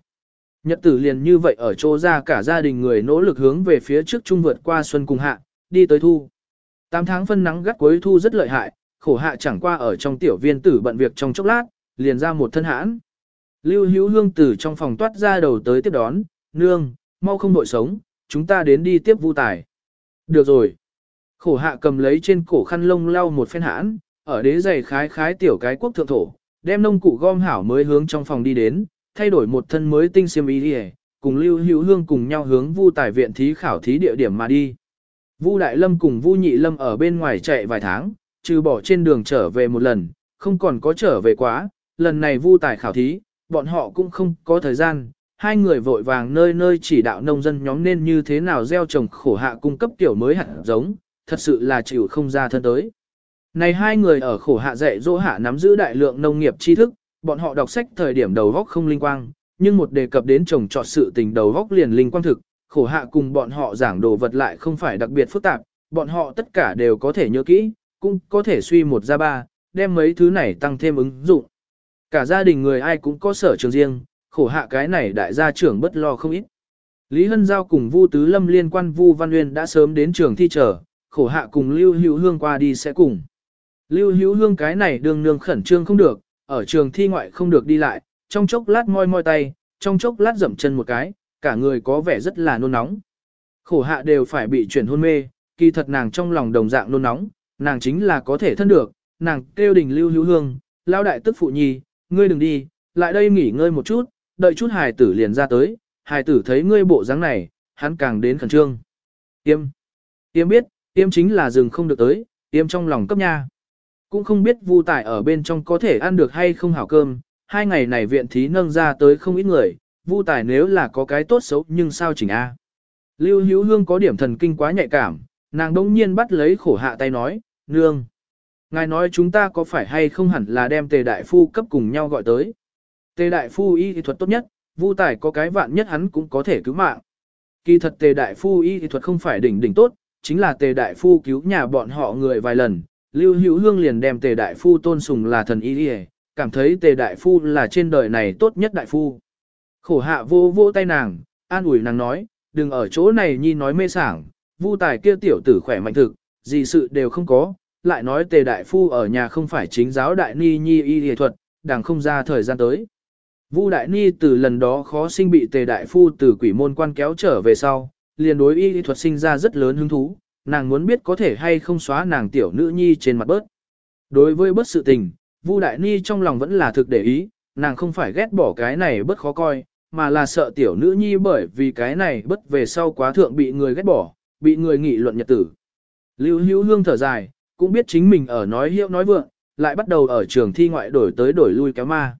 Nhật tử liền như vậy ở chỗ ra cả gia đình người nỗ lực hướng về phía trước trung vượt qua xuân cùng hạ, đi tới thu. Tám tháng phân nắng gắt cuối thu rất lợi hại, khổ hạ chẳng qua ở trong tiểu viên tử bận việc trong chốc lát, liền ra một thân hãn. Lưu hữu hương tử trong phòng toát ra đầu tới tiếp đón, nương, mau không nội sống, chúng ta đến đi tiếp vu tài. Được rồi. Khổ hạ cầm lấy trên cổ khăn lông lau một phen hãn, ở đế giày khái khái tiểu cái quốc thượng thổ, đem nông cụ gom hảo mới hướng trong phòng đi đến, thay đổi một thân mới tinh xiêm y đi cùng Lưu Hữu Hương cùng nhau hướng Vu Tài viện thí khảo thí địa điểm mà đi. Vu Đại Lâm cùng Vu Nhị Lâm ở bên ngoài chạy vài tháng, trừ bỏ trên đường trở về một lần, không còn có trở về quá, lần này Vu Tài khảo thí, bọn họ cũng không có thời gian, hai người vội vàng nơi nơi chỉ đạo nông dân nhóm nên như thế nào gieo trồng khổ hạ cung cấp tiểu mới hạt giống, thật sự là chịu không ra thân tới. Này hai người ở khổ hạ dạy dỗ hạ nắm giữ đại lượng nông nghiệp tri thức, bọn họ đọc sách thời điểm đầu góc không linh quang, nhưng một đề cập đến trồng trọt sự tình đầu góc liền linh quang thực, khổ hạ cùng bọn họ giảng đồ vật lại không phải đặc biệt phức tạp, bọn họ tất cả đều có thể nhớ kỹ, cũng có thể suy một ra ba, đem mấy thứ này tăng thêm ứng dụng. Cả gia đình người ai cũng có sở trường riêng, khổ hạ cái này đại gia trưởng bất lo không ít. Lý Hân Giao cùng Vu Tứ Lâm liên quan Vu Văn Nguyên đã sớm đến trường thi trở khổ hạ cùng Lưu Hữu Hương qua đi sẽ cùng. Lưu Hữu Hương cái này đường nương khẩn trương không được, ở trường thi ngoại không được đi lại, trong chốc lát moi moi tay, trong chốc lát dậm chân một cái, cả người có vẻ rất là nôn nóng. Khổ hạ đều phải bị chuyển hôn mê, kỳ thật nàng trong lòng đồng dạng nôn nóng, nàng chính là có thể thân được, nàng kêu đình Lưu Hữu Hương, lao đại tức phụ nhi, ngươi đừng đi, lại đây nghỉ ngơi một chút, đợi chút hài tử liền ra tới, hài tử thấy ngươi bộ dáng này, hắn càng đến khẩn trương. Tiêm, tiêm biết, tiêm chính là rừng không được tới, tiêm trong lòng cấp nha. Cũng không biết vu tải ở bên trong có thể ăn được hay không hảo cơm, hai ngày này viện thí nâng ra tới không ít người, vu tải nếu là có cái tốt xấu nhưng sao chỉnh A. Lưu Hữu Hương có điểm thần kinh quá nhạy cảm, nàng đông nhiên bắt lấy khổ hạ tay nói, nương. Ngài nói chúng ta có phải hay không hẳn là đem tề đại phu cấp cùng nhau gọi tới. Tề đại phu y thuật tốt nhất, vu tài có cái vạn nhất hắn cũng có thể cứu mạng. Kỳ thật tề đại phu y thuật không phải đỉnh đỉnh tốt, chính là tề đại phu cứu nhà bọn họ người vài lần. Lưu Hữu Hương liền đem tề đại phu tôn sùng là thần y đi cảm thấy tề đại phu là trên đời này tốt nhất đại phu. Khổ hạ vô vô tay nàng, an ủi nàng nói, đừng ở chỗ này nhi nói mê sảng, vu tài kia tiểu tử khỏe mạnh thực, gì sự đều không có, lại nói tề đại phu ở nhà không phải chính giáo đại ni nhi y y thuật, đàng không ra thời gian tới. Vu Đại Ni từ lần đó khó sinh bị Tề Đại Phu từ quỷ môn quan kéo trở về sau, liền đối y thuật sinh ra rất lớn hứng thú, nàng muốn biết có thể hay không xóa nàng tiểu nữ nhi trên mặt bớt. Đối với bớt sự tình, Vu Đại Ni trong lòng vẫn là thực để ý, nàng không phải ghét bỏ cái này bớt khó coi, mà là sợ tiểu nữ nhi bởi vì cái này bớt về sau quá thượng bị người ghét bỏ, bị người nghị luận nhật tử. Lưu Hữu Hương thở dài, cũng biết chính mình ở nói hiệu nói vượng, lại bắt đầu ở trường thi ngoại đổi tới đổi lui kéo ma.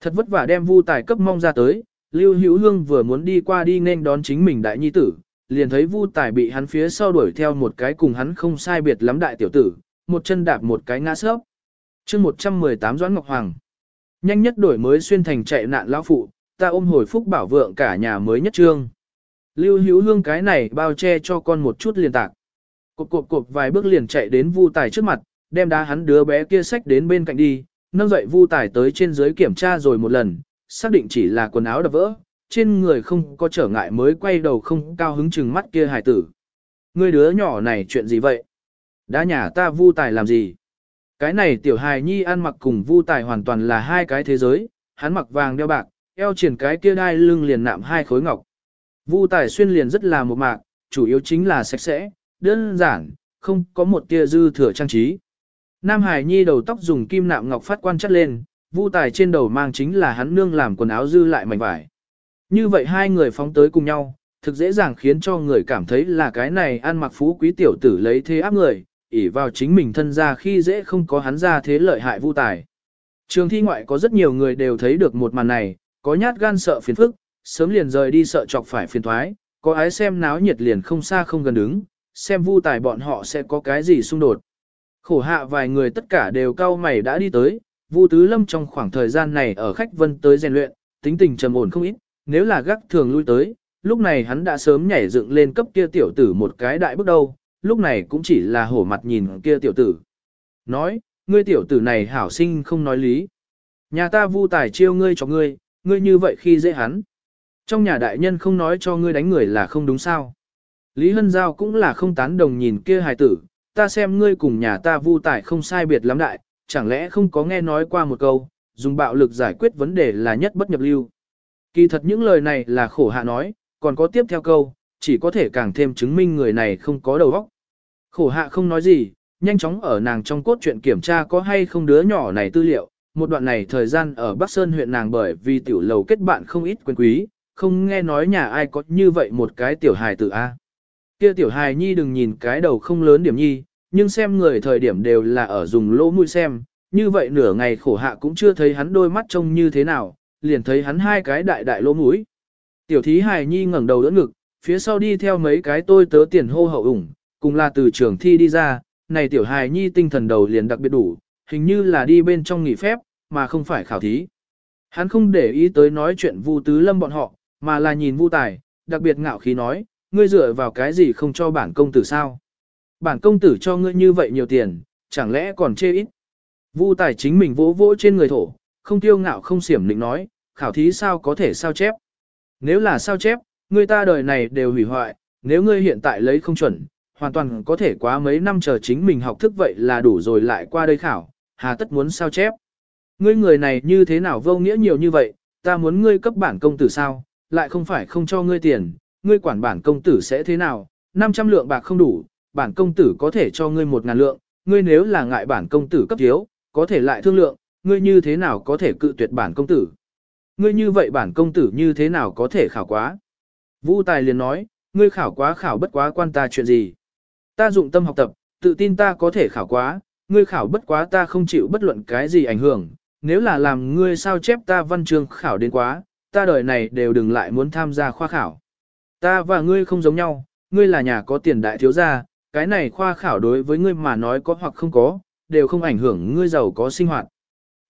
Thật vất vả đem Vu Tài cấp mong ra tới, Lưu Hữu Hương vừa muốn đi qua đi nên đón chính mình đại nhi tử, liền thấy Vu Tài bị hắn phía sau đuổi theo một cái cùng hắn không sai biệt lắm đại tiểu tử, một chân đạp một cái ngã sấp. Chương 118 Doãn Ngọc Hoàng. Nhanh nhất đổi mới xuyên thành chạy nạn lão phụ, ta ôm hồi phúc bảo vượng cả nhà mới nhất trương. Lưu Hữu Hương cái này bao che cho con một chút liền tạc. Cộp cộp cộp vài bước liền chạy đến Vu Tài trước mặt, đem đá hắn đứa bé kia sách đến bên cạnh đi, nâng dậy Vu Tài tới trên dưới kiểm tra rồi một lần, xác định chỉ là quần áo đập vỡ, trên người không có trở ngại mới quay đầu không cao hứng chừng mắt kia hài tử. Người đứa nhỏ này chuyện gì vậy? Đã nhà ta Vu Tài làm gì? Cái này tiểu hài nhi ăn mặc cùng Vu Tài hoàn toàn là hai cái thế giới, hắn mặc vàng đeo bạc, eo triển cái kia đai lưng liền nạm hai khối ngọc. Vu Tài xuyên liền rất là một mạc, chủ yếu chính là sạch sẽ, đơn giản, không có một tia dư thừa trang trí. Nam Hải Nhi đầu tóc dùng kim nạm ngọc phát quan chất lên, vu tài trên đầu mang chính là hắn nương làm quần áo dư lại mảnh vải. Như vậy hai người phóng tới cùng nhau, thực dễ dàng khiến cho người cảm thấy là cái này ăn mặc phú quý tiểu tử lấy thế áp người, ỷ vào chính mình thân ra khi dễ không có hắn ra thế lợi hại vu tài. Trường thi ngoại có rất nhiều người đều thấy được một màn này, có nhát gan sợ phiền phức, sớm liền rời đi sợ chọc phải phiền thoái, có ái xem náo nhiệt liền không xa không gần đứng, xem vu tài bọn họ sẽ có cái gì xung đột. Khổ hạ vài người tất cả đều cao mày đã đi tới, Vu Tứ Lâm trong khoảng thời gian này ở khách vân tới rèn luyện, tính tình trầm ổn không ít, nếu là gác thường lui tới, lúc này hắn đã sớm nhảy dựng lên cấp kia tiểu tử một cái đại bước đầu, lúc này cũng chỉ là hổ mặt nhìn kia tiểu tử. Nói, ngươi tiểu tử này hảo sinh không nói lý. Nhà ta vu tài chiêu ngươi cho ngươi, ngươi như vậy khi dễ hắn. Trong nhà đại nhân không nói cho ngươi đánh người là không đúng sao. Lý Hân Giao cũng là không tán đồng nhìn kia hài tử, ta xem ngươi cùng nhà ta vu tài không sai biệt lắm đại, chẳng lẽ không có nghe nói qua một câu, dùng bạo lực giải quyết vấn đề là nhất bất nhập lưu. Kỳ thật những lời này là khổ hạ nói, còn có tiếp theo câu, chỉ có thể càng thêm chứng minh người này không có đầu óc. Khổ hạ không nói gì, nhanh chóng ở nàng trong cốt truyện kiểm tra có hay không đứa nhỏ này tư liệu. Một đoạn này thời gian ở Bắc Sơn huyện nàng bởi vì tiểu lầu kết bạn không ít quyền quý, không nghe nói nhà ai có như vậy một cái tiểu hài tử A. Kia tiểu hài nhi đừng nhìn cái đầu không lớn điểm nhi, nhưng xem người thời điểm đều là ở dùng lỗ mũi xem, như vậy nửa ngày khổ hạ cũng chưa thấy hắn đôi mắt trông như thế nào, liền thấy hắn hai cái đại đại lỗ mũi. Tiểu thí hài nhi ngẩng đầu đỡ ngực, phía sau đi theo mấy cái tôi tớ tiền hô hậu ủng, cùng là từ trường thi đi ra, này tiểu hài nhi tinh thần đầu liền đặc biệt đủ, hình như là đi bên trong nghỉ phép, mà không phải khảo thí. Hắn không để ý tới nói chuyện Vu Tứ Lâm bọn họ, mà là nhìn Vu Tài, đặc biệt ngạo khí nói, ngươi dựa vào cái gì không cho bản công tử sao? Bản công tử cho ngươi như vậy nhiều tiền, chẳng lẽ còn chê ít? Vu Tài chính mình vỗ vỗ trên người thổ, không tiêu ngạo không xiểm định nói, khảo thí sao có thể sao chép? Nếu là sao chép, người ta đời này đều hủy hoại, nếu ngươi hiện tại lấy không chuẩn, hoàn toàn có thể quá mấy năm chờ chính mình học thức vậy là đủ rồi lại qua đây khảo, hà tất muốn sao chép. Ngươi người này như thế nào vô nghĩa nhiều như vậy, ta muốn ngươi cấp bản công tử sao, lại không phải không cho ngươi tiền, ngươi quản bản công tử sẽ thế nào, 500 lượng bạc không đủ, bản công tử có thể cho ngươi 1.000 lượng, ngươi nếu là ngại bản công tử cấp thiếu, có thể lại thương lượng, ngươi như thế nào có thể cự tuyệt bản công tử. Ngươi như vậy bản công tử như thế nào có thể khảo quá. Vũ Tài liền nói, ngươi khảo quá khảo bất quá quan ta chuyện gì. Ta dụng tâm học tập, tự tin ta có thể khảo quá, ngươi khảo bất quá ta không chịu bất luận cái gì ảnh hưởng, nếu là làm ngươi sao chép ta văn chương khảo đến quá, ta đời này đều đừng lại muốn tham gia khoa khảo. Ta và ngươi không giống nhau, ngươi là nhà có tiền đại thiếu gia, cái này khoa khảo đối với ngươi mà nói có hoặc không có, đều không ảnh hưởng ngươi giàu có sinh hoạt.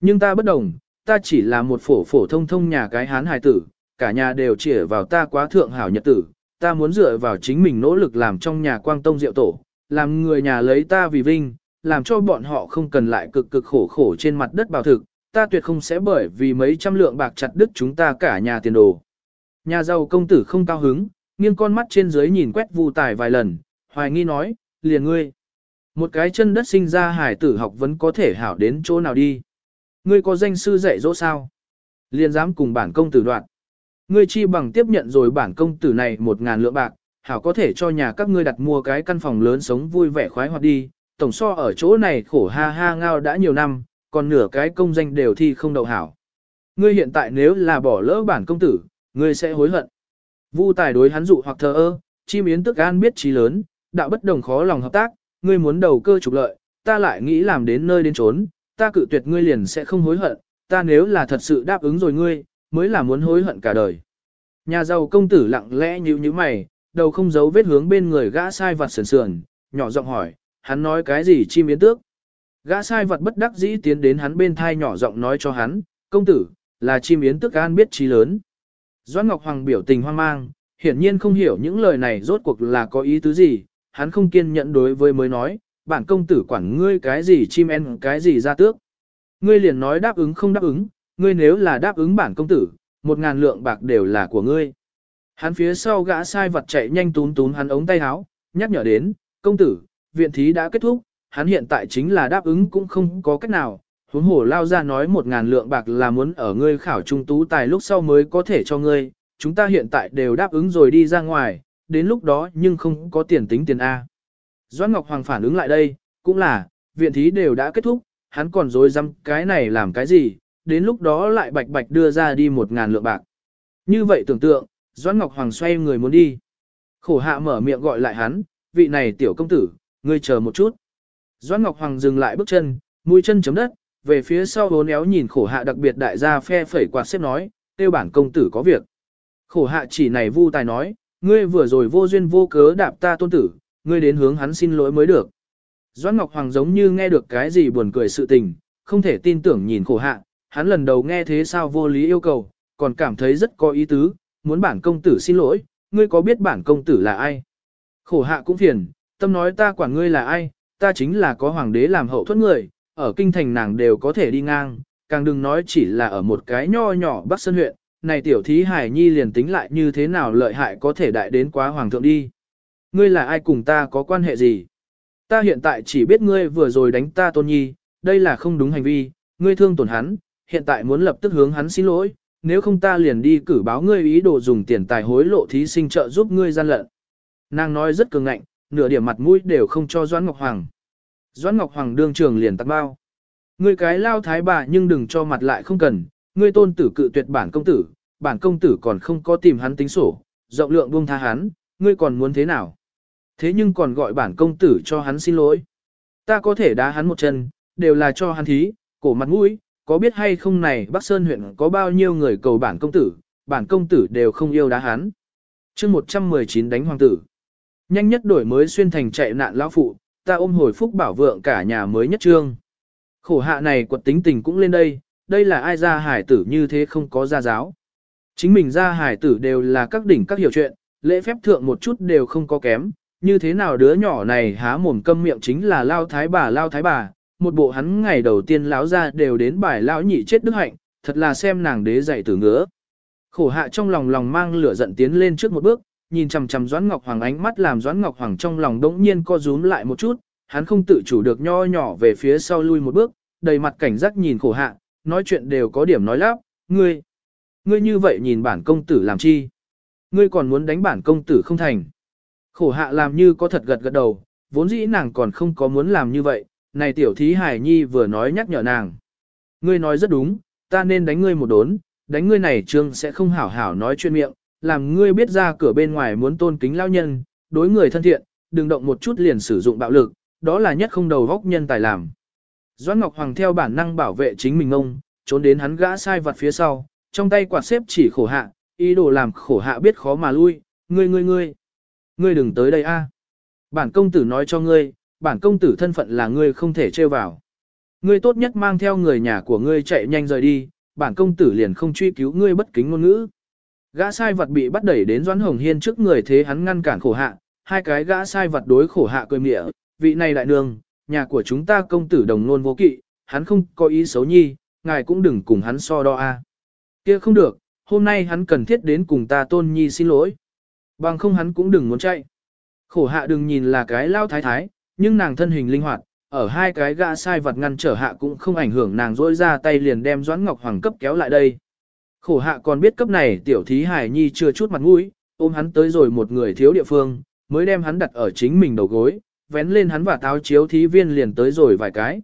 Nhưng ta bất đồng, ta chỉ là một phổ phổ thông thông nhà cái hán hài tử, cả nhà đều chỉ vào ta quá thượng hảo nhật tử, ta muốn dựa vào chính mình nỗ lực làm trong nhà quang tông diệu tổ, làm người nhà lấy ta vì vinh, làm cho bọn họ không cần lại cực cực khổ khổ trên mặt đất bào thực, ta tuyệt không sẽ bởi vì mấy trăm lượng bạc chặt đứt chúng ta cả nhà tiền đồ. Nhà giàu công tử không cao hứng, nghiêng con mắt trên dưới nhìn quét vu tài vài lần, hoài nghi nói, liền ngươi. Một cái chân đất sinh ra hải tử học vẫn có thể hảo đến chỗ nào đi. Ngươi có danh sư dạy dỗ sao? Liền dám cùng bản công tử đoạn. Ngươi chi bằng tiếp nhận rồi bản công tử này một ngàn lượng bạc, hảo có thể cho nhà các ngươi đặt mua cái căn phòng lớn sống vui vẻ khoái hoạt đi, tổng so ở chỗ này khổ ha ha ngao đã nhiều năm, còn nửa cái công danh đều thi không đậu hảo. Ngươi hiện tại nếu là bỏ lỡ bản công tử, ngươi sẽ hối hận. Vu tài đối hắn dụ hoặc thờ ơ, chim yến tức an biết trí lớn, đạo bất đồng khó lòng hợp tác, ngươi muốn đầu cơ trục lợi, ta lại nghĩ làm đến nơi đến trốn, ta cự tuyệt ngươi liền sẽ không hối hận, ta nếu là thật sự đáp ứng rồi ngươi, mới là muốn hối hận cả đời. Nhà giàu công tử lặng lẽ nhíu nhíu mày, đầu không giấu vết hướng bên người gã sai vặt sườn sườn, nhỏ giọng hỏi, hắn nói cái gì chim yến tước. Gã sai vật bất đắc dĩ tiến đến hắn bên thai nhỏ giọng nói cho hắn, công tử, là chim yến tước an biết trí lớn. Doãn Ngọc Hoàng biểu tình hoang mang, hiển nhiên không hiểu những lời này rốt cuộc là có ý tứ gì, hắn không kiên nhẫn đối với mới nói, bản công tử quản ngươi cái gì chim en cái gì ra tước. Ngươi liền nói đáp ứng không đáp ứng, ngươi nếu là đáp ứng bản công tử, một ngàn lượng bạc đều là của ngươi. Hắn phía sau gã sai vật chạy nhanh tún tún hắn ống tay áo, nhắc nhở đến, công tử, viện thí đã kết thúc, hắn hiện tại chính là đáp ứng cũng không có cách nào. Huống hổ lao ra nói một ngàn lượng bạc là muốn ở ngươi khảo trung tú tài lúc sau mới có thể cho ngươi, chúng ta hiện tại đều đáp ứng rồi đi ra ngoài, đến lúc đó nhưng không có tiền tính tiền A. Doãn Ngọc Hoàng phản ứng lại đây, cũng là, viện thí đều đã kết thúc, hắn còn dối dăm cái này làm cái gì, đến lúc đó lại bạch bạch đưa ra đi một ngàn lượng bạc. Như vậy tưởng tượng, Doãn Ngọc Hoàng xoay người muốn đi. Khổ hạ mở miệng gọi lại hắn, vị này tiểu công tử, ngươi chờ một chút. Doãn Ngọc Hoàng dừng lại bước chân, mũi chân chấm đất, về phía sau hốn éo nhìn khổ hạ đặc biệt đại gia phe phẩy quạt xếp nói, tiêu bản công tử có việc. Khổ hạ chỉ này vu tài nói, ngươi vừa rồi vô duyên vô cớ đạp ta tôn tử, ngươi đến hướng hắn xin lỗi mới được. Doãn Ngọc Hoàng giống như nghe được cái gì buồn cười sự tình, không thể tin tưởng nhìn khổ hạ, hắn lần đầu nghe thế sao vô lý yêu cầu, còn cảm thấy rất có ý tứ, muốn bản công tử xin lỗi, ngươi có biết bản công tử là ai? Khổ hạ cũng phiền, tâm nói ta quản ngươi là ai, ta chính là có hoàng đế làm hậu thuẫn người, ở kinh thành nàng đều có thể đi ngang, càng đừng nói chỉ là ở một cái nho nhỏ Bắc Sơn huyện, này tiểu thí hải nhi liền tính lại như thế nào lợi hại có thể đại đến quá hoàng thượng đi. Ngươi là ai cùng ta có quan hệ gì? Ta hiện tại chỉ biết ngươi vừa rồi đánh ta tôn nhi, đây là không đúng hành vi, ngươi thương tổn hắn, hiện tại muốn lập tức hướng hắn xin lỗi, nếu không ta liền đi cử báo ngươi ý đồ dùng tiền tài hối lộ thí sinh trợ giúp ngươi gian lận. Nàng nói rất cường ngạnh, nửa điểm mặt mũi đều không cho Doãn Ngọc Hoàng. Doãn Ngọc Hoàng đương trường liền tắt bao. Ngươi cái lao thái bà nhưng đừng cho mặt lại không cần, ngươi tôn tử cự tuyệt bản công tử, bản công tử còn không có tìm hắn tính sổ, rộng lượng buông tha hắn, ngươi còn muốn thế nào? Thế nhưng còn gọi bản công tử cho hắn xin lỗi. Ta có thể đá hắn một chân, đều là cho hắn thí, cổ mặt mũi, có biết hay không này Bắc Sơn huyện có bao nhiêu người cầu bản công tử, bản công tử đều không yêu đá hắn. chương 119 đánh hoàng tử. Nhanh nhất đổi mới xuyên thành chạy nạn lão phụ, ta ôm hồi phúc bảo vượng cả nhà mới nhất trương. Khổ hạ này quật tính tình cũng lên đây, đây là ai ra hải tử như thế không có gia giáo. Chính mình ra hải tử đều là các đỉnh các hiểu chuyện, lễ phép thượng một chút đều không có kém, như thế nào đứa nhỏ này há mồm câm miệng chính là lao thái bà lao thái bà, một bộ hắn ngày đầu tiên lão ra đều đến bài lão nhị chết đức hạnh, thật là xem nàng đế dạy tử ngứa. Khổ hạ trong lòng lòng mang lửa giận tiến lên trước một bước, nhìn chằm chằm Doãn Ngọc Hoàng ánh mắt làm Doãn Ngọc Hoàng trong lòng đống nhiên co rúm lại một chút, hắn không tự chủ được nho nhỏ về phía sau lui một bước, đầy mặt cảnh giác nhìn khổ hạ, nói chuyện đều có điểm nói lắp, ngươi, ngươi như vậy nhìn bản công tử làm chi? Ngươi còn muốn đánh bản công tử không thành. Khổ hạ làm như có thật gật gật đầu, vốn dĩ nàng còn không có muốn làm như vậy, này tiểu thí hải nhi vừa nói nhắc nhở nàng. Ngươi nói rất đúng, ta nên đánh ngươi một đốn, đánh ngươi này trương sẽ không hảo hảo nói chuyên miệng, làm ngươi biết ra cửa bên ngoài muốn tôn kính lao nhân, đối người thân thiện, đừng động một chút liền sử dụng bạo lực, đó là nhất không đầu góc nhân tài làm. Doãn Ngọc Hoàng theo bản năng bảo vệ chính mình ông, trốn đến hắn gã sai vặt phía sau, trong tay quạt xếp chỉ khổ hạ, ý đồ làm khổ hạ biết khó mà lui, ngươi ngươi ngươi, ngươi đừng tới đây a. Bản công tử nói cho ngươi, bản công tử thân phận là ngươi không thể trêu vào. Ngươi tốt nhất mang theo người nhà của ngươi chạy nhanh rời đi, bản công tử liền không truy cứu ngươi bất kính ngôn ngữ. Gã sai vật bị bắt đẩy đến Doãn Hồng Hiên trước người thế hắn ngăn cản khổ hạ, hai cái gã sai vật đối khổ hạ cười mỉa, vị này đại nương, nhà của chúng ta công tử đồng nôn vô kỵ, hắn không có ý xấu nhi, ngài cũng đừng cùng hắn so đo a. Kia không được, hôm nay hắn cần thiết đến cùng ta tôn nhi xin lỗi. Bằng không hắn cũng đừng muốn chạy. Khổ hạ đừng nhìn là cái lao thái thái, nhưng nàng thân hình linh hoạt, ở hai cái gã sai vật ngăn trở hạ cũng không ảnh hưởng nàng dỗi ra tay liền đem Doãn Ngọc Hoàng cấp kéo lại đây. Khổ hạ còn biết cấp này tiểu thí hải nhi chưa chút mặt mũi, ôm hắn tới rồi một người thiếu địa phương, mới đem hắn đặt ở chính mình đầu gối, vén lên hắn và táo chiếu thí viên liền tới rồi vài cái.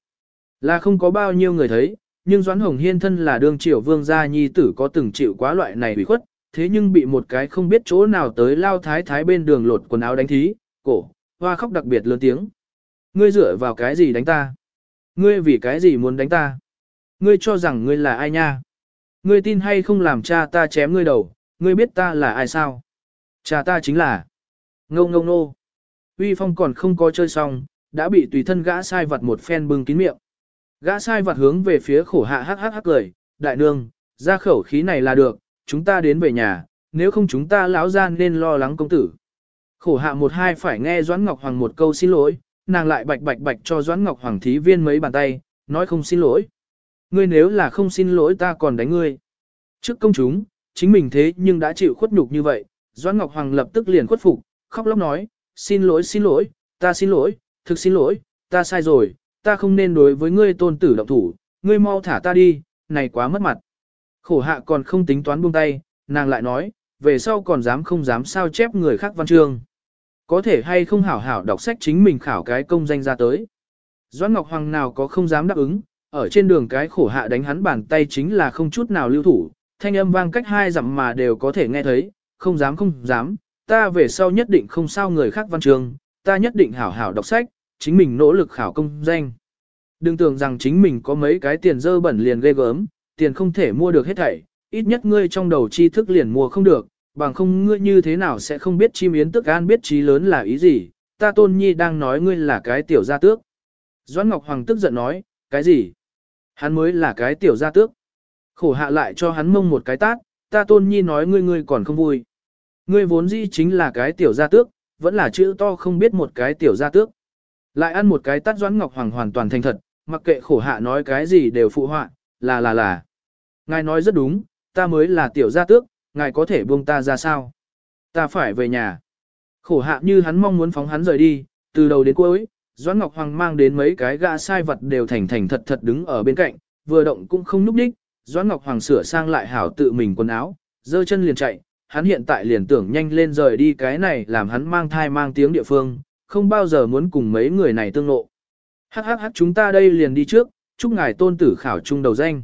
Là không có bao nhiêu người thấy, nhưng Doãn Hồng Hiên thân là đương triều vương gia nhi tử có từng chịu quá loại này bị khuất, thế nhưng bị một cái không biết chỗ nào tới lao thái thái bên đường lột quần áo đánh thí, cổ, hoa khóc đặc biệt lớn tiếng. Ngươi dựa vào cái gì đánh ta? Ngươi vì cái gì muốn đánh ta? Ngươi cho rằng ngươi là ai nha? Ngươi tin hay không làm cha ta chém ngươi đầu, ngươi biết ta là ai sao? Cha ta chính là... Ngô ngô nô. Uy phong còn không có chơi xong, đã bị tùy thân gã sai vật một phen bưng kín miệng. Gã sai vật hướng về phía khổ hạ hắc hắc hắc cười, đại nương, ra khẩu khí này là được, chúng ta đến về nhà, nếu không chúng ta lão gian nên lo lắng công tử. Khổ hạ một hai phải nghe Doãn Ngọc Hoàng một câu xin lỗi, nàng lại bạch bạch bạch cho Doãn Ngọc Hoàng thí viên mấy bàn tay, nói không xin lỗi. Ngươi nếu là không xin lỗi ta còn đánh ngươi. Trước công chúng, chính mình thế nhưng đã chịu khuất nhục như vậy, Doãn Ngọc Hoàng lập tức liền khuất phục, khóc lóc nói, xin lỗi xin lỗi, ta xin lỗi, thực xin lỗi, ta sai rồi, ta không nên đối với ngươi tôn tử động thủ, ngươi mau thả ta đi, này quá mất mặt. Khổ hạ còn không tính toán buông tay, nàng lại nói, về sau còn dám không dám sao chép người khác văn chương. Có thể hay không hảo hảo đọc sách chính mình khảo cái công danh ra tới. Doãn Ngọc Hoàng nào có không dám đáp ứng, ở trên đường cái khổ hạ đánh hắn bàn tay chính là không chút nào lưu thủ, thanh âm vang cách hai dặm mà đều có thể nghe thấy, không dám không dám, ta về sau nhất định không sao người khác văn trường, ta nhất định hảo hảo đọc sách, chính mình nỗ lực khảo công danh. Đừng tưởng rằng chính mình có mấy cái tiền dơ bẩn liền ghê gớm, tiền không thể mua được hết thảy, ít nhất ngươi trong đầu tri thức liền mua không được, bằng không ngươi như thế nào sẽ không biết chim yến tức an biết trí lớn là ý gì, ta tôn nhi đang nói ngươi là cái tiểu gia tước. Doãn Ngọc Hoàng tức giận nói, cái gì? Hắn mới là cái tiểu gia tước. Khổ hạ lại cho hắn mông một cái tát, ta tôn nhi nói ngươi ngươi còn không vui. Ngươi vốn dĩ chính là cái tiểu gia tước, vẫn là chữ to không biết một cái tiểu gia tước. Lại ăn một cái tát Doãn Ngọc Hoàng hoàn toàn thành thật, mặc kệ khổ hạ nói cái gì đều phụ họa, là là là. Ngài nói rất đúng, ta mới là tiểu gia tước, ngài có thể buông ta ra sao? Ta phải về nhà. Khổ hạ như hắn mong muốn phóng hắn rời đi, từ đầu đến cuối, Doãn Ngọc Hoàng mang đến mấy cái gã sai vật đều thành thành thật thật đứng ở bên cạnh, vừa động cũng không núp đích. Doãn Ngọc Hoàng sửa sang lại hảo tự mình quần áo, giơ chân liền chạy, hắn hiện tại liền tưởng nhanh lên rời đi cái này làm hắn mang thai mang tiếng địa phương, không bao giờ muốn cùng mấy người này tương lộ. Hắc hắc hắc chúng ta đây liền đi trước, chúc ngài tôn tử khảo trung đầu danh.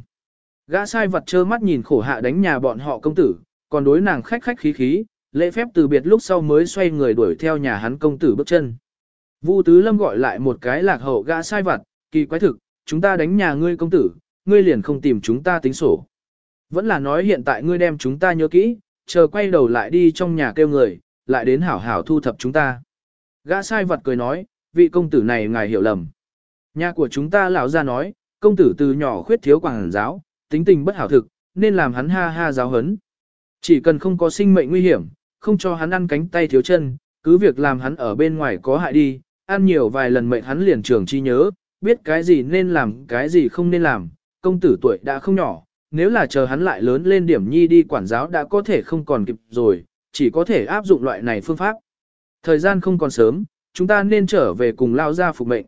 Gã sai vật trơ mắt nhìn khổ hạ đánh nhà bọn họ công tử, còn đối nàng khách khách khí khí, lễ phép từ biệt lúc sau mới xoay người đuổi theo nhà hắn công tử bước chân. Vu Tứ Lâm gọi lại một cái lạc hậu gã sai vật, kỳ quái thực, chúng ta đánh nhà ngươi công tử, ngươi liền không tìm chúng ta tính sổ. Vẫn là nói hiện tại ngươi đem chúng ta nhớ kỹ, chờ quay đầu lại đi trong nhà kêu người, lại đến hảo hảo thu thập chúng ta. Gã sai vật cười nói, vị công tử này ngài hiểu lầm. Nhà của chúng ta lão ra nói, công tử từ nhỏ khuyết thiếu quảng giáo, tính tình bất hảo thực, nên làm hắn ha ha giáo hấn. Chỉ cần không có sinh mệnh nguy hiểm, không cho hắn ăn cánh tay thiếu chân, cứ việc làm hắn ở bên ngoài có hại đi, ăn nhiều vài lần mệnh hắn liền trường chi nhớ, biết cái gì nên làm, cái gì không nên làm, công tử tuổi đã không nhỏ, nếu là chờ hắn lại lớn lên điểm nhi đi quản giáo đã có thể không còn kịp rồi, chỉ có thể áp dụng loại này phương pháp. Thời gian không còn sớm, chúng ta nên trở về cùng lao ra phục mệnh.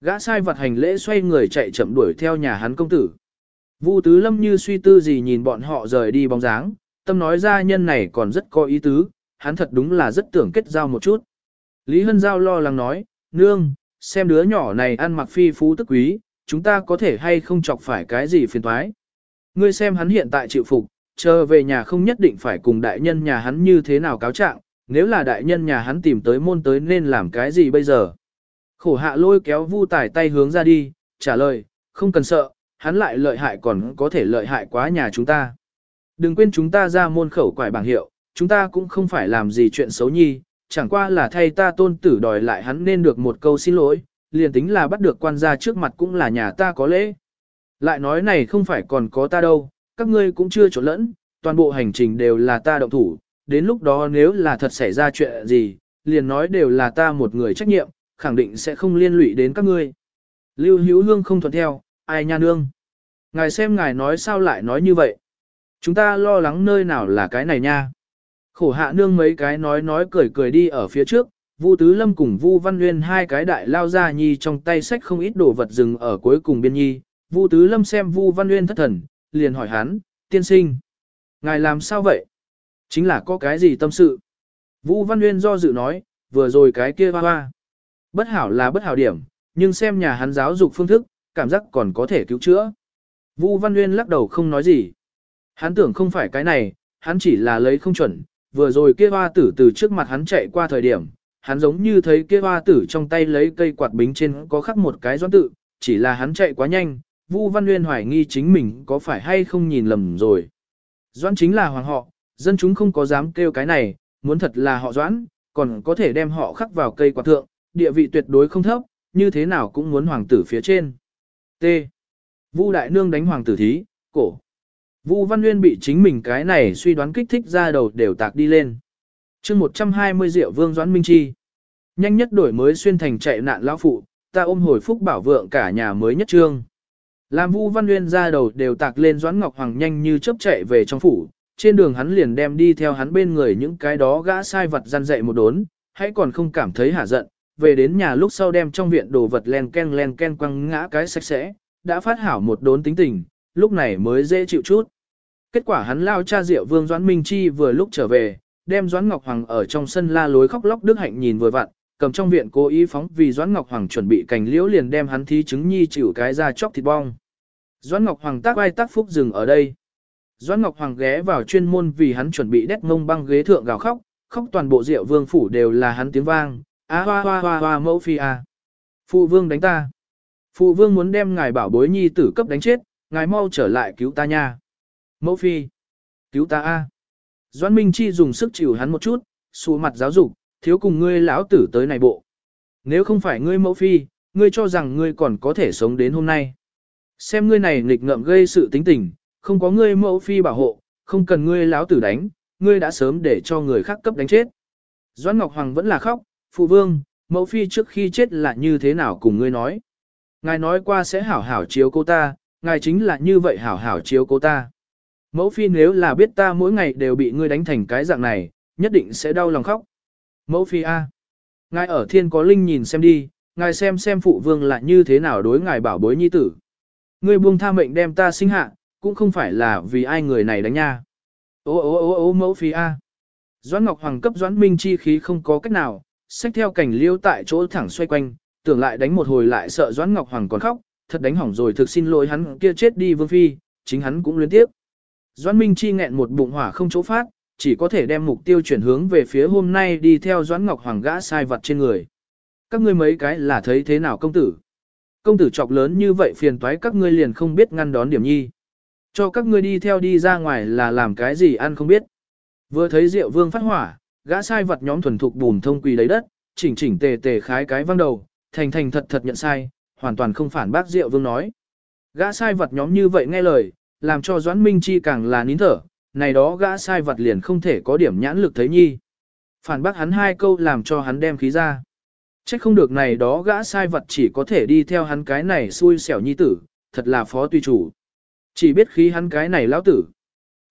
Gã sai vật hành lễ xoay người chạy chậm đuổi theo nhà hắn công tử. Vu Tứ Lâm như suy tư gì nhìn bọn họ rời đi bóng dáng, tâm nói ra nhân này còn rất có ý tứ, hắn thật đúng là rất tưởng kết giao một chút. Lý Hân Giao lo lắng nói, nương, xem đứa nhỏ này ăn mặc phi phú tức quý, chúng ta có thể hay không chọc phải cái gì phiền toái. Ngươi xem hắn hiện tại chịu phục, chờ về nhà không nhất định phải cùng đại nhân nhà hắn như thế nào cáo trạng, nếu là đại nhân nhà hắn tìm tới môn tới nên làm cái gì bây giờ. Khổ hạ lôi kéo vu tải tay hướng ra đi, trả lời, không cần sợ, hắn lại lợi hại còn có thể lợi hại quá nhà chúng ta. Đừng quên chúng ta ra môn khẩu quải bảng hiệu, chúng ta cũng không phải làm gì chuyện xấu nhi, chẳng qua là thay ta tôn tử đòi lại hắn nên được một câu xin lỗi, liền tính là bắt được quan gia trước mặt cũng là nhà ta có lễ. Lại nói này không phải còn có ta đâu, các ngươi cũng chưa trộn lẫn, toàn bộ hành trình đều là ta động thủ, đến lúc đó nếu là thật xảy ra chuyện gì, liền nói đều là ta một người trách nhiệm, khẳng định sẽ không liên lụy đến các ngươi. Lưu Hữu Hương không thuận theo, ai nha nương. Ngài xem ngài nói sao lại nói như vậy. Chúng ta lo lắng nơi nào là cái này nha. Khổ hạ nương mấy cái nói nói cười cười đi ở phía trước, Vu Tứ Lâm cùng Vu Văn Nguyên hai cái đại lao ra nhi trong tay sách không ít đồ vật dừng ở cuối cùng biên nhi. Vu Tứ Lâm xem Vu Văn Nguyên thất thần, liền hỏi hắn, tiên sinh. Ngài làm sao vậy? Chính là có cái gì tâm sự? Vu Văn Nguyên do dự nói, vừa rồi cái kia hoa hoa. Bất hảo là bất hảo điểm, nhưng xem nhà hắn giáo dục phương thức, cảm giác còn có thể cứu chữa. Vu Văn Nguyên lắc đầu không nói gì. Hắn tưởng không phải cái này, hắn chỉ là lấy không chuẩn, vừa rồi kia hoa tử từ trước mặt hắn chạy qua thời điểm, hắn giống như thấy kia hoa tử trong tay lấy cây quạt bính trên có khắc một cái doãn tự, chỉ là hắn chạy quá nhanh, Vu Văn Nguyên hoài nghi chính mình có phải hay không nhìn lầm rồi. Doãn chính là hoàng họ, dân chúng không có dám kêu cái này, muốn thật là họ doãn, còn có thể đem họ khắc vào cây quạt thượng, địa vị tuyệt đối không thấp, như thế nào cũng muốn hoàng tử phía trên. T. Vu đại nương đánh hoàng tử thí, cổ. Vu Văn Nguyên bị chính mình cái này suy đoán kích thích ra đầu đều tạc đi lên. chương 120 rượu vương doãn minh chi. Nhanh nhất đổi mới xuyên thành chạy nạn lão phụ, ta ôm hồi phúc bảo vượng cả nhà mới nhất trương. Làm Vu Văn Nguyên ra đầu đều tạc lên Doãn Ngọc Hoàng nhanh như chớp chạy về trong phủ, trên đường hắn liền đem đi theo hắn bên người những cái đó gã sai vật gian dậy một đốn, hãy còn không cảm thấy hả giận, về đến nhà lúc sau đem trong viện đồ vật len ken len ken quăng ngã cái sạch sẽ, đã phát hảo một đốn tính tình, lúc này mới dễ chịu chút. Kết quả hắn lao cha Diệu Vương Doãn Minh Chi vừa lúc trở về, đem Doãn Ngọc Hoàng ở trong sân la lối khóc lóc Đức Hạnh nhìn vừa vặn, cầm trong viện cố ý phóng vì Doãn Ngọc Hoàng chuẩn bị cành liễu liền đem hắn thí chứng nhi chịu cái ra chóc thịt bong. Doãn Ngọc Hoàng tác vai tác phúc dừng ở đây. Doãn Ngọc Hoàng ghé vào chuyên môn vì hắn chuẩn bị đét ngông băng ghế thượng gào khóc, khóc toàn bộ Diệu Vương phủ đều là hắn tiếng vang, a hoa hoa hoa hoa mẫu phi a. Phụ vương đánh ta. Phụ vương muốn đem ngài bảo bối nhi tử cấp đánh chết, ngài mau trở lại cứu ta nha. Mẫu phi. Cứu ta a. Doãn Minh Chi dùng sức chịu hắn một chút, xù mặt giáo dục, thiếu cùng ngươi lão tử tới này bộ. Nếu không phải ngươi mẫu phi, ngươi cho rằng ngươi còn có thể sống đến hôm nay. Xem ngươi này nghịch ngợm gây sự tính tình, không có ngươi mẫu phi bảo hộ, không cần ngươi lão tử đánh, ngươi đã sớm để cho người khác cấp đánh chết. Doãn Ngọc Hoàng vẫn là khóc, phụ vương, mẫu phi trước khi chết là như thế nào cùng ngươi nói. Ngài nói qua sẽ hảo hảo chiếu cô ta, ngài chính là như vậy hảo hảo chiếu cô ta. Mẫu phi nếu là biết ta mỗi ngày đều bị ngươi đánh thành cái dạng này, nhất định sẽ đau lòng khóc. Mẫu phi A. Ngài ở thiên có linh nhìn xem đi, ngài xem xem phụ vương là như thế nào đối ngài bảo bối nhi tử. Ngươi buông tha mệnh đem ta sinh hạ, cũng không phải là vì ai người này đánh nha. Ô ô ô ô mẫu phi A. Doãn Ngọc Hoàng cấp Doãn Minh chi khí không có cách nào, xách theo cảnh liêu tại chỗ thẳng xoay quanh, tưởng lại đánh một hồi lại sợ Doãn Ngọc Hoàng còn khóc, thật đánh hỏng rồi thực xin lỗi hắn kia chết đi vương phi, chính hắn cũng luyến tiếp. Doãn Minh chi nghẹn một bụng hỏa không chỗ phát, chỉ có thể đem mục tiêu chuyển hướng về phía hôm nay đi theo Doãn Ngọc Hoàng gã sai vật trên người. Các ngươi mấy cái là thấy thế nào công tử? Công tử chọc lớn như vậy phiền toái các ngươi liền không biết ngăn đón điểm nhi. Cho các ngươi đi theo đi ra ngoài là làm cái gì ăn không biết. Vừa thấy Diệu Vương phát hỏa, gã sai vật nhóm thuần thục bùn thông quỳ lấy đất, chỉnh chỉnh tề tề khái cái văng đầu, thành thành thật thật nhận sai, hoàn toàn không phản bác Diệu Vương nói. Gã sai vật nhóm như vậy nghe lời, làm cho Doãn Minh Chi càng là nín thở, này đó gã sai vật liền không thể có điểm nhãn lực thấy nhi. Phản bác hắn hai câu làm cho hắn đem khí ra. Trách không được này đó gã sai vật chỉ có thể đi theo hắn cái này xui xẻo nhi tử, thật là phó tùy chủ. Chỉ biết khí hắn cái này lão tử.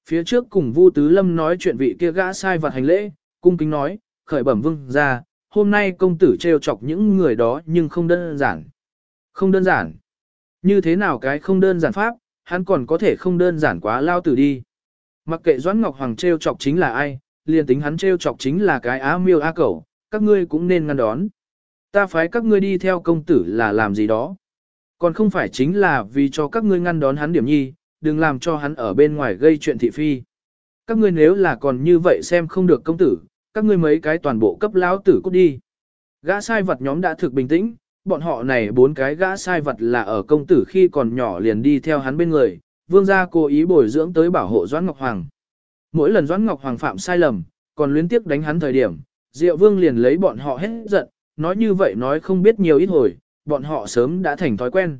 Phía trước cùng Vu Tứ Lâm nói chuyện vị kia gã sai vật hành lễ, cung kính nói, khởi bẩm vương ra, hôm nay công tử trêu chọc những người đó nhưng không đơn giản. Không đơn giản. Như thế nào cái không đơn giản pháp, hắn còn có thể không đơn giản quá lao tử đi. Mặc kệ Doãn Ngọc Hoàng trêu chọc chính là ai, liền tính hắn trêu chọc chính là cái á miêu á cẩu, các ngươi cũng nên ngăn đón. Ta phái các ngươi đi theo công tử là làm gì đó. Còn không phải chính là vì cho các ngươi ngăn đón hắn điểm nhi, đừng làm cho hắn ở bên ngoài gây chuyện thị phi. Các ngươi nếu là còn như vậy xem không được công tử, các ngươi mấy cái toàn bộ cấp lão tử cút đi. Gã sai vật nhóm đã thực bình tĩnh, bọn họ này bốn cái gã sai vật là ở công tử khi còn nhỏ liền đi theo hắn bên người, vương gia cố ý bồi dưỡng tới bảo hộ Doãn Ngọc Hoàng. Mỗi lần Doãn Ngọc Hoàng phạm sai lầm, còn luyến tiếc đánh hắn thời điểm, Diệu Vương liền lấy bọn họ hết giận, nói như vậy nói không biết nhiều ít hồi, bọn họ sớm đã thành thói quen.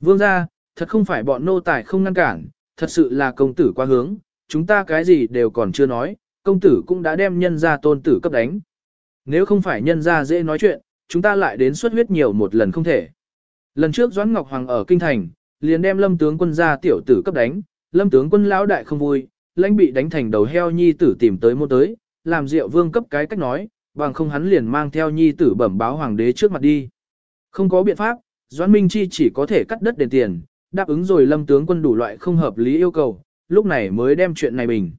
Vương gia, thật không phải bọn nô tài không ngăn cản, thật sự là công tử quá hướng, chúng ta cái gì đều còn chưa nói, công tử cũng đã đem nhân gia tôn tử cấp đánh. Nếu không phải nhân gia dễ nói chuyện, chúng ta lại đến xuất huyết nhiều một lần không thể. Lần trước Doãn Ngọc Hoàng ở Kinh Thành, liền đem lâm tướng quân ra tiểu tử cấp đánh, lâm tướng quân lão đại không vui, lãnh bị đánh thành đầu heo nhi tử tìm tới mua tới, làm diệu vương cấp cái cách nói, bằng không hắn liền mang theo nhi tử bẩm báo hoàng đế trước mặt đi. Không có biện pháp, Doãn Minh Chi chỉ có thể cắt đất đền tiền, đáp ứng rồi lâm tướng quân đủ loại không hợp lý yêu cầu, lúc này mới đem chuyện này bình.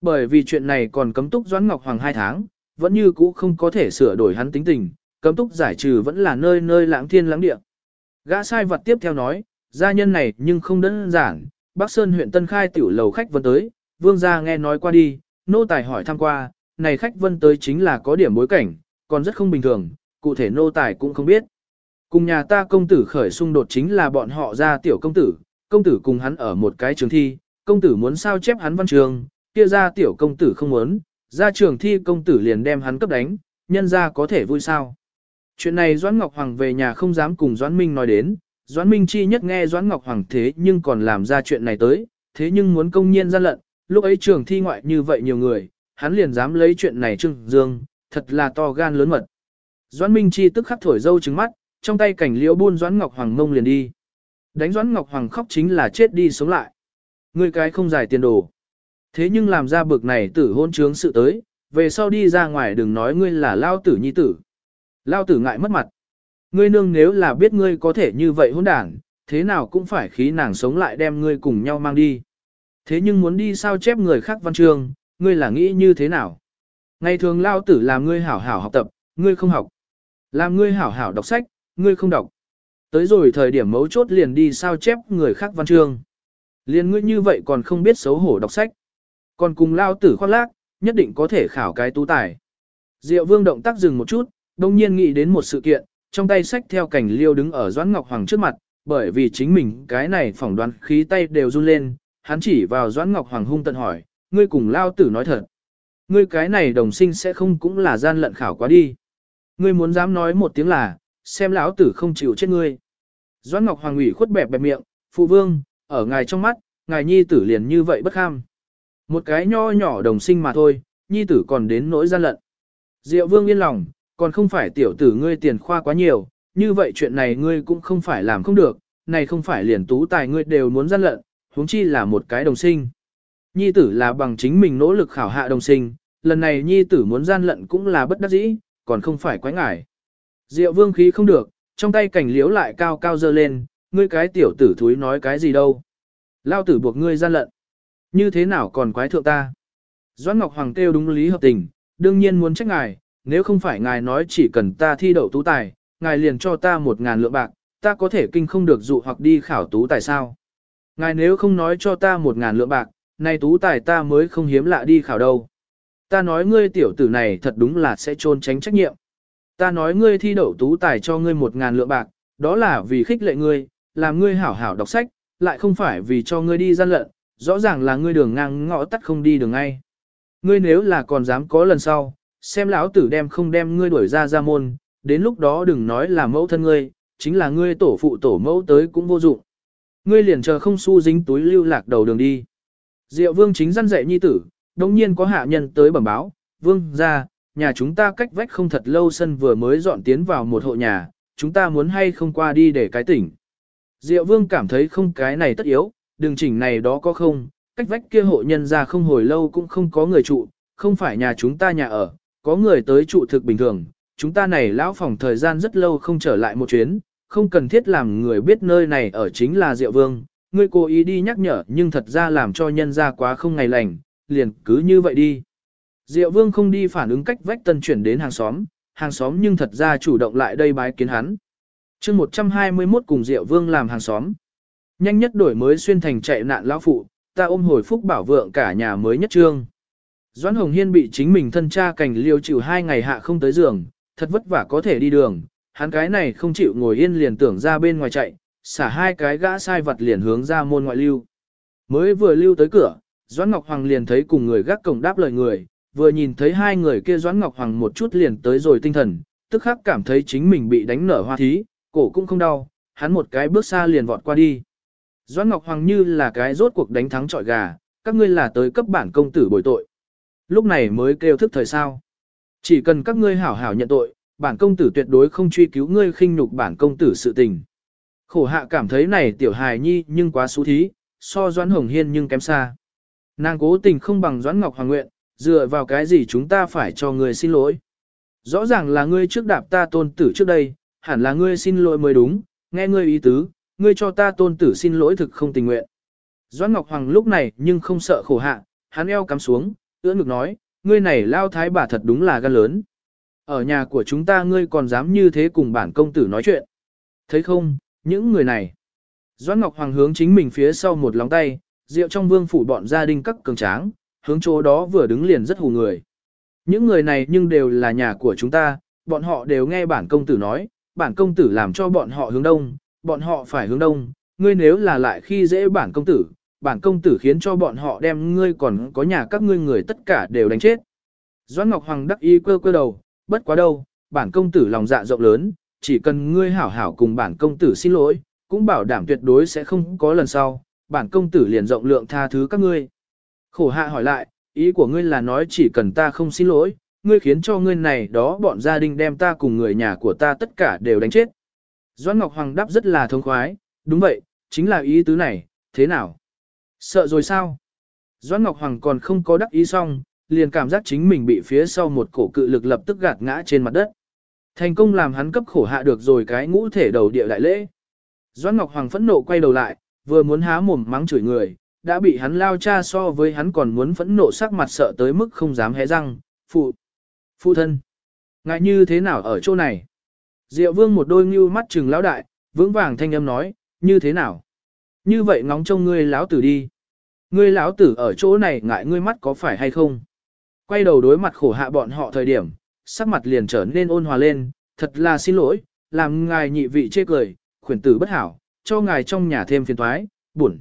Bởi vì chuyện này còn cấm túc Doãn Ngọc Hoàng hai tháng, vẫn như cũ không có thể sửa đổi hắn tính tình, cấm túc giải trừ vẫn là nơi nơi lãng thiên lãng địa. Gã sai vật tiếp theo nói, gia nhân này nhưng không đơn giản, Bắc Sơn huyện Tân Khai tiểu lầu khách vân tới, vương gia nghe nói qua đi, nô tài hỏi thăm qua, này khách vân tới chính là có điểm bối cảnh, còn rất không bình thường, cụ thể nô tài cũng không biết. Cùng nhà ta công tử khởi xung đột chính là bọn họ ra tiểu công tử, công tử cùng hắn ở một cái trường thi, công tử muốn sao chép hắn văn trường, kia ra tiểu công tử không muốn, ra trường thi công tử liền đem hắn cấp đánh, nhân ra có thể vui sao. Chuyện này Doãn Ngọc Hoàng về nhà không dám cùng Doãn Minh nói đến, Doãn Minh chi nhất nghe Doãn Ngọc Hoàng thế nhưng còn làm ra chuyện này tới, thế nhưng muốn công nhiên gian lận, lúc ấy trường thi ngoại như vậy nhiều người, hắn liền dám lấy chuyện này trưng dương, thật là to gan lớn mật. Doãn Minh chi tức khắc thổi dâu trứng mắt, trong tay cảnh liễu buôn Doãn Ngọc Hoàng ngông liền đi. Đánh Doãn Ngọc Hoàng khóc chính là chết đi sống lại. Ngươi cái không giải tiền đồ. Thế nhưng làm ra bực này tử hôn trướng sự tới, về sau đi ra ngoài đừng nói ngươi là lao tử nhi tử. Lao tử ngại mất mặt. Ngươi nương nếu là biết ngươi có thể như vậy hôn đảng, thế nào cũng phải khí nàng sống lại đem ngươi cùng nhau mang đi. Thế nhưng muốn đi sao chép người khác văn chương, ngươi là nghĩ như thế nào? Ngày thường lao tử làm ngươi hảo hảo học tập, ngươi không học. Làm ngươi hảo hảo đọc sách, ngươi không đọc. Tới rồi thời điểm mấu chốt liền đi sao chép người khác văn chương liên ngươi như vậy còn không biết xấu hổ đọc sách. Còn cùng lao tử khoác lác, nhất định có thể khảo cái tú tài. Diệu vương động tác dừng một chút, đồng nhiên nghĩ đến một sự kiện, trong tay sách theo cảnh liêu đứng ở Doãn Ngọc Hoàng trước mặt, bởi vì chính mình cái này phỏng đoán khí tay đều run lên, hắn chỉ vào Doãn Ngọc Hoàng hung tận hỏi, ngươi cùng lao tử nói thật. Ngươi cái này đồng sinh sẽ không cũng là gian lận khảo quá đi. Ngươi muốn dám nói một tiếng là, xem lão tử không chịu chết ngươi. Doãn Ngọc Hoàng ủy khuất bẹp bẹp miệng, phụ vương, ở ngài trong mắt, ngài nhi tử liền như vậy bất kham. Một cái nho nhỏ đồng sinh mà thôi, nhi tử còn đến nỗi gian lận. Diệu vương yên lòng, còn không phải tiểu tử ngươi tiền khoa quá nhiều, như vậy chuyện này ngươi cũng không phải làm không được, này không phải liền tú tài ngươi đều muốn gian lận, huống chi là một cái đồng sinh. Nhi tử là bằng chính mình nỗ lực khảo hạ đồng sinh, lần này nhi tử muốn gian lận cũng là bất đắc dĩ, còn không phải quái ngải. Diệu vương khí không được, trong tay cảnh liếu lại cao cao dơ lên, ngươi cái tiểu tử thúi nói cái gì đâu. Lao tử buộc ngươi gian lận. Như thế nào còn quái thượng ta? Doãn Ngọc Hoàng kêu đúng lý hợp tình, đương nhiên muốn trách ngài, nếu không phải ngài nói chỉ cần ta thi đậu tú tài, ngài liền cho ta một ngàn lượng bạc, ta có thể kinh không được dụ hoặc đi khảo tú tài sao. Ngài nếu không nói cho ta một ngàn lượng bạc, nay tú tài ta mới không hiếm lạ đi khảo đâu. Ta nói ngươi tiểu tử này thật đúng là sẽ trôn tránh trách nhiệm. Ta nói ngươi thi đậu tú tài cho ngươi một ngàn lượng bạc, đó là vì khích lệ ngươi, làm ngươi hảo hảo đọc sách, lại không phải vì cho ngươi đi gian lận, rõ ràng là ngươi đường ngang ngõ tắt không đi đường ngay. Ngươi nếu là còn dám có lần sau, xem lão tử đem không đem ngươi đuổi ra ra môn, đến lúc đó đừng nói là mẫu thân ngươi, chính là ngươi tổ phụ tổ mẫu tới cũng vô dụng. Ngươi liền chờ không xu dính túi lưu lạc đầu đường đi. Diệu vương chính răn dạy nhi tử, đồng nhiên có hạ nhân tới bẩm báo, vương ra, nhà chúng ta cách vách không thật lâu sân vừa mới dọn tiến vào một hộ nhà, chúng ta muốn hay không qua đi để cái tỉnh. Diệu vương cảm thấy không cái này tất yếu, đường chỉnh này đó có không, cách vách kia hộ nhân ra không hồi lâu cũng không có người trụ, không phải nhà chúng ta nhà ở, có người tới trụ thực bình thường, chúng ta này lão phòng thời gian rất lâu không trở lại một chuyến, không cần thiết làm người biết nơi này ở chính là Diệu Vương, ngươi cố ý đi nhắc nhở nhưng thật ra làm cho nhân ra quá không ngày lành, liền cứ như vậy đi. Diệu Vương không đi phản ứng cách vách tân chuyển đến hàng xóm, hàng xóm nhưng thật ra chủ động lại đây bái kiến hắn chương 121 cùng Diệu Vương làm hàng xóm. Nhanh nhất đổi mới xuyên thành chạy nạn lão phụ, ta ôm hồi phúc bảo vượng cả nhà mới nhất trương. Doãn Hồng Hiên bị chính mình thân cha cảnh liêu chịu hai ngày hạ không tới giường, thật vất vả có thể đi đường, hắn cái này không chịu ngồi yên liền tưởng ra bên ngoài chạy, xả hai cái gã sai vật liền hướng ra môn ngoại lưu. Mới vừa lưu tới cửa, Doãn Ngọc Hoàng liền thấy cùng người gác cổng đáp lời người, vừa nhìn thấy hai người kia Doãn Ngọc Hoàng một chút liền tới rồi tinh thần, tức khắc cảm thấy chính mình bị đánh nở hoa thí, cổ cũng không đau, hắn một cái bước xa liền vọt qua đi. Doãn Ngọc Hoàng như là cái rốt cuộc đánh thắng trọi gà, các ngươi là tới cấp bản công tử bồi tội. Lúc này mới kêu thức thời sao. Chỉ cần các ngươi hảo hảo nhận tội, bản công tử tuyệt đối không truy cứu ngươi khinh nhục bản công tử sự tình. Khổ hạ cảm thấy này tiểu hài nhi nhưng quá xú thí, so Doãn Hồng Hiên nhưng kém xa. Nàng cố tình không bằng Doãn Ngọc Hoàng nguyện, dựa vào cái gì chúng ta phải cho ngươi xin lỗi. Rõ ràng là ngươi trước đạp ta tôn tử trước đây, hẳn là ngươi xin lỗi mới đúng, nghe ngươi ý tứ, ngươi cho ta tôn tử xin lỗi thực không tình nguyện. Doãn Ngọc Hoàng lúc này nhưng không sợ khổ hạ, hắn eo cắm xuống, ưỡn ngực nói, ngươi này lao thái bà thật đúng là gan lớn. Ở nhà của chúng ta ngươi còn dám như thế cùng bản công tử nói chuyện. Thấy không, những người này. Doãn Ngọc Hoàng hướng chính mình phía sau một lóng tay, rượu trong vương phủ bọn gia đình các cường tráng, hướng chỗ đó vừa đứng liền rất hù người. Những người này nhưng đều là nhà của chúng ta, bọn họ đều nghe bản công tử nói, bản công tử làm cho bọn họ hướng đông, bọn họ phải hướng đông, ngươi nếu là lại khi dễ bản công tử, bản công tử khiến cho bọn họ đem ngươi còn có nhà các ngươi người tất cả đều đánh chết. Doãn Ngọc Hoàng đắc ý cơ cơ đầu, bất quá đâu, bản công tử lòng dạ rộng lớn, chỉ cần ngươi hảo hảo cùng bản công tử xin lỗi, cũng bảo đảm tuyệt đối sẽ không có lần sau, bản công tử liền rộng lượng tha thứ các ngươi. Khổ hạ hỏi lại, ý của ngươi là nói chỉ cần ta không xin lỗi, ngươi khiến cho ngươi này đó bọn gia đình đem ta cùng người nhà của ta tất cả đều đánh chết. Doãn Ngọc Hoàng đáp rất là thông khoái, đúng vậy, chính là ý tứ này, thế nào? Sợ rồi sao? Doãn Ngọc Hoàng còn không có đắc ý xong, liền cảm giác chính mình bị phía sau một cổ cự lực lập tức gạt ngã trên mặt đất. Thành công làm hắn cấp khổ hạ được rồi cái ngũ thể đầu địa đại lễ. Doãn Ngọc Hoàng phẫn nộ quay đầu lại, vừa muốn há mồm mắng chửi người, đã bị hắn lao cha so với hắn còn muốn phẫn nộ sắc mặt sợ tới mức không dám hé răng, phụ, phụ thân. Ngại như thế nào ở chỗ này? Diệu vương một đôi ngưu mắt trừng lão đại, vững vàng thanh âm nói, như thế nào? Như vậy ngóng trông ngươi lão tử đi. Ngươi lão tử ở chỗ này ngại ngươi mắt có phải hay không? Quay đầu đối mặt khổ hạ bọn họ thời điểm, sắc mặt liền trở nên ôn hòa lên, thật là xin lỗi, làm ngài nhị vị chê cười, khuyển tử bất hảo, cho ngài trong nhà thêm phiền toái, buồn.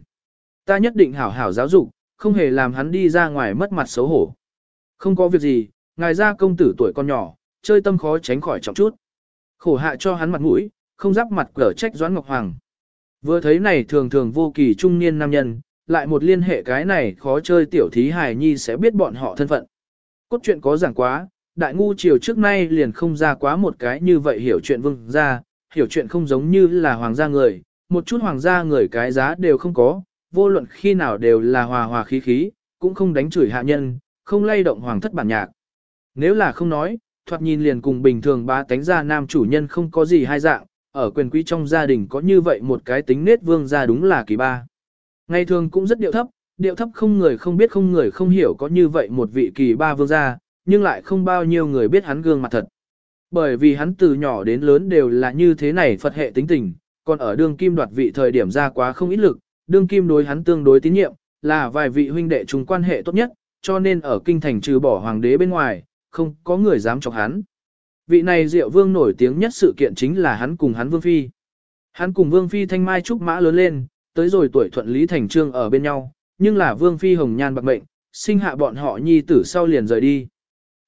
Ta nhất định hảo hảo giáo dục, không hề làm hắn đi ra ngoài mất mặt xấu hổ. Không có việc gì, ngài ra công tử tuổi con nhỏ, chơi tâm khó tránh khỏi trọng chút. Khổ hạ cho hắn mặt mũi, không giáp mặt cở trách Doãn Ngọc Hoàng. Vừa thấy này thường thường vô kỳ trung niên nam nhân, lại một liên hệ cái này khó chơi tiểu thí hài nhi sẽ biết bọn họ thân phận. Cốt truyện có giảng quá, đại ngu triều trước nay liền không ra quá một cái như vậy hiểu chuyện vương ra, hiểu chuyện không giống như là hoàng gia người, một chút hoàng gia người cái giá đều không có, vô luận khi nào đều là hòa hòa khí khí, cũng không đánh chửi hạ nhân, không lay động hoàng thất bản nhạc. Nếu là không nói, thoạt nhìn liền cùng bình thường ba tánh gia nam chủ nhân không có gì hai dạng, ở quyền quý trong gia đình có như vậy một cái tính nết vương gia đúng là kỳ ba. Ngày thường cũng rất điệu thấp, điệu thấp không người không biết không người không hiểu có như vậy một vị kỳ ba vương gia, nhưng lại không bao nhiêu người biết hắn gương mặt thật. Bởi vì hắn từ nhỏ đến lớn đều là như thế này Phật hệ tính tình, còn ở đương kim đoạt vị thời điểm ra quá không ít lực, đương kim đối hắn tương đối tín nhiệm, là vài vị huynh đệ chúng quan hệ tốt nhất, cho nên ở kinh thành trừ bỏ hoàng đế bên ngoài, không có người dám chọc hắn. Vị này Diệu Vương nổi tiếng nhất sự kiện chính là hắn cùng hắn Vương Phi. Hắn cùng Vương Phi thanh mai trúc mã lớn lên, tới rồi tuổi thuận lý thành trương ở bên nhau, nhưng là Vương Phi hồng nhan bạc mệnh, sinh hạ bọn họ nhi tử sau liền rời đi.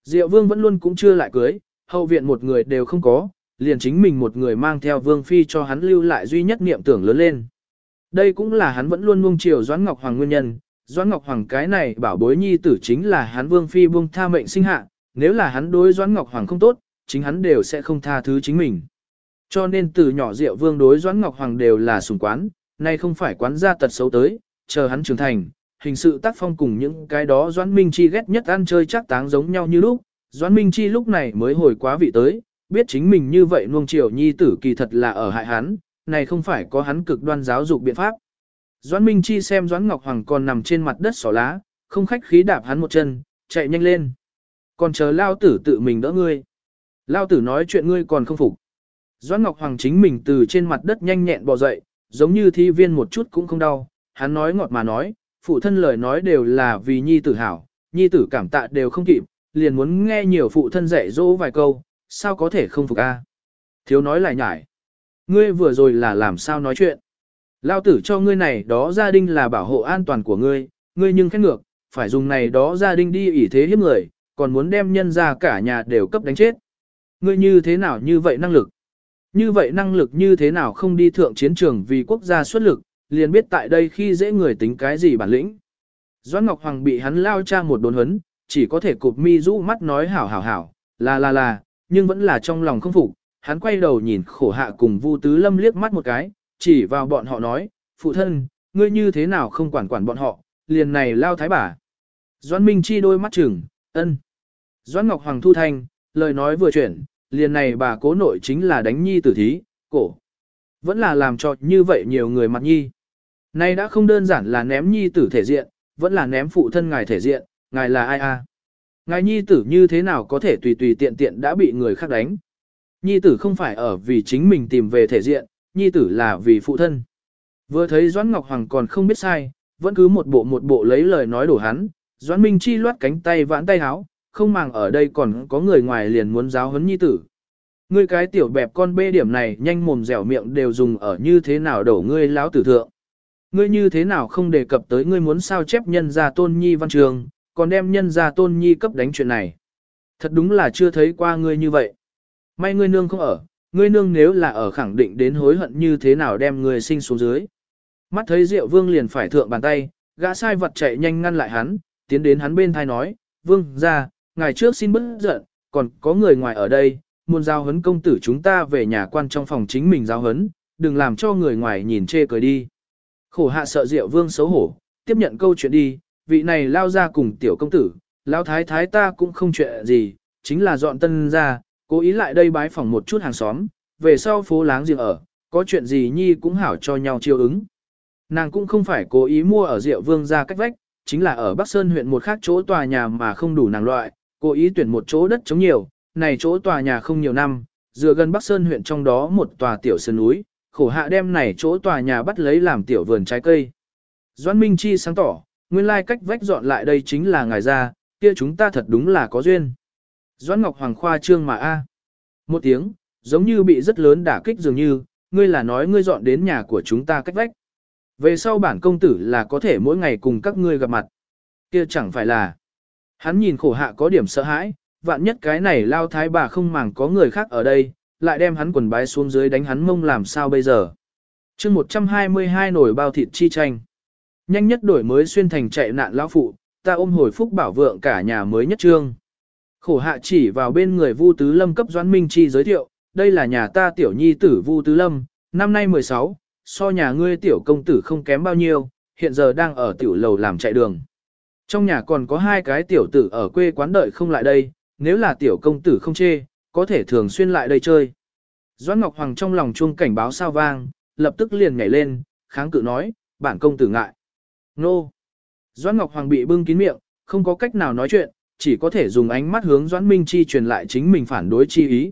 Diệu Vương vẫn luôn cũng chưa lại cưới, hậu viện một người đều không có, liền chính mình một người mang theo Vương Phi cho hắn lưu lại duy nhất niệm tưởng lớn lên. Đây cũng là hắn vẫn luôn nuông chiều Doãn Ngọc Hoàng nguyên nhân, Doãn Ngọc Hoàng cái này bảo bối nhi tử chính là hắn Vương Phi buông tha mệnh sinh hạ, nếu là hắn đối Doãn Ngọc Hoàng không tốt, chính hắn đều sẽ không tha thứ chính mình. Cho nên từ nhỏ Diệu Vương đối Doãn Ngọc Hoàng đều là sủng quán, nay không phải quán gia tật xấu tới, chờ hắn trưởng thành, hình sự tác phong cùng những cái đó Doãn Minh Chi ghét nhất ăn chơi chắc táng giống nhau như lúc, Doãn Minh Chi lúc này mới hồi quá vị tới, biết chính mình như vậy nuông chiều nhi tử kỳ thật là ở hại hắn, này không phải có hắn cực đoan giáo dục biện pháp. Doãn Minh Chi xem Doãn Ngọc Hoàng còn nằm trên mặt đất xỏ lá, không khách khí đạp hắn một chân, chạy nhanh lên. Còn chờ lao tử tự mình đỡ ngươi. Lao tử nói chuyện ngươi còn không phục. Doãn Ngọc Hoàng chính mình từ trên mặt đất nhanh nhẹn bò dậy, giống như thi viên một chút cũng không đau. Hắn nói ngọt mà nói, phụ thân lời nói đều là vì nhi tử hảo, nhi tử cảm tạ đều không kịp, liền muốn nghe nhiều phụ thân dạy dỗ vài câu, sao có thể không phục a? Thiếu nói lại nhải. Ngươi vừa rồi là làm sao nói chuyện? Lao tử cho ngươi này đó gia đình là bảo hộ an toàn của ngươi, ngươi nhưng khét ngược, phải dùng này đó gia đình đi ỷ thế hiếp người, còn muốn đem nhân ra cả nhà đều cấp đánh chết. Ngươi như thế nào như vậy năng lực? Như vậy năng lực như thế nào không đi thượng chiến trường vì quốc gia xuất lực, liền biết tại đây khi dễ người tính cái gì bản lĩnh. Doãn Ngọc Hoàng bị hắn lao cha một đồn hấn, chỉ có thể cụp mi rũ mắt nói hảo hảo hảo, là là là, nhưng vẫn là trong lòng không phục. Hắn quay đầu nhìn khổ hạ cùng Vu Tứ Lâm liếc mắt một cái, chỉ vào bọn họ nói, phụ thân, ngươi như thế nào không quản quản bọn họ, liền này lao thái bà. Doãn Minh Chi đôi mắt chừng, ân. Doãn Ngọc Hoàng thu thanh, lời nói vừa chuyển, liền này bà cố nội chính là đánh nhi tử thí, cổ. Vẫn là làm cho như vậy nhiều người mặt nhi. Nay đã không đơn giản là ném nhi tử thể diện, vẫn là ném phụ thân ngài thể diện, ngài là ai a? Ngài nhi tử như thế nào có thể tùy tùy tiện tiện đã bị người khác đánh? Nhi tử không phải ở vì chính mình tìm về thể diện, nhi tử là vì phụ thân. Vừa thấy Doãn Ngọc Hoàng còn không biết sai, vẫn cứ một bộ một bộ lấy lời nói đổ hắn, Doãn Minh Chi loát cánh tay vãn tay háo, không màng ở đây còn có người ngoài liền muốn giáo huấn nhi tử. Ngươi cái tiểu bẹp con bê điểm này nhanh mồm dẻo miệng đều dùng ở như thế nào đổ ngươi lão tử thượng. Ngươi như thế nào không đề cập tới ngươi muốn sao chép nhân gia tôn nhi văn trường, còn đem nhân gia tôn nhi cấp đánh chuyện này. Thật đúng là chưa thấy qua ngươi như vậy. May ngươi nương không ở, ngươi nương nếu là ở khẳng định đến hối hận như thế nào đem ngươi sinh xuống dưới. Mắt thấy Diệu Vương liền phải thượng bàn tay, gã sai vật chạy nhanh ngăn lại hắn, tiến đến hắn bên thai nói, Vương, ra, ngày trước xin bớt giận, còn có người ngoài ở đây, muốn giao hấn công tử chúng ta về nhà quan trong phòng chính mình giao hấn, đừng làm cho người ngoài nhìn chê cười đi. Khổ hạ sợ Diệu Vương xấu hổ, tiếp nhận câu chuyện đi, vị này lao ra cùng tiểu công tử, lao thái thái ta cũng không chuyện gì, chính là dọn tân ra, cố ý lại đây bái phòng một chút hàng xóm, về sau phố láng giềng ở, có chuyện gì nhi cũng hảo cho nhau chiêu ứng. Nàng cũng không phải cố ý mua ở Diệu Vương ra cách vách, chính là ở Bắc Sơn huyện một khác chỗ tòa nhà mà không đủ nàng loại, cố ý tuyển một chỗ đất chống nhiều, này chỗ tòa nhà không nhiều năm, dựa gần Bắc Sơn huyện trong đó một tòa tiểu sơn núi, khổ hạ đem này chỗ tòa nhà bắt lấy làm tiểu vườn trái cây. Doãn Minh Chi sáng tỏ, nguyên lai cách vách dọn lại đây chính là ngài ra, kia chúng ta thật đúng là có duyên. Doãn Ngọc Hoàng khoa trương mà a. Một tiếng, giống như bị rất lớn đả kích dường như, ngươi là nói ngươi dọn đến nhà của chúng ta cách vách. Về sau bản công tử là có thể mỗi ngày cùng các ngươi gặp mặt. Kia chẳng phải là. Hắn nhìn khổ hạ có điểm sợ hãi, vạn nhất cái này lao thái bà không màng có người khác ở đây, lại đem hắn quần bái xuống dưới đánh hắn mông làm sao bây giờ. chương 122 nổi bao thịt chi tranh. Nhanh nhất đổi mới xuyên thành chạy nạn lão phụ, ta ôm hồi phúc bảo vượng cả nhà mới nhất trương. Khổ hạ chỉ vào bên người Vu Tứ Lâm cấp Doãn Minh Chi giới thiệu, đây là nhà ta tiểu nhi tử Vu Tứ Lâm, năm nay 16, so nhà ngươi tiểu công tử không kém bao nhiêu, hiện giờ đang ở tiểu lầu làm chạy đường. Trong nhà còn có hai cái tiểu tử ở quê quán đợi không lại đây, nếu là tiểu công tử không chê, có thể thường xuyên lại đây chơi. Doãn Ngọc Hoàng trong lòng chuông cảnh báo sao vang, lập tức liền nhảy lên, kháng cự nói, bản công tử ngại. Nô! Doãn Ngọc Hoàng bị bưng kín miệng, không có cách nào nói chuyện, chỉ có thể dùng ánh mắt hướng Doãn Minh Chi truyền lại chính mình phản đối chi ý.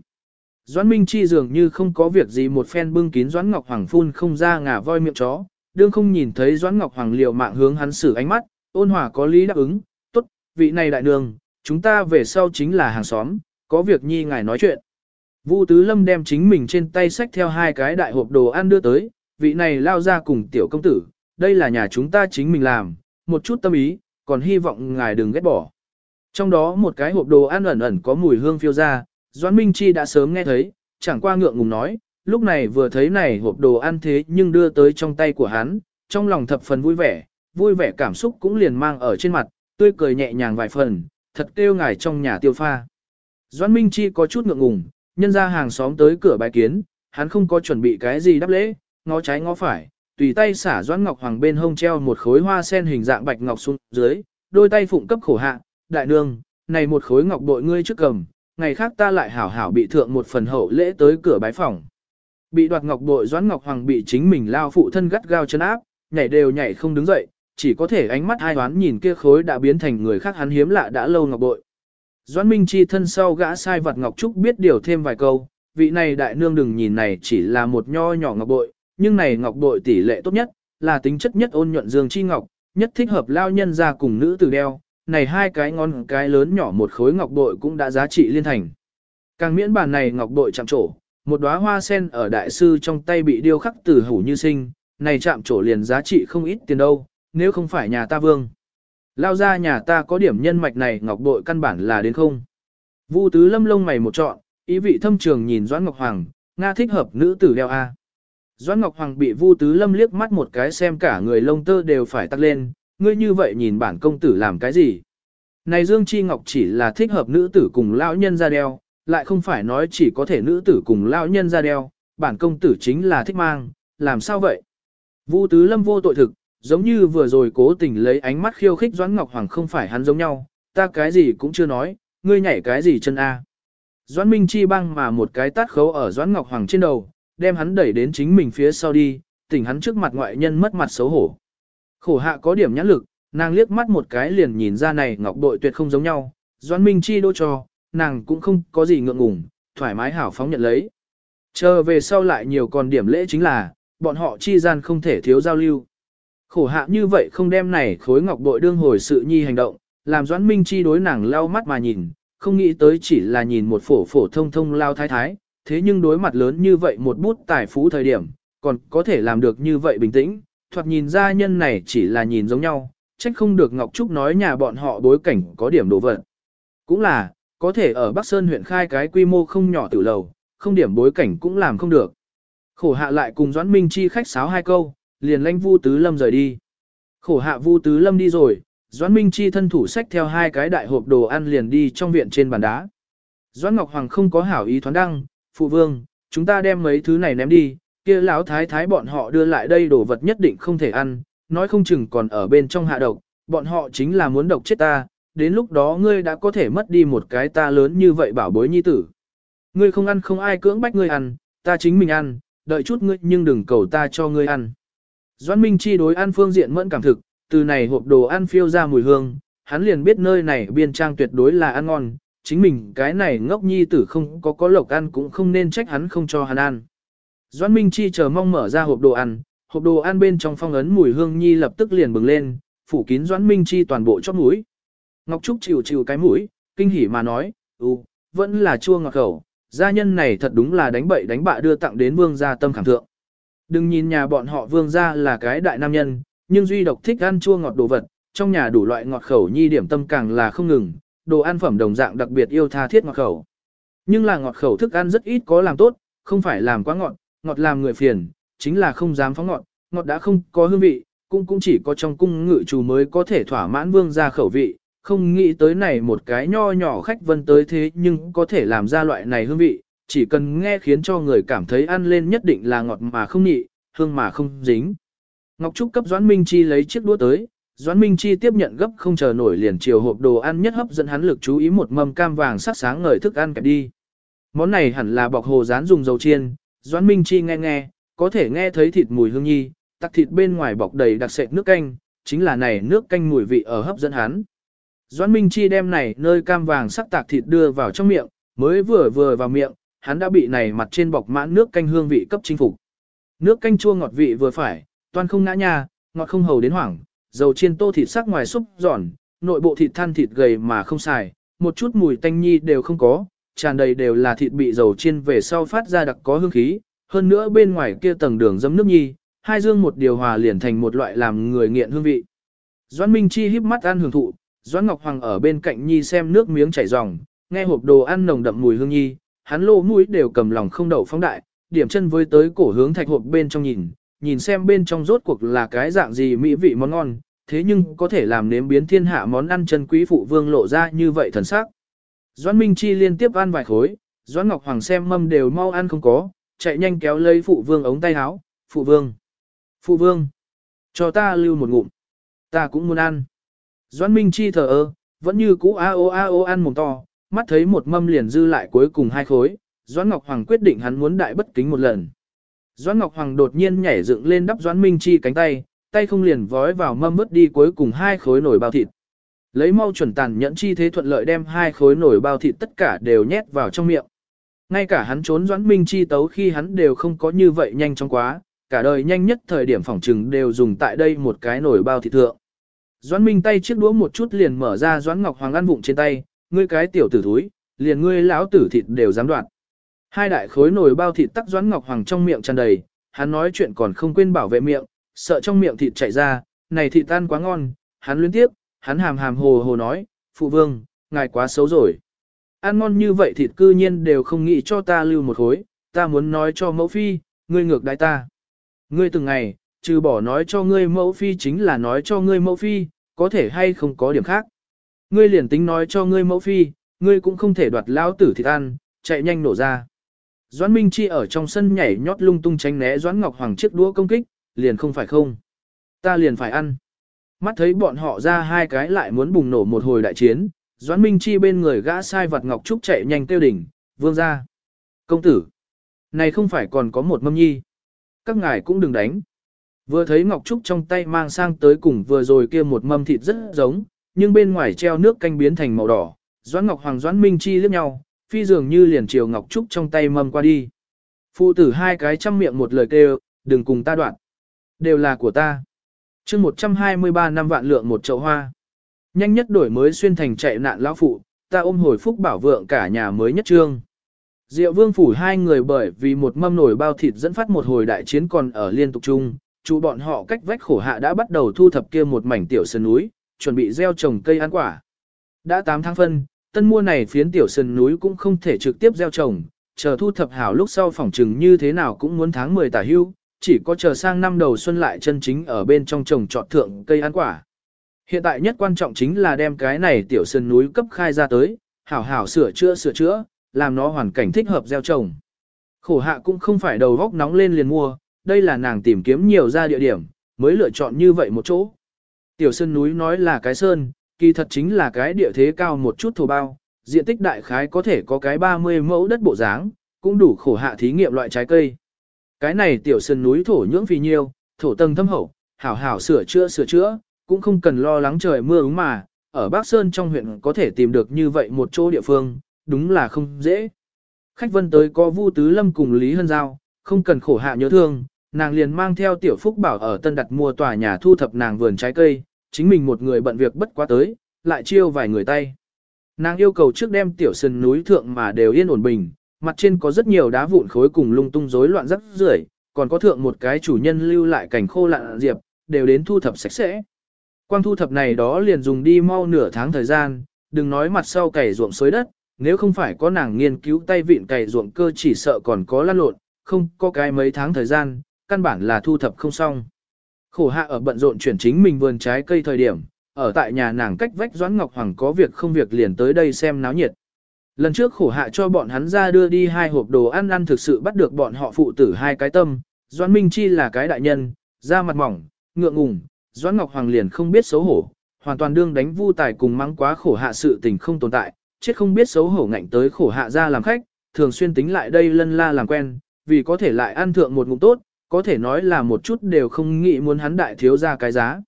Doãn Minh Chi dường như không có việc gì một phen bưng kín Doãn Ngọc Hoàng phun không ra ngả voi miệng chó, đương không nhìn thấy Doãn Ngọc Hoàng liều mạng hướng hắn xử ánh mắt, ôn hòa có lý đáp ứng, tốt, vị này đại nương, chúng ta về sau chính là hàng xóm, có việc nhi ngài nói chuyện. Vu Tứ Lâm đem chính mình trên tay sách theo hai cái đại hộp đồ ăn đưa tới, vị này lao ra cùng tiểu công tử, đây là nhà chúng ta chính mình làm, một chút tâm ý, còn hy vọng ngài đừng ghét bỏ. Trong đó một cái hộp đồ ăn ẩn ẩn có mùi hương phiêu ra, Doãn Minh Chi đã sớm nghe thấy, chẳng qua ngượng ngùng nói, lúc này vừa thấy này hộp đồ ăn thế nhưng đưa tới trong tay của hắn, trong lòng thập phần vui vẻ, vui vẻ cảm xúc cũng liền mang ở trên mặt, tươi cười nhẹ nhàng vài phần, thật kêu ngài trong nhà tiêu pha. Doãn Minh Chi có chút ngượng ngùng, nhân ra hàng xóm tới cửa bài kiến, hắn không có chuẩn bị cái gì đáp lễ, ngó trái ngó phải, tùy tay xả Doãn Ngọc Hoàng bên hông treo một khối hoa sen hình dạng bạch ngọc xuống dưới, đôi tay phụng cấp khổ hạ, đại nương, này một khối ngọc bội ngươi trước cầm, ngày khác ta lại hảo hảo bị thượng một phần hậu lễ tới cửa bái phòng. Bị đoạt ngọc bội Doãn Ngọc Hoàng bị chính mình lao phụ thân gắt gao chân áp, nhảy đều nhảy không đứng dậy, chỉ có thể ánh mắt hai đoán nhìn kia khối đã biến thành người khác hắn hiếm lạ đã lâu ngọc bội. Doãn Minh Chi thân sau gã sai vật Ngọc Trúc biết điều thêm vài câu, vị này đại nương đừng nhìn này chỉ là một nho nhỏ ngọc bội, nhưng này ngọc bội tỷ lệ tốt nhất, là tính chất nhất ôn nhuận dương chi ngọc, nhất thích hợp lao nhân ra cùng nữ tử đeo, này hai cái ngon cái lớn nhỏ một khối ngọc bội cũng đã giá trị liên thành. Càng miễn bàn này ngọc bội chạm trổ, một đóa hoa sen ở đại sư trong tay bị điêu khắc từ hủ như sinh, này chạm trổ liền giá trị không ít tiền đâu, nếu không phải nhà ta vương. Lao ra nhà ta có điểm nhân mạch này ngọc bội căn bản là đến không. Vu tứ lâm lông mày một trọn, ý vị thâm trường nhìn Doãn Ngọc Hoàng, Nga thích hợp nữ tử đeo A. Doãn Ngọc Hoàng bị Vu tứ lâm liếc mắt một cái xem cả người lông tơ đều phải tắt lên, ngươi như vậy nhìn bản công tử làm cái gì. Này Dương Chi Ngọc chỉ là thích hợp nữ tử cùng lão nhân ra đeo, lại không phải nói chỉ có thể nữ tử cùng lão nhân ra đeo, bản công tử chính là thích mang, làm sao vậy? Vu tứ lâm vô tội thực, giống như vừa rồi cố tình lấy ánh mắt khiêu khích Doãn Ngọc Hoàng không phải hắn giống nhau, ta cái gì cũng chưa nói, ngươi nhảy cái gì chân A. Doãn Minh Chi băng mà một cái tát khấu ở Doãn Ngọc Hoàng trên đầu, đem hắn đẩy đến chính mình phía sau đi, tỉnh hắn trước mặt ngoại nhân mất mặt xấu hổ. Khổ hạ có điểm nhãn lực, nàng liếc mắt một cái liền nhìn ra này ngọc bội tuyệt không giống nhau, Doãn Minh Chi đô cho, nàng cũng không có gì ngượng ngùng, thoải mái hảo phóng nhận lấy. Chờ về sau lại nhiều còn điểm lễ chính là, bọn họ chi gian không thể thiếu giao lưu. Khổ hạ như vậy không đem này khối ngọc bội đương hồi sự nhi hành động, làm Doãn Minh Chi đối nàng lau mắt mà nhìn, không nghĩ tới chỉ là nhìn một phổ phổ thông thông lao thái thái, thế nhưng đối mặt lớn như vậy một bút tài phú thời điểm, còn có thể làm được như vậy bình tĩnh, thoạt nhìn ra nhân này chỉ là nhìn giống nhau, trách không được Ngọc Trúc nói nhà bọn họ đối cảnh có điểm đồ vật. Cũng là, có thể ở Bắc Sơn huyện khai cái quy mô không nhỏ tử lầu, không điểm bối cảnh cũng làm không được. Khổ hạ lại cùng Doãn Minh Chi khách sáo hai câu, liền lanh Vu Tứ Lâm rời đi. Khổ hạ Vu Tứ Lâm đi rồi, Doãn Minh Chi thân thủ sách theo hai cái đại hộp đồ ăn liền đi trong viện trên bàn đá. Doãn Ngọc Hoàng không có hảo ý thoáng đăng, phụ vương, chúng ta đem mấy thứ này ném đi, kia lão thái thái bọn họ đưa lại đây đồ vật nhất định không thể ăn, nói không chừng còn ở bên trong hạ độc, bọn họ chính là muốn độc chết ta, đến lúc đó ngươi đã có thể mất đi một cái ta lớn như vậy bảo bối nhi tử. Ngươi không ăn không ai cưỡng bách ngươi ăn, ta chính mình ăn, đợi chút ngươi nhưng đừng cầu ta cho ngươi ăn. Doãn Minh Chi đối ăn phương diện mẫn cảm thực, từ này hộp đồ ăn phiêu ra mùi hương, hắn liền biết nơi này biên trang tuyệt đối là ăn ngon, chính mình cái này ngốc nhi tử không có có lộc ăn cũng không nên trách hắn không cho hắn ăn. Doãn Minh Chi chờ mong mở ra hộp đồ ăn, hộp đồ ăn bên trong phong ấn mùi hương nhi lập tức liền bừng lên, phủ kín Doãn Minh Chi toàn bộ chóp mũi. Ngọc Trúc chịu chịu cái mũi, kinh hỉ mà nói, "Ừ, vẫn là chua ngọt khẩu, Gia nhân này thật đúng là đánh bậy đánh bạ đưa tặng đến vương gia tâm khảm thượng. Đừng nhìn nhà bọn họ vương gia là cái đại nam nhân, nhưng duy độc thích ăn chua ngọt đồ vật, trong nhà đủ loại ngọt khẩu nhi điểm tâm càng là không ngừng, đồ ăn phẩm đồng dạng đặc biệt yêu tha thiết ngọt khẩu. Nhưng là ngọt khẩu thức ăn rất ít có làm tốt, không phải làm quá ngọt, ngọt làm người phiền, chính là không dám phóng ngọt, ngọt đã không có hương vị, cũng cũng chỉ có trong cung ngự chủ mới có thể thỏa mãn vương gia khẩu vị, không nghĩ tới này một cái nho nhỏ khách vân tới thế nhưng có thể làm ra loại này hương vị, chỉ cần nghe khiến cho người cảm thấy ăn lên nhất định là ngọt mà không nhị, hương mà không dính. Ngọc Trúc cấp Doãn Minh Chi lấy chiếc đũa tới, Doãn Minh Chi tiếp nhận gấp không chờ nổi liền chiều hộp đồ ăn nhất hấp dẫn hắn lực chú ý một mâm cam vàng sắc sáng ngời thức ăn kẹp đi. Món này hẳn là bọc hồ rán dùng dầu chiên, Doãn Minh Chi nghe nghe, có thể nghe thấy thịt mùi hương nhi, tắc thịt bên ngoài bọc đầy đặc sệt nước canh, chính là này nước canh mùi vị ở hấp dẫn hắn. Doãn Minh Chi đem này nơi cam vàng sắc tạc thịt đưa vào trong miệng, mới vừa vừa vào miệng, hắn đã bị này mặt trên bọc mãn nước canh hương vị cấp chinh phục. Nước canh chua ngọt vị vừa phải, toan không ngã nha, ngọt không hầu đến hoảng, dầu chiên tô thịt sắc ngoài xúc giòn, nội bộ thịt than thịt gầy mà không xài, một chút mùi tanh nhi đều không có, tràn đầy đều là thịt bị dầu chiên về sau phát ra đặc có hương khí, hơn nữa bên ngoài kia tầng đường dấm nước nhi, hai dương một điều hòa liền thành một loại làm người nghiện hương vị. Doãn Minh Chi híp mắt ăn hưởng thụ, Doãn Ngọc Hoàng ở bên cạnh nhi xem nước miếng chảy ròng, nghe hộp đồ ăn nồng đậm mùi hương nhi, hắn lô mũi đều cầm lòng không đậu phóng đại, điểm chân với tới cổ hướng thạch hộp bên trong nhìn, nhìn xem bên trong rốt cuộc là cái dạng gì mỹ vị món ngon, thế nhưng có thể làm nếm biến thiên hạ món ăn chân quý phụ vương lộ ra như vậy thần sắc. Doãn Minh Chi liên tiếp ăn vài khối, Doãn Ngọc Hoàng xem mâm đều mau ăn không có, chạy nhanh kéo lấy phụ vương ống tay áo, phụ vương, phụ vương, cho ta lưu một ngụm, ta cũng muốn ăn. Doãn Minh Chi thờ ơ, vẫn như cũ a o a o ăn mồm to, mắt thấy một mâm liền dư lại cuối cùng hai khối, Doãn Ngọc Hoàng quyết định hắn muốn đại bất kính một lần. Doãn Ngọc Hoàng đột nhiên nhảy dựng lên đắp Doãn Minh Chi cánh tay, tay không liền vói vào mâm vứt đi cuối cùng hai khối nổi bao thịt. Lấy mau chuẩn tàn nhẫn chi thế thuận lợi đem hai khối nổi bao thịt tất cả đều nhét vào trong miệng. Ngay cả hắn trốn Doãn Minh Chi tấu khi hắn đều không có như vậy nhanh chóng quá, cả đời nhanh nhất thời điểm phỏng trừng đều dùng tại đây một cái nổi bao thịt thượng. Doãn Minh tay chiếc đũa một chút liền mở ra Doãn Ngọc Hoàng ăn vụng trên tay, ngươi cái tiểu tử thúi, liền ngươi lão tử thịt đều dám đoạn. Hai đại khối nồi bao thịt tắc Doãn Ngọc Hoàng trong miệng tràn đầy, hắn nói chuyện còn không quên bảo vệ miệng, sợ trong miệng thịt chảy ra, này thịt tan quá ngon, hắn luyến tiếp, hắn hàm hàm hồ hồ nói, phụ vương, ngài quá xấu rồi. Ăn ngon như vậy thịt cư nhiên đều không nghĩ cho ta lưu một khối, ta muốn nói cho mẫu phi, ngươi ngược đại ta. Ngươi từng ngày, trừ bỏ nói cho ngươi mẫu phi chính là nói cho ngươi mẫu phi, có thể hay không có điểm khác. Ngươi liền tính nói cho ngươi mẫu phi, ngươi cũng không thể đoạt lão tử thịt ăn, chạy nhanh nổ ra. Doãn Minh Chi ở trong sân nhảy nhót lung tung tránh né Doãn Ngọc Hoàng chiếc đũa công kích, liền không phải không. Ta liền phải ăn. Mắt thấy bọn họ ra hai cái lại muốn bùng nổ một hồi đại chiến, Doãn Minh Chi bên người gã sai vật Ngọc Trúc chạy nhanh tiêu đỉnh, vương ra. Công tử, này không phải còn có một mâm nhi. Các ngài cũng đừng đánh. Vừa thấy Ngọc Trúc trong tay mang sang tới cùng vừa rồi kia một mâm thịt rất giống, nhưng bên ngoài treo nước canh biến thành màu đỏ. Doãn Ngọc Hoàng Doãn Minh Chi liếc nhau, phi dường như liền chiều Ngọc Trúc trong tay mâm qua đi. Phụ tử hai cái chăm miệng một lời kêu, đừng cùng ta đoạn. Đều là của ta chương 123 năm vạn lượng một chậu hoa. Nhanh nhất đổi mới xuyên thành chạy nạn lão phụ, ta ôm hồi phúc bảo vượng cả nhà mới nhất trương. Diệu vương phủ hai người bởi vì một mâm nổi bao thịt dẫn phát một hồi đại chiến còn ở liên tục chung, chủ bọn họ cách vách khổ hạ đã bắt đầu thu thập kia một mảnh tiểu sơn núi, chuẩn bị gieo trồng cây ăn quả. Đã 8 tháng phân, tân mua này phiến tiểu sơn núi cũng không thể trực tiếp gieo trồng, chờ thu thập hảo lúc sau phỏng trừng như thế nào cũng muốn tháng 10 tả hưu, chỉ có chờ sang năm đầu xuân lại chân chính ở bên trong trồng trọt thượng cây ăn quả. Hiện tại nhất quan trọng chính là đem cái này tiểu sơn núi cấp khai ra tới, hảo hảo sửa chữa sửa chữa, làm nó hoàn cảnh thích hợp gieo trồng. Khổ hạ cũng không phải đầu góc nóng lên liền mua, đây là nàng tìm kiếm nhiều ra địa điểm, mới lựa chọn như vậy một chỗ. Tiểu sơn núi nói là cái sơn, kỳ thật chính là cái địa thế cao một chút thổ bao, diện tích đại khái có thể có cái 30 mẫu đất bộ dáng, cũng đủ khổ hạ thí nghiệm loại trái cây. Cái này tiểu sơn núi thổ nhưỡng vì nhiêu, thổ tầng thâm hậu, hảo hảo sửa chữa sửa chữa, cũng không cần lo lắng trời mưa ứng mà, ở Bắc Sơn trong huyện có thể tìm được như vậy một chỗ địa phương, đúng là không dễ. Khách vân tới có Vu Tứ Lâm cùng Lý Hân Giao, không cần khổ hạ nhớ thương, nàng liền mang theo tiểu phúc bảo ở tân đặt mua tòa nhà thu thập nàng vườn trái cây, chính mình một người bận việc bất quá tới, lại chiêu vài người tay. Nàng yêu cầu trước đem tiểu sơn núi thượng mà đều yên ổn bình, mặt trên có rất nhiều đá vụn khối cùng lung tung rối loạn rắc rưởi, còn có thượng một cái chủ nhân lưu lại cảnh khô lạn diệp, đều đến thu thập sạch sẽ. Quang thu thập này đó liền dùng đi mau nửa tháng thời gian, đừng nói mặt sau cày ruộng xới đất, nếu không phải có nàng nghiên cứu tay vịn cày ruộng cơ chỉ sợ còn có lăn lộn, không có cái mấy tháng thời gian, căn bản là thu thập không xong. Khổ hạ ở bận rộn chuyển chính mình vườn trái cây thời điểm, ở tại nhà nàng cách vách Doãn Ngọc Hoàng có việc không việc liền tới đây xem náo nhiệt. Lần trước khổ hạ cho bọn hắn ra đưa đi hai hộp đồ ăn ăn thực sự bắt được bọn họ phụ tử hai cái tâm, Doãn Minh Chi là cái đại nhân, da mặt mỏng, ngượng ngùng, Doãn Ngọc Hoàng liền không biết xấu hổ, hoàn toàn đương đánh vu tài cùng mắng quá khổ hạ sự tình không tồn tại, chết không biết xấu hổ ngạnh tới khổ hạ ra làm khách, thường xuyên tính lại đây lân la làm quen, vì có thể lại ăn thượng một ngụm tốt, có thể nói là một chút đều không nghĩ muốn hắn đại thiếu ra cái giá.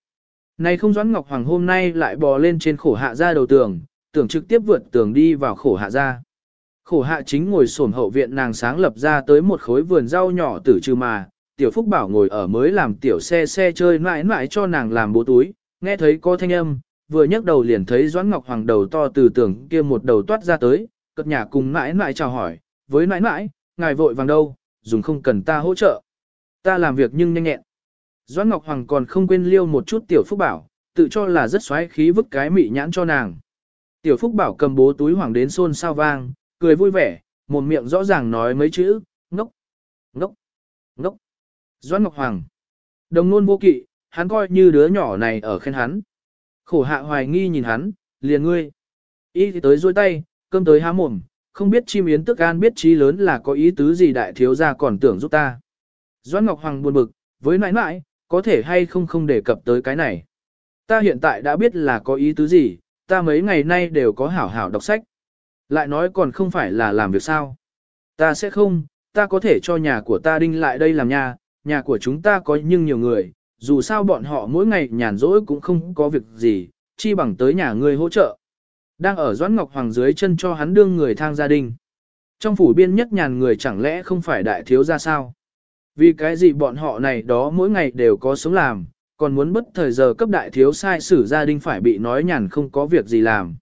Này không Doãn Ngọc Hoàng hôm nay lại bò lên trên khổ hạ ra đầu tường, tưởng trực tiếp vượt tường đi vào khổ hạ ra. Khổ hạ chính ngồi sổm hậu viện nàng sáng lập ra tới một khối vườn rau nhỏ tử trừ mà, tiểu phúc bảo ngồi ở mới làm tiểu xe xe chơi mãi mãi cho nàng làm bố túi, nghe thấy có thanh âm, vừa nhấc đầu liền thấy Doãn Ngọc Hoàng đầu to từ tường kia một đầu toát ra tới, cất nhà cùng mãi mãi chào hỏi, với mãi mãi, ngài vội vàng đâu, dùng không cần ta hỗ trợ. Ta làm việc nhưng nhanh nhẹn. Doãn Ngọc Hoàng còn không quên liêu một chút tiểu phúc bảo, tự cho là rất xoáy khí vứt cái mị nhãn cho nàng. Tiểu phúc bảo cầm bố túi hoàng đến xôn sao vang, cười vui vẻ, một miệng rõ ràng nói mấy chữ, ngốc, ngốc, ngốc. Doãn Ngọc Hoàng. Đồng nôn vô kỵ, hắn coi như đứa nhỏ này ở khen hắn. Khổ hạ hoài nghi nhìn hắn, liền ngươi. Y thì tới dôi tay, cơm tới há mồm, không biết chim yến tức an biết trí lớn là có ý tứ gì đại thiếu gia còn tưởng giúp ta. Doãn Ngọc Hoàng buồn bực, với nãi nãi, có thể hay không không đề cập tới cái này. Ta hiện tại đã biết là có ý tứ gì, ta mấy ngày nay đều có hảo hảo đọc sách. Lại nói còn không phải là làm việc sao. Ta sẽ không, ta có thể cho nhà của ta đinh lại đây làm nhà, nhà của chúng ta có nhưng nhiều người, dù sao bọn họ mỗi ngày nhàn rỗi cũng không có việc gì, chi bằng tới nhà ngươi hỗ trợ. Đang ở Doãn Ngọc Hoàng dưới chân cho hắn đương người thang gia đình. Trong phủ biên nhất nhàn người chẳng lẽ không phải đại thiếu ra sao? Vì cái gì bọn họ này đó mỗi ngày đều có sống làm, còn muốn bất thời giờ cấp đại thiếu sai sử gia đình phải bị nói nhàn không có việc gì làm.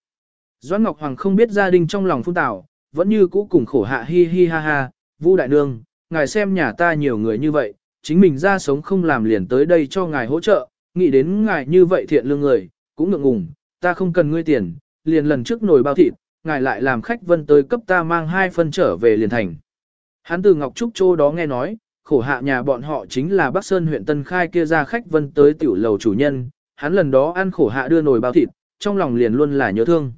Doãn Ngọc Hoàng không biết gia đình trong lòng phun tạo, vẫn như cũ cùng khổ hạ hi hi ha ha, Vu đại nương, ngài xem nhà ta nhiều người như vậy, chính mình ra sống không làm liền tới đây cho ngài hỗ trợ, nghĩ đến ngài như vậy thiện lương người, cũng ngượng ngùng, ta không cần ngươi tiền, liền lần trước nồi bao thịt, ngài lại làm khách vân tới cấp ta mang hai phân trở về liền thành. Hắn từ Ngọc Trúc Châu đó nghe nói, khổ hạ nhà bọn họ chính là Bắc Sơn huyện Tân Khai kia ra khách vân tới tiểu lầu chủ nhân, hắn lần đó ăn khổ hạ đưa nồi bao thịt, trong lòng liền luôn là nhớ thương.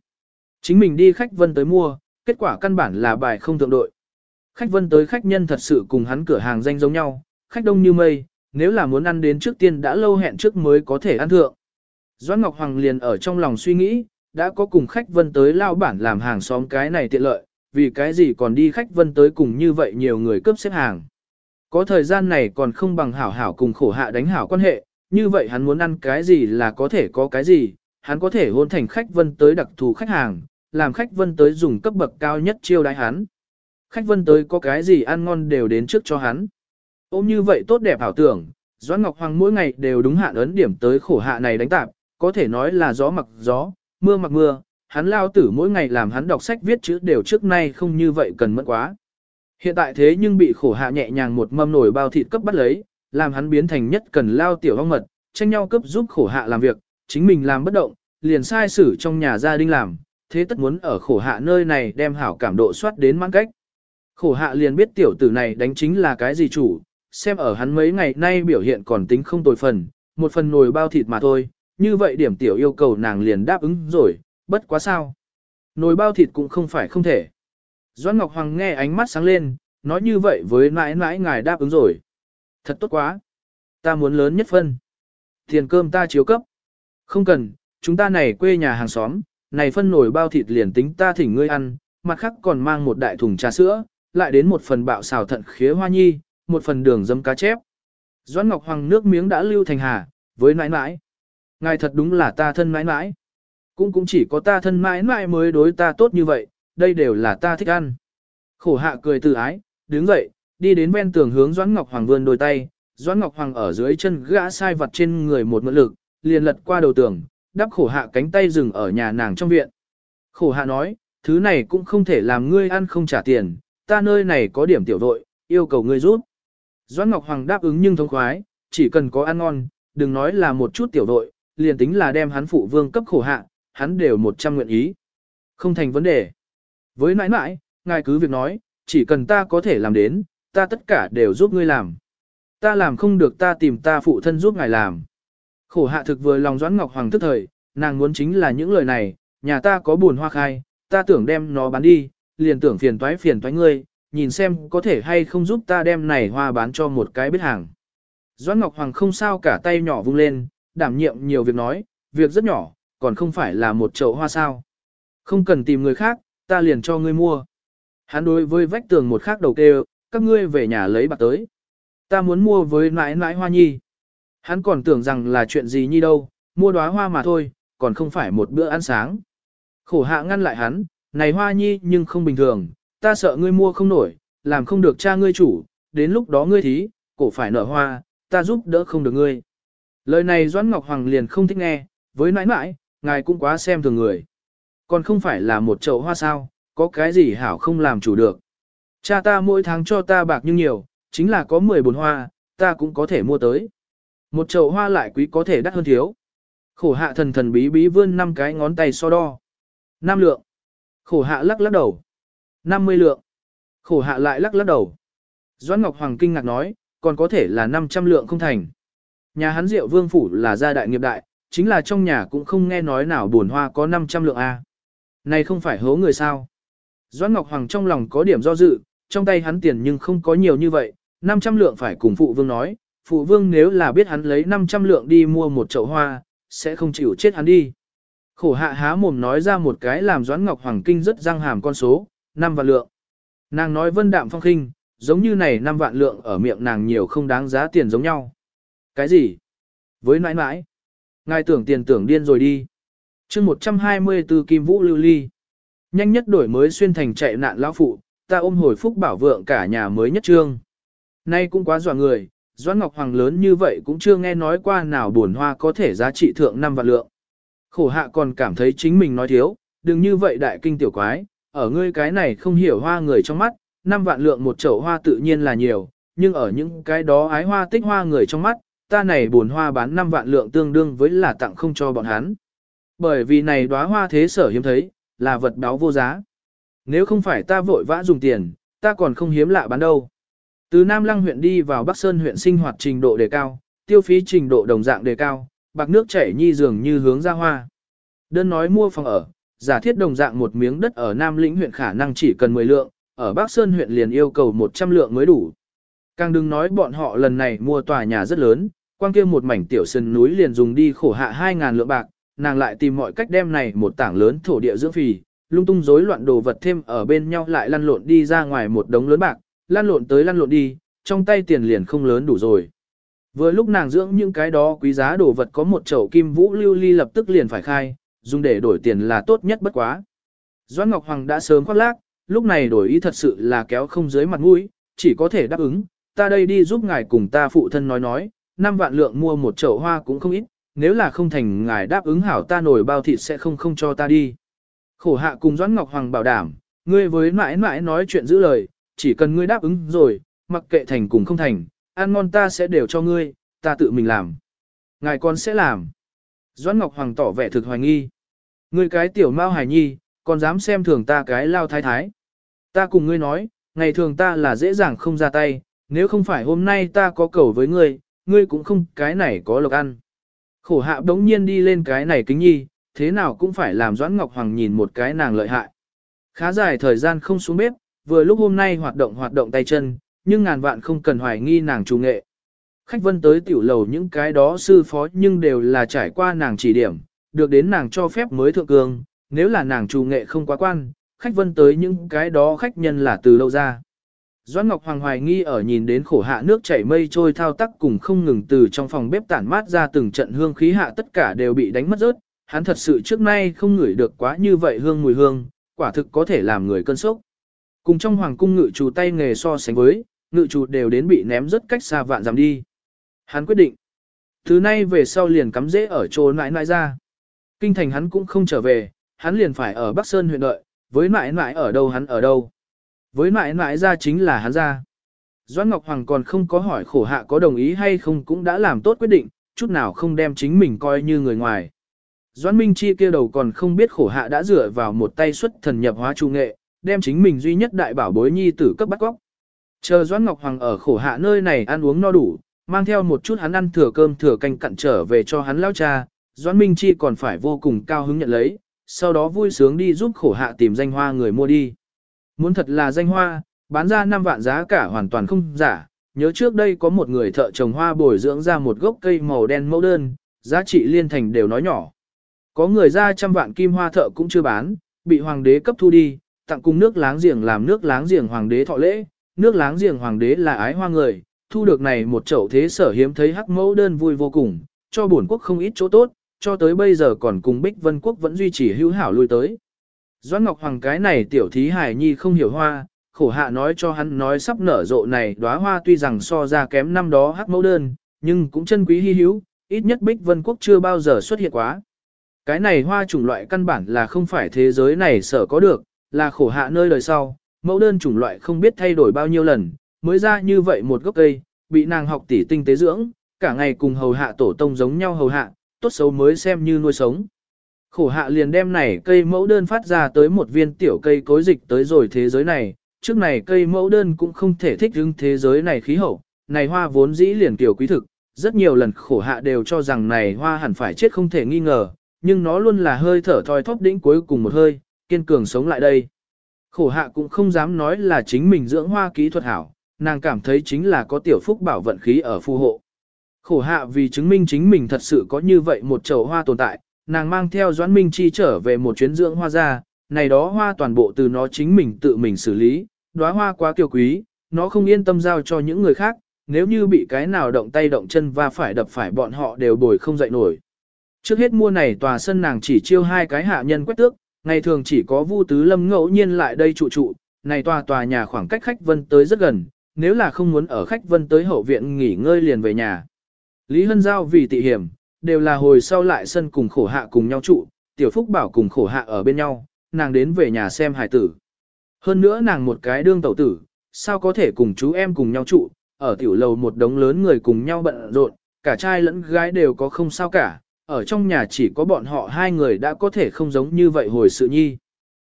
Chính mình đi khách vân tới mua, kết quả căn bản là bài không thượng đội. Khách vân tới khách nhân thật sự cùng hắn cửa hàng danh giống nhau, khách đông như mây, nếu là muốn ăn đến trước tiên đã lâu hẹn trước mới có thể ăn thượng. Doãn Ngọc Hoàng liền ở trong lòng suy nghĩ, đã có cùng khách vân tới lao bản làm hàng xóm cái này tiện lợi, vì cái gì còn đi khách vân tới cùng như vậy nhiều người cướp xếp hàng. Có thời gian này còn không bằng hảo hảo cùng khổ hạ đánh hảo quan hệ, như vậy hắn muốn ăn cái gì là có thể có cái gì, hắn có thể hôn thành khách vân tới đặc thù khách hàng, làm khách vân tới dùng cấp bậc cao nhất chiêu đãi hắn. Khách vân tới có cái gì ăn ngon đều đến trước cho hắn. Ôm như vậy tốt đẹp ảo tưởng, Doãn Ngọc Hoàng mỗi ngày đều đúng hạn ấn điểm tới khổ hạ này đánh tạp, có thể nói là gió mặc gió, mưa mặc mưa, hắn lao tử mỗi ngày làm hắn đọc sách viết chữ đều trước nay không như vậy cần mất quá. Hiện tại thế nhưng bị khổ hạ nhẹ nhàng một mâm nổi bao thịt cấp bắt lấy, làm hắn biến thành nhất cần lao tiểu hoang mật, tranh nhau cấp giúp khổ hạ làm việc, chính mình làm bất động, liền sai xử trong nhà gia đình làm, thế tất muốn ở khổ hạ nơi này đem hảo cảm độ soát đến mãn cách. Khổ hạ liền biết tiểu tử này đánh chính là cái gì chủ, xem ở hắn mấy ngày nay biểu hiện còn tính không tồi phần, một phần nồi bao thịt mà thôi, như vậy điểm tiểu yêu cầu nàng liền đáp ứng rồi, bất quá sao. Nồi bao thịt cũng không phải không thể. Doãn Ngọc Hoàng nghe ánh mắt sáng lên, nói như vậy với mãi mãi ngài đáp ứng rồi. Thật tốt quá. Ta muốn lớn nhất phân. Tiền cơm ta chiếu cấp. Không cần, chúng ta này quê nhà hàng xóm, này phân nổi bao thịt liền tính ta thỉnh ngươi ăn, mặt khác còn mang một đại thùng trà sữa, lại đến một phần bạo xào thận khía hoa nhi, một phần đường dấm cá chép. Doãn Ngọc Hoàng nước miếng đã lưu thành hà, với nãi nãi. Ngài thật đúng là ta thân mãi mãi. Cũng cũng chỉ có ta thân mãi mãi mới đối ta tốt như vậy, đây đều là ta thích ăn. Khổ hạ cười từ ái, đứng dậy, đi đến ven tường hướng Doãn Ngọc Hoàng vươn đôi tay, Doãn Ngọc Hoàng ở dưới chân gã sai vặt trên người một mượn lực, liền lật qua đầu tường, đắp khổ hạ cánh tay dừng ở nhà nàng trong viện. Khổ hạ nói, thứ này cũng không thể làm ngươi ăn không trả tiền, ta nơi này có điểm tiểu đội, yêu cầu ngươi giúp. Doãn Ngọc Hoàng đáp ứng nhưng thông khoái, chỉ cần có ăn ngon, đừng nói là một chút tiểu đội, liền tính là đem hắn phụ vương cấp khổ hạ, hắn đều một trăm nguyện ý. Không thành vấn đề. Với nãi nãi, ngài cứ việc nói, chỉ cần ta có thể làm đến, ta tất cả đều giúp ngươi làm. Ta làm không được ta tìm ta phụ thân giúp ngài làm. Khổ hạ thực vừa lòng Doãn Ngọc Hoàng tức thời, nàng muốn chính là những lời này, nhà ta có buồn hoa khai, ta tưởng đem nó bán đi, liền tưởng phiền toái phiền toái ngươi, nhìn xem có thể hay không giúp ta đem này hoa bán cho một cái biết hàng. Doãn Ngọc Hoàng không sao cả tay nhỏ vung lên, đảm nhiệm nhiều việc nói, việc rất nhỏ, còn không phải là một chậu hoa sao. Không cần tìm người khác, ta liền cho ngươi mua. Hắn đối với vách tường một khác đầu kêu, các ngươi về nhà lấy bạc tới. Ta muốn mua với nãi nãi hoa nhi. Hắn còn tưởng rằng là chuyện gì nhi đâu, mua đóa hoa mà thôi, còn không phải một bữa ăn sáng. Khổ hạ ngăn lại hắn, này hoa nhi nhưng không bình thường, ta sợ ngươi mua không nổi, làm không được cha ngươi chủ, đến lúc đó ngươi thí, cổ phải nở hoa, ta giúp đỡ không được ngươi. Lời này Doãn Ngọc Hoàng liền không thích nghe, với nãi nãi, ngài cũng quá xem thường người. Còn không phải là một chậu hoa sao, có cái gì hảo không làm chủ được. Cha ta mỗi tháng cho ta bạc nhưng nhiều, chính là có 10 bồn hoa, ta cũng có thể mua tới. Một chậu hoa lại quý có thể đắt hơn thiếu. Khổ hạ thần thần bí bí vươn năm cái ngón tay so đo. Năm lượng. Khổ hạ lắc lắc đầu. 50 lượng. Khổ hạ lại lắc lắc đầu. Doãn Ngọc Hoàng kinh ngạc nói, còn có thể là 500 lượng không thành. Nhà hắn rượu vương phủ là gia đại nghiệp đại, chính là trong nhà cũng không nghe nói nào buồn hoa có 500 lượng A. Này không phải hố người sao. Doãn Ngọc Hoàng trong lòng có điểm do dự, trong tay hắn tiền nhưng không có nhiều như vậy, 500 lượng phải cùng phụ vương nói, phụ vương nếu là biết hắn lấy 500 lượng đi mua một chậu hoa, sẽ không chịu chết hắn đi. Khổ hạ há mồm nói ra một cái làm Doãn Ngọc Hoàng kinh rất răng hàm con số, 5 vạn lượng. Nàng nói vân đạm phong khinh, giống như này 5 vạn lượng ở miệng nàng nhiều không đáng giá tiền giống nhau. Cái gì? Với nãi nãi. Ngài tưởng tiền tưởng điên rồi đi chương 124 Kim Vũ Lưu Ly. Nhanh nhất đổi mới xuyên thành chạy nạn lão phụ, ta ôm hồi phúc bảo vượng cả nhà mới nhất trương. Nay cũng quá dọa người, Doãn Ngọc Hoàng lớn như vậy cũng chưa nghe nói qua nào buồn hoa có thể giá trị thượng năm vạn lượng. Khổ hạ còn cảm thấy chính mình nói thiếu, đừng như vậy đại kinh tiểu quái, ở ngươi cái này không hiểu hoa người trong mắt, năm vạn lượng một chậu hoa tự nhiên là nhiều, nhưng ở những cái đó ái hoa tích hoa người trong mắt, ta này buồn hoa bán 5 vạn lượng tương đương với là tặng không cho bọn hắn. Bởi vì này đóa hoa thế sở hiếm thấy, là vật báo vô giá. Nếu không phải ta vội vã dùng tiền, ta còn không hiếm lạ bán đâu. Từ Nam Lăng huyện đi vào Bắc Sơn huyện sinh hoạt trình độ đề cao, tiêu phí trình độ đồng dạng đề cao, bạc nước chảy nhi dường như hướng ra hoa. Đơn nói mua phòng ở, giả thiết đồng dạng một miếng đất ở Nam Lĩnh huyện khả năng chỉ cần 10 lượng, ở Bắc Sơn huyện liền yêu cầu 100 lượng mới đủ. Càng đừng nói bọn họ lần này mua tòa nhà rất lớn, quan kia một mảnh tiểu sân núi liền dùng đi khổ hạ 2.000 lượng bạc, nàng lại tìm mọi cách đem này một tảng lớn thổ địa dưỡng phì, lung tung rối loạn đồ vật thêm ở bên nhau lại lăn lộn đi ra ngoài một đống lớn bạc, lăn lộn tới lăn lộn đi, trong tay tiền liền không lớn đủ rồi. Vừa lúc nàng dưỡng những cái đó quý giá đồ vật có một chậu kim vũ lưu ly lập tức liền phải khai, dùng để đổi tiền là tốt nhất bất quá. Doãn Ngọc Hoàng đã sớm khoác lác, lúc này đổi ý thật sự là kéo không dưới mặt mũi, chỉ có thể đáp ứng, ta đây đi giúp ngài cùng ta phụ thân nói nói, năm vạn lượng mua một chậu hoa cũng không ít, nếu là không thành ngài đáp ứng hảo ta nổi bao thịt sẽ không không cho ta đi. Khổ hạ cùng Doãn Ngọc Hoàng bảo đảm, ngươi với mãi mãi nói chuyện giữ lời, chỉ cần ngươi đáp ứng rồi, mặc kệ thành cùng không thành, ăn ngon ta sẽ đều cho ngươi, ta tự mình làm. Ngài con sẽ làm. Doãn Ngọc Hoàng tỏ vẻ thực hoài nghi. Ngươi cái tiểu mao hài nhi, còn dám xem thường ta cái lao thái thái. Ta cùng ngươi nói, ngày thường ta là dễ dàng không ra tay, nếu không phải hôm nay ta có cầu với ngươi, ngươi cũng không cái này có lộc ăn. Khổ hạ đống nhiên đi lên cái này kính nhi, thế nào cũng phải làm Doãn Ngọc Hoàng nhìn một cái nàng lợi hại. Khá dài thời gian không xuống bếp, vừa lúc hôm nay hoạt động hoạt động tay chân, nhưng ngàn vạn không cần hoài nghi nàng chủ nghệ. Khách vân tới tiểu lầu những cái đó sư phó nhưng đều là trải qua nàng chỉ điểm, được đến nàng cho phép mới thượng cường, nếu là nàng chủ nghệ không quá quan, khách vân tới những cái đó khách nhân là từ lâu ra. Doãn Ngọc Hoàng hoài nghi ở nhìn đến khổ hạ nước chảy mây trôi thao tác cùng không ngừng từ trong phòng bếp tản mát ra từng trận hương khí hạ tất cả đều bị đánh mất rớt, hắn thật sự trước nay không ngửi được quá như vậy hương mùi hương, quả thực có thể làm người cơn sốc. Cùng trong hoàng cung ngự chủ tay nghề so sánh với, ngự chủ đều đến bị ném rất cách xa vạn dặm đi. Hắn quyết định, thứ nay về sau liền cắm rễ ở chỗ nãi nãi ra. Kinh thành hắn cũng không trở về, hắn liền phải ở Bắc Sơn huyện đợi, với nãi nãi ở đâu hắn ở đâu. Với mãi mãi ra chính là hắn ra. Doãn Ngọc Hoàng còn không có hỏi khổ hạ có đồng ý hay không cũng đã làm tốt quyết định, chút nào không đem chính mình coi như người ngoài. Doãn Minh Chi kia đầu còn không biết khổ hạ đã dựa vào một tay xuất thần nhập hóa trung nghệ, đem chính mình duy nhất đại bảo bối nhi tử cấp bắt góc. Chờ Doãn Ngọc Hoàng ở khổ hạ nơi này ăn uống no đủ, mang theo một chút hắn ăn thừa cơm thừa canh cặn trở về cho hắn lao cha, Doãn Minh Chi còn phải vô cùng cao hứng nhận lấy, sau đó vui sướng đi giúp khổ hạ tìm danh hoa người mua đi. Muốn thật là danh hoa, bán ra 5 vạn giá cả hoàn toàn không giả, nhớ trước đây có một người thợ trồng hoa bồi dưỡng ra một gốc cây màu đen mẫu đơn, giá trị liên thành đều nói nhỏ. Có người ra trăm vạn kim hoa thợ cũng chưa bán, bị hoàng đế cấp thu đi, tặng cùng nước láng giềng làm nước láng giềng hoàng đế thọ lễ, nước láng giềng hoàng đế là ái hoa người, thu được này một chậu thế sở hiếm thấy hắc mẫu đơn vui vô cùng, cho bổn quốc không ít chỗ tốt, cho tới bây giờ còn cùng Bích Vân quốc vẫn duy trì hữu hảo lui tới. Doãn Ngọc Hoàng cái này tiểu thí hải nhi không hiểu hoa, khổ hạ nói cho hắn nói sắp nở rộ này đóa hoa tuy rằng so ra kém năm đó hắc mẫu đơn, nhưng cũng chân quý hy hữu, ít nhất Bích Vân quốc chưa bao giờ xuất hiện quá. Cái này hoa chủng loại căn bản là không phải thế giới này sở có được, là khổ hạ nơi đời sau, mẫu đơn chủng loại không biết thay đổi bao nhiêu lần, mới ra như vậy một gốc cây, bị nàng học tỷ tinh tế dưỡng, cả ngày cùng hầu hạ tổ tông giống nhau hầu hạ, tốt xấu mới xem như nuôi sống. Khổ hạ liền đem này cây mẫu đơn phát ra tới một viên tiểu cây cối dịch tới rồi thế giới này, trước này cây mẫu đơn cũng không thể thích ứng thế giới này khí hậu, này hoa vốn dĩ liền tiểu quý thực, rất nhiều lần khổ hạ đều cho rằng này hoa hẳn phải chết không thể nghi ngờ, nhưng nó luôn là hơi thở thoi thóp đỉnh cuối cùng một hơi, kiên cường sống lại đây. Khổ hạ cũng không dám nói là chính mình dưỡng hoa kỹ thuật hảo, nàng cảm thấy chính là có tiểu phúc bảo vận khí ở phù hộ. Khổ hạ vì chứng minh chính mình thật sự có như vậy một chậu hoa tồn tại, nàng mang theo Doãn Minh Chi trở về một chuyến dưỡng hoa ra, này đó hoa toàn bộ từ nó chính mình tự mình xử lý, đóa hoa quá kiêu quý, nó không yên tâm giao cho những người khác, nếu như bị cái nào động tay động chân và phải đập phải bọn họ đều bồi không dậy nổi. Trước hết mua này tòa sân nàng chỉ chiêu hai cái hạ nhân quét tước, ngày thường chỉ có Vu Tứ Lâm ngẫu nhiên lại đây trụ trụ, này tòa tòa nhà khoảng cách khách vân tới rất gần, nếu là không muốn ở khách vân tới hậu viện nghỉ ngơi liền về nhà. Lý Hân Giao vì tị hiểm, đều là hồi sau lại sân cùng khổ hạ cùng nhau trụ, tiểu phúc bảo cùng khổ hạ ở bên nhau, nàng đến về nhà xem hài tử. Hơn nữa nàng một cái đương tẩu tử, sao có thể cùng chú em cùng nhau trụ, ở tiểu lầu một đống lớn người cùng nhau bận rộn, cả trai lẫn gái đều có không sao cả, ở trong nhà chỉ có bọn họ hai người đã có thể không giống như vậy hồi sự nhi.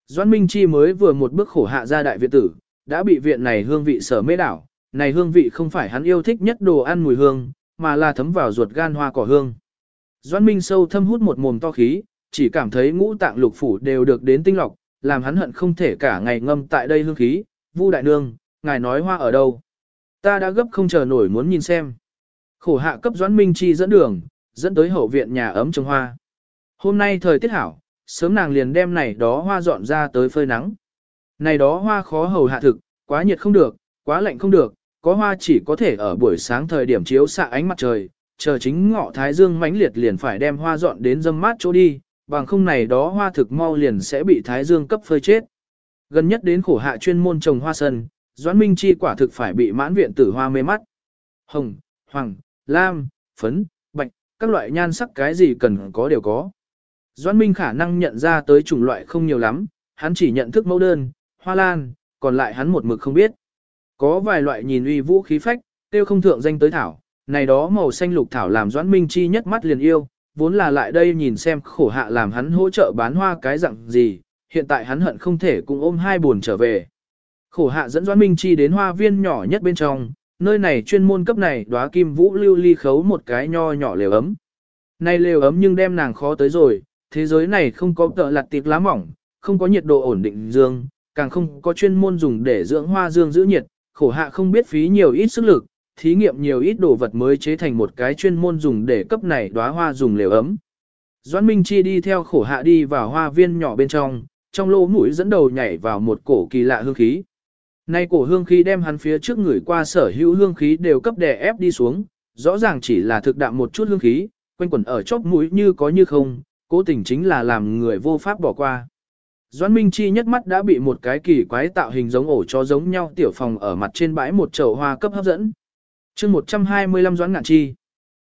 Doãn Minh Chi mới vừa một bước khổ hạ ra đại viện tử, đã bị viện này hương vị sở mê đảo, này hương vị không phải hắn yêu thích nhất đồ ăn mùi hương, mà là thấm vào ruột gan hoa cỏ hương. Doãn Minh sâu thâm hút một mồm to khí, chỉ cảm thấy ngũ tạng lục phủ đều được đến tinh lọc, làm hắn hận không thể cả ngày ngâm tại đây hương khí. Vu đại nương, ngài nói hoa ở đâu? Ta đã gấp không chờ nổi muốn nhìn xem. Khổ hạ cấp Doãn Minh Chi dẫn đường, dẫn tới hậu viện nhà ấm trồng hoa. Hôm nay thời tiết hảo, sớm nàng liền đem này đó hoa dọn ra tới phơi nắng. Này đó hoa khó hầu hạ thực, quá nhiệt không được, quá lạnh không được, có hoa chỉ có thể ở buổi sáng thời điểm chiếu xạ ánh mặt trời, chờ chính ngọ thái dương mãnh liệt liền phải đem hoa dọn đến dâm mát chỗ đi, bằng không này đó hoa thực mau liền sẽ bị thái dương cấp phơi chết. Gần nhất đến khổ hạ chuyên môn trồng hoa sân, Doãn Minh Chi quả thực phải bị mãn viện tử hoa mê mắt. Hồng, hoàng, lam, phấn, bạch, các loại nhan sắc cái gì cần có đều có. Doãn Minh khả năng nhận ra tới chủng loại không nhiều lắm, hắn chỉ nhận thức mẫu đơn, hoa lan, còn lại hắn một mực không biết. Có vài loại nhìn uy vũ khí phách, tiêu không thượng danh tới thảo, này đó màu xanh lục thảo làm Doãn Minh Chi nhất mắt liền yêu, vốn là lại đây nhìn xem khổ hạ làm hắn hỗ trợ bán hoa cái dạng gì, hiện tại hắn hận không thể cùng ôm hai buồn trở về. Khổ hạ dẫn Doãn Minh Chi đến hoa viên nhỏ nhất bên trong, nơi này chuyên môn cấp này đóa kim vũ lưu ly khấu một cái nho nhỏ lều ấm. Này lều ấm nhưng đem nàng khó tới rồi, thế giới này không có tợ lặt tiệp lá mỏng, không có nhiệt độ ổn định dương, càng không có chuyên môn dùng để dưỡng hoa dương giữ nhiệt, khổ hạ không biết phí nhiều ít sức lực, thí nghiệm nhiều ít đồ vật mới chế thành một cái chuyên môn dùng để cấp này đóa hoa dùng lều ấm. Doãn Minh Chi đi theo khổ hạ đi vào hoa viên nhỏ bên trong, trong lỗ mũi dẫn đầu nhảy vào một cổ kỳ lạ hương khí. Nay cổ hương khí đem hắn phía trước người qua sở hữu hương khí đều cấp đè ép đi xuống, rõ ràng chỉ là thực đạm một chút hương khí, quanh quẩn ở chóp mũi như có như không, cố tình chính là làm người vô pháp bỏ qua. Doãn Minh Chi nhất mắt đã bị một cái kỳ quái tạo hình giống ổ chó giống nhau tiểu phòng ở mặt trên bãi một chậu hoa cấp hấp dẫn chương 125 Doãn Ngạn Chi.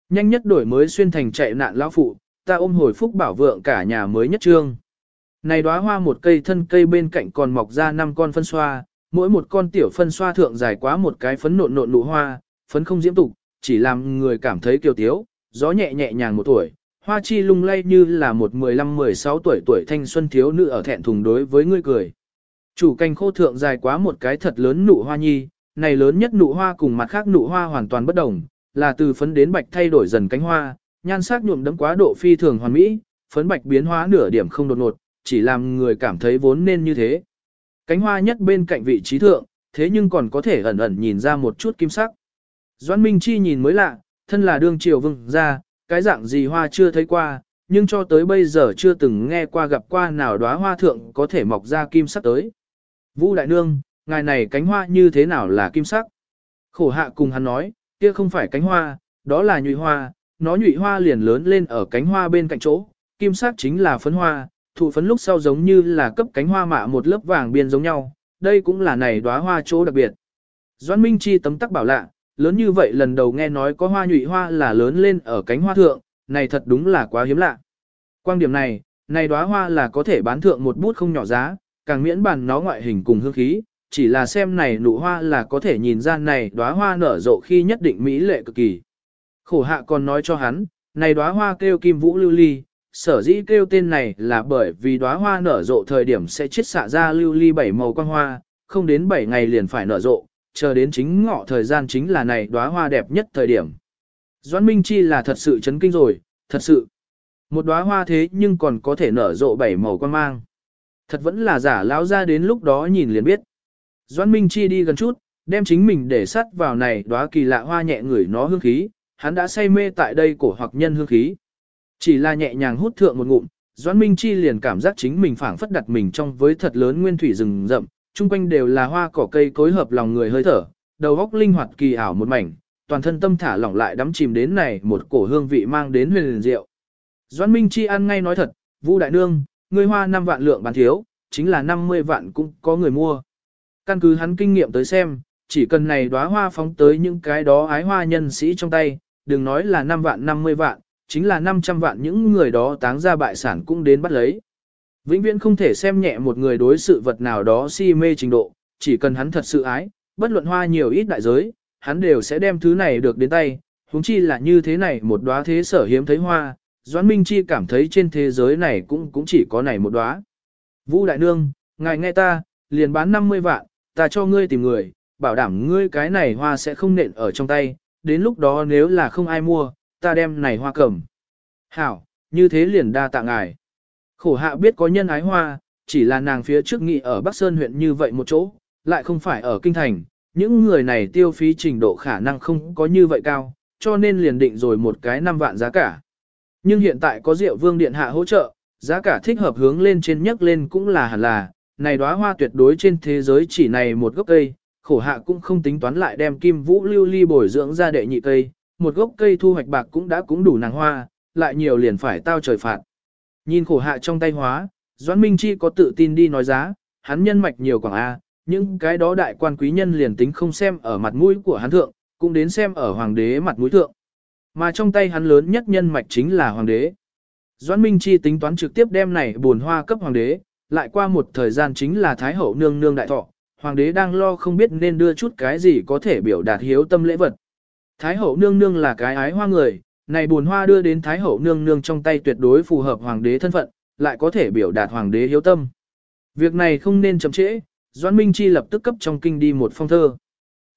Nhanh nhất đổi mới xuyên thành chạy nạn lão phụ, ta ôm hồi phúc bảo vượng cả nhà mới nhất trương. Này đóa hoa một cây thân cây bên cạnh còn mọc ra năm con phân xoa, mỗi một con tiểu phân xoa thượng dài quá một cái phấn nộn nộn nụ hoa, phấn không diễm tục, chỉ làm người cảm thấy kiều tiếu, gió nhẹ nhẹ nhàng một tuổi, hoa chi lung lay như là một 15-16 tuổi tuổi thanh xuân thiếu nữ ở thẹn thùng đối với ngươi cười. Chủ cành khô thượng dài quá một cái thật lớn nụ hoa nhi, này lớn nhất nụ hoa cùng mặt khác nụ hoa hoàn toàn bất đồng, là từ phấn đến bạch thay đổi dần cánh hoa, nhan sắc nhuộm đấm quá độ phi thường hoàn mỹ, phấn bạch biến hóa nửa điểm không đột ngột, chỉ làm người cảm thấy vốn nên như thế. Cánh hoa nhất bên cạnh vị trí thượng, thế nhưng còn có thể ẩn ẩn nhìn ra một chút kim sắc. Doãn Minh Chi nhìn mới lạ, thân là đương triều vương ra, cái dạng gì hoa chưa thấy qua, nhưng cho tới bây giờ chưa từng nghe qua gặp qua nào đóa hoa thượng có thể mọc ra kim sắc tới. Vũ Đại Nương, ngài này cánh hoa như thế nào là kim sắc? Khổ hạ cùng hắn nói, kia không phải cánh hoa, đó là nhụy hoa, nó nhụy hoa liền lớn lên ở cánh hoa bên cạnh chỗ, kim sắc chính là phấn hoa, thụ phấn lúc sau giống như là cấp cánh hoa mạ một lớp vàng biên giống nhau, đây cũng là này đóa hoa chỗ đặc biệt. Doãn Minh Chi tấm tắc bảo lạ, lớn như vậy lần đầu nghe nói có hoa nhụy hoa là lớn lên ở cánh hoa thượng, này thật đúng là quá hiếm lạ. Quan điểm này, này đóa hoa là có thể bán thượng một bút không nhỏ giá, càng miễn bàn nó ngoại hình cùng hương khí, chỉ là xem này nụ hoa là có thể nhìn ra này đóa hoa nở rộ khi nhất định mỹ lệ cực kỳ. Khổ hạ còn nói cho hắn, này đóa hoa kêu kim vũ lưu ly, sở dĩ kêu tên này là bởi vì đóa hoa nở rộ thời điểm sẽ chiết xạ ra lưu ly bảy màu quang hoa, không đến 7 ngày liền phải nở rộ, chờ đến chính ngọ thời gian chính là này đóa hoa đẹp nhất thời điểm. Doãn Minh Chi là thật sự chấn kinh rồi, thật sự. Một đóa hoa thế nhưng còn có thể nở rộ bảy màu quang mang. Thật vẫn là giả lão ra đến lúc đó nhìn liền biết. Doãn Minh Chi đi gần chút, đem chính mình để sắt vào này đóa kỳ lạ hoa nhẹ ngửi nó hương khí, hắn đã say mê tại đây cổ hoặc nhân hương khí. Chỉ là nhẹ nhàng hút thượng một ngụm, Doãn Minh Chi liền cảm giác chính mình phảng phất đặt mình trong với thật lớn nguyên thủy rừng rậm, chung quanh đều là hoa cỏ cây cối hợp lòng người hơi thở, đầu óc linh hoạt kỳ ảo một mảnh, toàn thân tâm thả lỏng lại đắm chìm đến này một cổ hương vị mang đến huyền liền diệu. Doãn Minh Chi ăn ngay nói thật, Vu đại nương, ngươi hoa 5 vạn lượng bán thiếu, chính là 50 vạn cũng có người mua. Căn cứ hắn kinh nghiệm tới xem, chỉ cần này đóa hoa phóng tới những cái đó ái hoa nhân sĩ trong tay, đừng nói là 5 vạn 50 vạn, chính là 500 vạn những người đó táng ra bại sản cũng đến bắt lấy. Vĩnh viễn không thể xem nhẹ một người đối sự vật nào đó si mê trình độ, chỉ cần hắn thật sự ái, bất luận hoa nhiều ít đại giới, hắn đều sẽ đem thứ này được đến tay, huống chi là như thế này một đóa thế sở hiếm thấy hoa, Doãn Minh Chi cảm thấy trên thế giới này cũng cũng chỉ có này một đóa. Vũ Đại Nương, ngài nghe ta, liền bán 50 vạn, ta cho ngươi tìm người, bảo đảm ngươi cái này hoa sẽ không nện ở trong tay, đến lúc đó nếu là không ai mua, ta đem này hoa cầm. Hảo, như thế liền đa tạ ngài. Khổ hạ biết có nhân ái hoa, chỉ là nàng phía trước nghị ở Bắc Sơn huyện như vậy một chỗ, lại không phải ở Kinh Thành, những người này tiêu phí trình độ khả năng không có như vậy cao, cho nên liền định rồi một cái 5 vạn giá cả. Nhưng hiện tại có Diệu Vương Điện Hạ hỗ trợ, giá cả thích hợp hướng lên trên nhất lên cũng là hẳn là, này đóa hoa tuyệt đối trên thế giới chỉ này một gốc cây, khổ hạ cũng không tính toán lại đem kim vũ lưu ly bồi dưỡng ra đệ nhị cây, một gốc cây thu hoạch bạc cũng đã cũng đủ nàng hoa, lại nhiều liền phải tao trời phạt. Nhìn khổ hạ trong tay hóa, Doãn Minh Chi có tự tin đi nói giá, hắn nhân mạch nhiều quảng A, những cái đó đại quan quý nhân liền tính không xem ở mặt mũi của hắn thượng, cũng đến xem ở hoàng đế mặt mũi thượng. Mà trong tay hắn lớn nhất nhân mạch chính là hoàng đế. Doãn Minh Chi tính toán trực tiếp đem này buồn hoa cấp hoàng đế, lại qua một thời gian chính là Thái Hậu nương nương đại thọ, hoàng đế đang lo không biết nên đưa chút cái gì có thể biểu đạt hiếu tâm lễ vật. Thái Hậu nương nương là cái ái hoa người, này buồn hoa đưa đến Thái Hậu nương nương trong tay tuyệt đối phù hợp hoàng đế thân phận, lại có thể biểu đạt hoàng đế hiếu tâm. Việc này không nên chậm trễ, Doãn Minh Chi lập tức cấp trong kinh đi một phong thơ.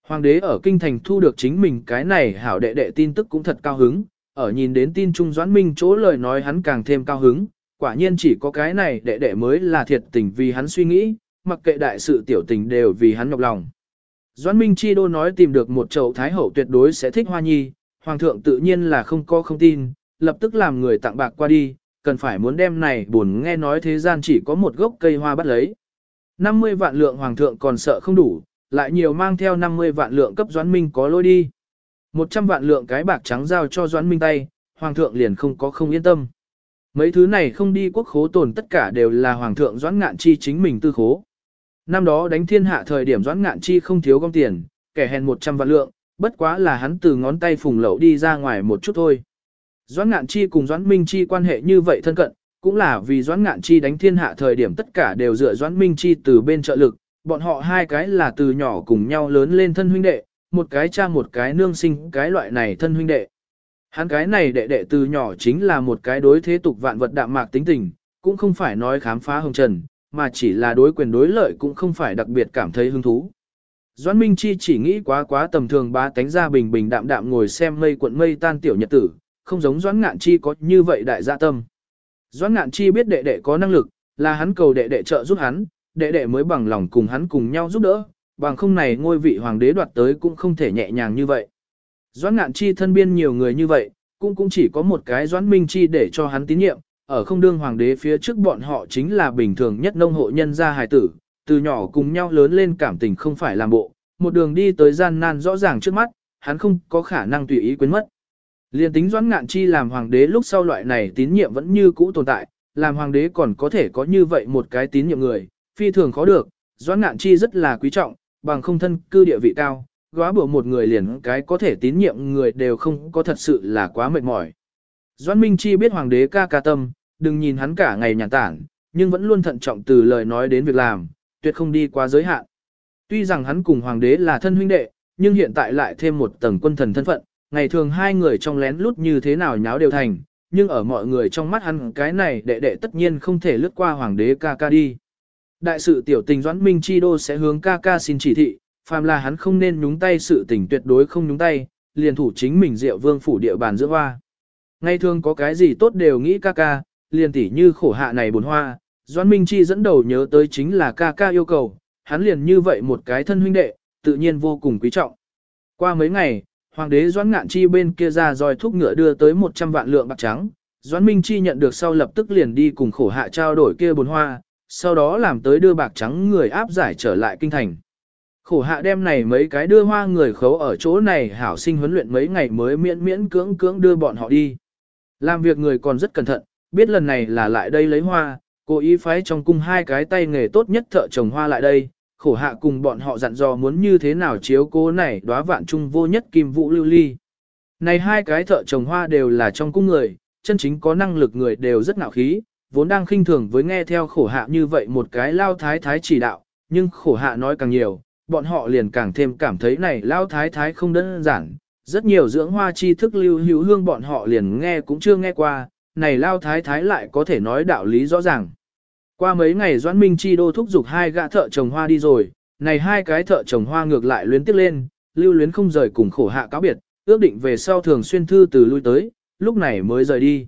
Hoàng đế ở kinh thành thu được chính mình cái này hảo đệ đệ tin tức cũng thật cao hứng, ở nhìn đến tin Trung Doãn Minh chỗ lời nói hắn càng thêm cao hứng, quả nhiên chỉ có cái này đệ đệ mới là thiệt tình vì hắn suy nghĩ, mặc kệ đại sự tiểu tình đều vì hắn nhọc lòng. Doãn Minh Chi đô nói tìm được một chậu thái hậu tuyệt đối sẽ thích hoa nhi, hoàng thượng tự nhiên là không có không tin, lập tức làm người tặng bạc qua đi, cần phải muốn đem này buồn nghe nói thế gian chỉ có một gốc cây hoa bắt lấy. 50 vạn lượng hoàng thượng còn sợ không đủ, lại nhiều mang theo 50 vạn lượng cấp Doãn Minh có lôi đi. 100 vạn lượng cái bạc trắng giao cho Doãn Minh tay, hoàng thượng liền không có không yên tâm. Mấy thứ này không đi quốc khố tồn tất cả đều là hoàng thượng Doãn Ngạn Chi chính mình tư khố. Năm đó đánh thiên hạ thời điểm Doãn Ngạn Chi không thiếu gom tiền, kẻ hèn 100 vạn lượng, bất quá là hắn từ ngón tay phùng lậu đi ra ngoài một chút thôi. Doãn Ngạn Chi cùng Doãn Minh Chi quan hệ như vậy thân cận, cũng là vì Doãn Ngạn Chi đánh thiên hạ thời điểm tất cả đều dựa Doãn Minh Chi từ bên trợ lực, bọn họ hai cái là từ nhỏ cùng nhau lớn lên thân huynh đệ, một cái cha một cái nương sinh cái loại này thân huynh đệ. Hắn cái này đệ đệ từ nhỏ chính là một cái đối thế tục vạn vật đạm mạc tính tình, cũng không phải nói khám phá hồng trần, mà chỉ là đối quyền đối lợi cũng không phải đặc biệt cảm thấy hứng thú. Doãn Minh Chi chỉ nghĩ quá quá tầm thường ba tánh ra bình bình đạm đạm ngồi xem mây cuộn mây tan tiểu nhật tử, không giống Doãn Ngạn Chi có như vậy đại dạ tâm. Doãn Ngạn Chi biết đệ đệ có năng lực, là hắn cầu đệ đệ trợ giúp hắn, đệ đệ mới bằng lòng cùng hắn cùng nhau giúp đỡ, bằng không này ngôi vị hoàng đế đoạt tới cũng không thể nhẹ nhàng như vậy. Doãn Ngạn Chi thân biên nhiều người như vậy, cũng cũng chỉ có một cái Doãn Minh Chi để cho hắn tín nhiệm, ở không đương hoàng đế phía trước bọn họ chính là bình thường nhất nông hộ nhân gia hài tử, từ nhỏ cùng nhau lớn lên cảm tình không phải làm bộ, một đường đi tới gian nan rõ ràng trước mắt, hắn không có khả năng tùy ý quên mất. Liên tính Doãn Ngạn Chi làm hoàng đế lúc sau loại này tín nhiệm vẫn như cũ tồn tại, làm hoàng đế còn có thể có như vậy một cái tín nhiệm người, phi thường khó được, Doãn Ngạn Chi rất là quý trọng, bằng không thân cư địa vị cao, góa bộ một người liền cái có thể tín nhiệm người đều không có thật sự là quá mệt mỏi. Doãn Minh Chi biết hoàng đế ca ca tâm, đừng nhìn hắn cả ngày nhàn tản, nhưng vẫn luôn thận trọng từ lời nói đến việc làm, tuyệt không đi quá giới hạn. Tuy rằng hắn cùng hoàng đế là thân huynh đệ, nhưng hiện tại lại thêm một tầng quân thần thân phận, ngày thường hai người trong lén lút như thế nào nháo đều thành, nhưng ở mọi người trong mắt hắn cái này đệ đệ tất nhiên không thể lướt qua hoàng đế ca ca đi. Đại sự tiểu tình Doãn Minh Chi Đô sẽ hướng ca ca xin chỉ thị, phàm là hắn không nên nhúng tay sự tình tuyệt đối không nhúng tay, liền thủ chính mình Diệu Vương phủ địa bàn giữa hoa. Ngày thường có cái gì tốt đều nghĩ ca ca, liền tỉ như khổ hạ này buồn hoa, Doãn Minh Chi dẫn đầu nhớ tới chính là ca ca yêu cầu, hắn liền như vậy một cái thân huynh đệ, tự nhiên vô cùng quý trọng. Qua mấy ngày, hoàng đế Doãn Ngạn Chi bên kia ra dòi thúc ngựa đưa tới 100 vạn lượng bạc trắng, Doãn Minh Chi nhận được sau lập tức liền đi cùng khổ hạ trao đổi kia buồn hoa, sau đó làm tới đưa bạc trắng người áp giải trở lại kinh thành. Khổ hạ đem này mấy cái đưa hoa người khấu ở chỗ này hảo sinh huấn luyện mấy ngày mới miễn miễn cưỡng cưỡng đưa bọn họ đi. Làm việc người còn rất cẩn thận, biết lần này là lại đây lấy hoa, cố ý phái trong cung hai cái tay nghề tốt nhất thợ trồng hoa lại đây, khổ hạ cùng bọn họ dặn dò muốn như thế nào chiếu cố này đóa vạn trung vô nhất kim vũ lưu ly. Này hai cái thợ trồng hoa đều là trong cung người, chân chính có năng lực người đều rất ngạo khí, vốn đang khinh thường với nghe theo khổ hạ như vậy một cái lao thái thái chỉ đạo, nhưng khổ hạ nói càng nhiều, bọn họ liền càng thêm cảm thấy này lao thái thái không đơn giản. Rất nhiều dưỡng hoa tri thức lưu hữu hương bọn họ liền nghe cũng chưa nghe qua, này lao thái thái lại có thể nói đạo lý rõ ràng. Qua mấy ngày Doãn Minh Chi đô thúc giục hai gã thợ trồng hoa đi rồi, này hai cái thợ trồng hoa ngược lại luyến tiếc lên, lưu luyến không rời cùng khổ hạ cáo biệt, ước định về sau thường xuyên thư từ lui tới, lúc này mới rời đi.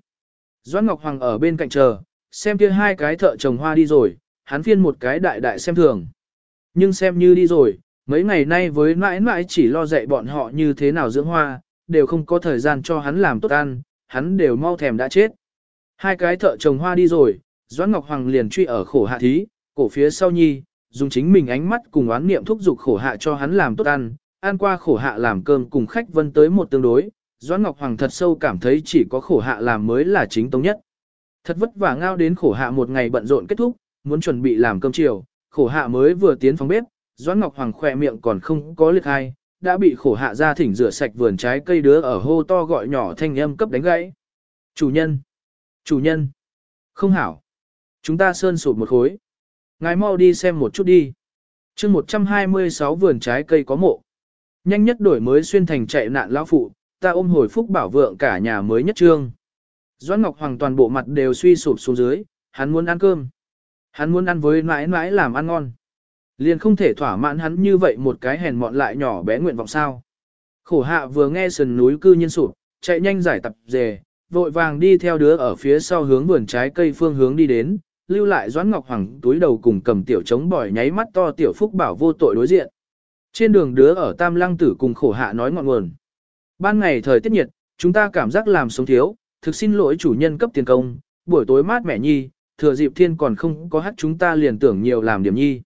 Doãn Ngọc Hoàng ở bên cạnh chờ, xem kia hai cái thợ trồng hoa đi rồi, hắn phiên một cái đại đại xem thường. Nhưng xem như đi rồi, mấy ngày nay với mãi mãi chỉ lo dạy bọn họ như thế nào dưỡng hoa, đều không có thời gian cho hắn làm tốt ăn, hắn đều mau thèm đã chết. Hai cái thợ trồng hoa đi rồi, Doãn Ngọc Hoàng liền truy ở khổ hạ thí, cổ phía sau nhi, dùng chính mình ánh mắt cùng oán niệm thúc giục khổ hạ cho hắn làm tốt ăn, ăn qua khổ hạ làm cơm cùng khách vân tới một tương đối, Doãn Ngọc Hoàng thật sâu cảm thấy chỉ có khổ hạ làm mới là chính tông nhất. Thật vất vả ngao đến khổ hạ một ngày bận rộn kết thúc, muốn chuẩn bị làm cơm chiều, khổ hạ mới vừa tiến phòng bếp, Doãn Ngọc Hoàng khỏe miệng còn không có liệt hai, đã bị khổ hạ ra thỉnh rửa sạch vườn trái cây đứa ở hô to gọi nhỏ thanh âm cấp đánh gãy. Chủ nhân! Chủ nhân! Không hảo! Chúng ta sơn sụt một khối. Ngài mau đi xem một chút đi. chương 126 vườn trái cây có mộ. Nhanh nhất đổi mới xuyên thành chạy nạn lão phụ, ta ôm hồi phúc bảo vượng cả nhà mới nhất trương. Doãn Ngọc Hoàng toàn bộ mặt đều suy sụp xuống dưới, hắn muốn ăn cơm. Hắn muốn ăn với mãi mãi làm ăn ngon. Liền không thể thỏa mãn hắn như vậy một cái hèn mọn lại nhỏ bé nguyện vọng sao. Khổ hạ vừa nghe sườn núi cư nhiên sụp, chạy nhanh giải tập dề, vội vàng đi theo đứa ở phía sau hướng vườn trái cây phương hướng đi đến, lưu lại Doãn Ngọc Hoàng túi đầu cùng cầm tiểu chống bỏi nháy mắt to tiểu phúc bảo vô tội đối diện. Trên đường đứa ở Tam Lăng Tử cùng khổ hạ nói ngọn nguồn. Ban ngày thời tiết nhiệt, chúng ta cảm giác làm sống thiếu, thực xin lỗi chủ nhân cấp tiền công, buổi tối mát mẻ nhi, thừa dịp thiên còn không có hát chúng ta liền tưởng nhiều làm điểm nhi.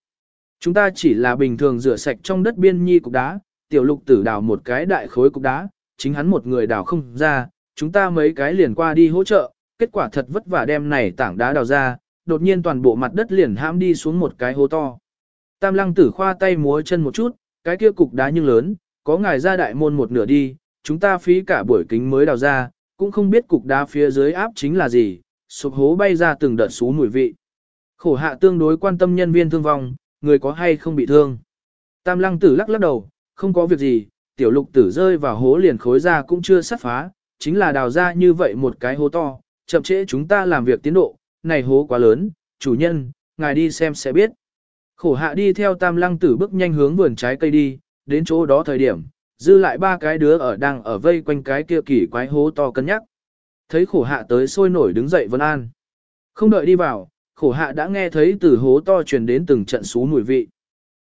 Chúng ta chỉ là bình thường rửa sạch trong đất biên nhi cục đá, tiểu lục tử đào một cái đại khối cục đá, chính hắn một người đào không ra, chúng ta mấy cái liền qua đi hỗ trợ, kết quả thật vất vả đem này tảng đá đào ra, đột nhiên toàn bộ mặt đất liền hãm đi xuống một cái hố to. Tam lăng tử khoa tay múa chân một chút, cái kia cục đá nhưng lớn, có ngài ra đại môn một nửa đi, chúng ta phí cả buổi kính mới đào ra, cũng không biết cục đá phía dưới áp chính là gì, sụp hố bay ra từng đợt xú mùi vị. Khổ hạ tương đối quan tâm nhân viên thương vong, người có hay không bị thương. Tam lăng tử lắc lắc đầu, không có việc gì, tiểu lục tử rơi vào hố liền khối ra cũng chưa sắt phá, chính là đào ra như vậy một cái hố to, chậm trễ chúng ta làm việc tiến độ, này hố quá lớn, chủ nhân, ngài đi xem sẽ biết. Khổ hạ đi theo tam lăng tử bước nhanh hướng vườn trái cây đi, đến chỗ đó thời điểm, dư lại ba cái đứa ở đang ở vây quanh cái kia kỳ quái hố to cân nhắc. Thấy khổ hạ tới sôi nổi đứng dậy vân an. Không đợi đi vào, khổ hạ đã nghe thấy từ hố to truyền đến từng trận xú mùi vị.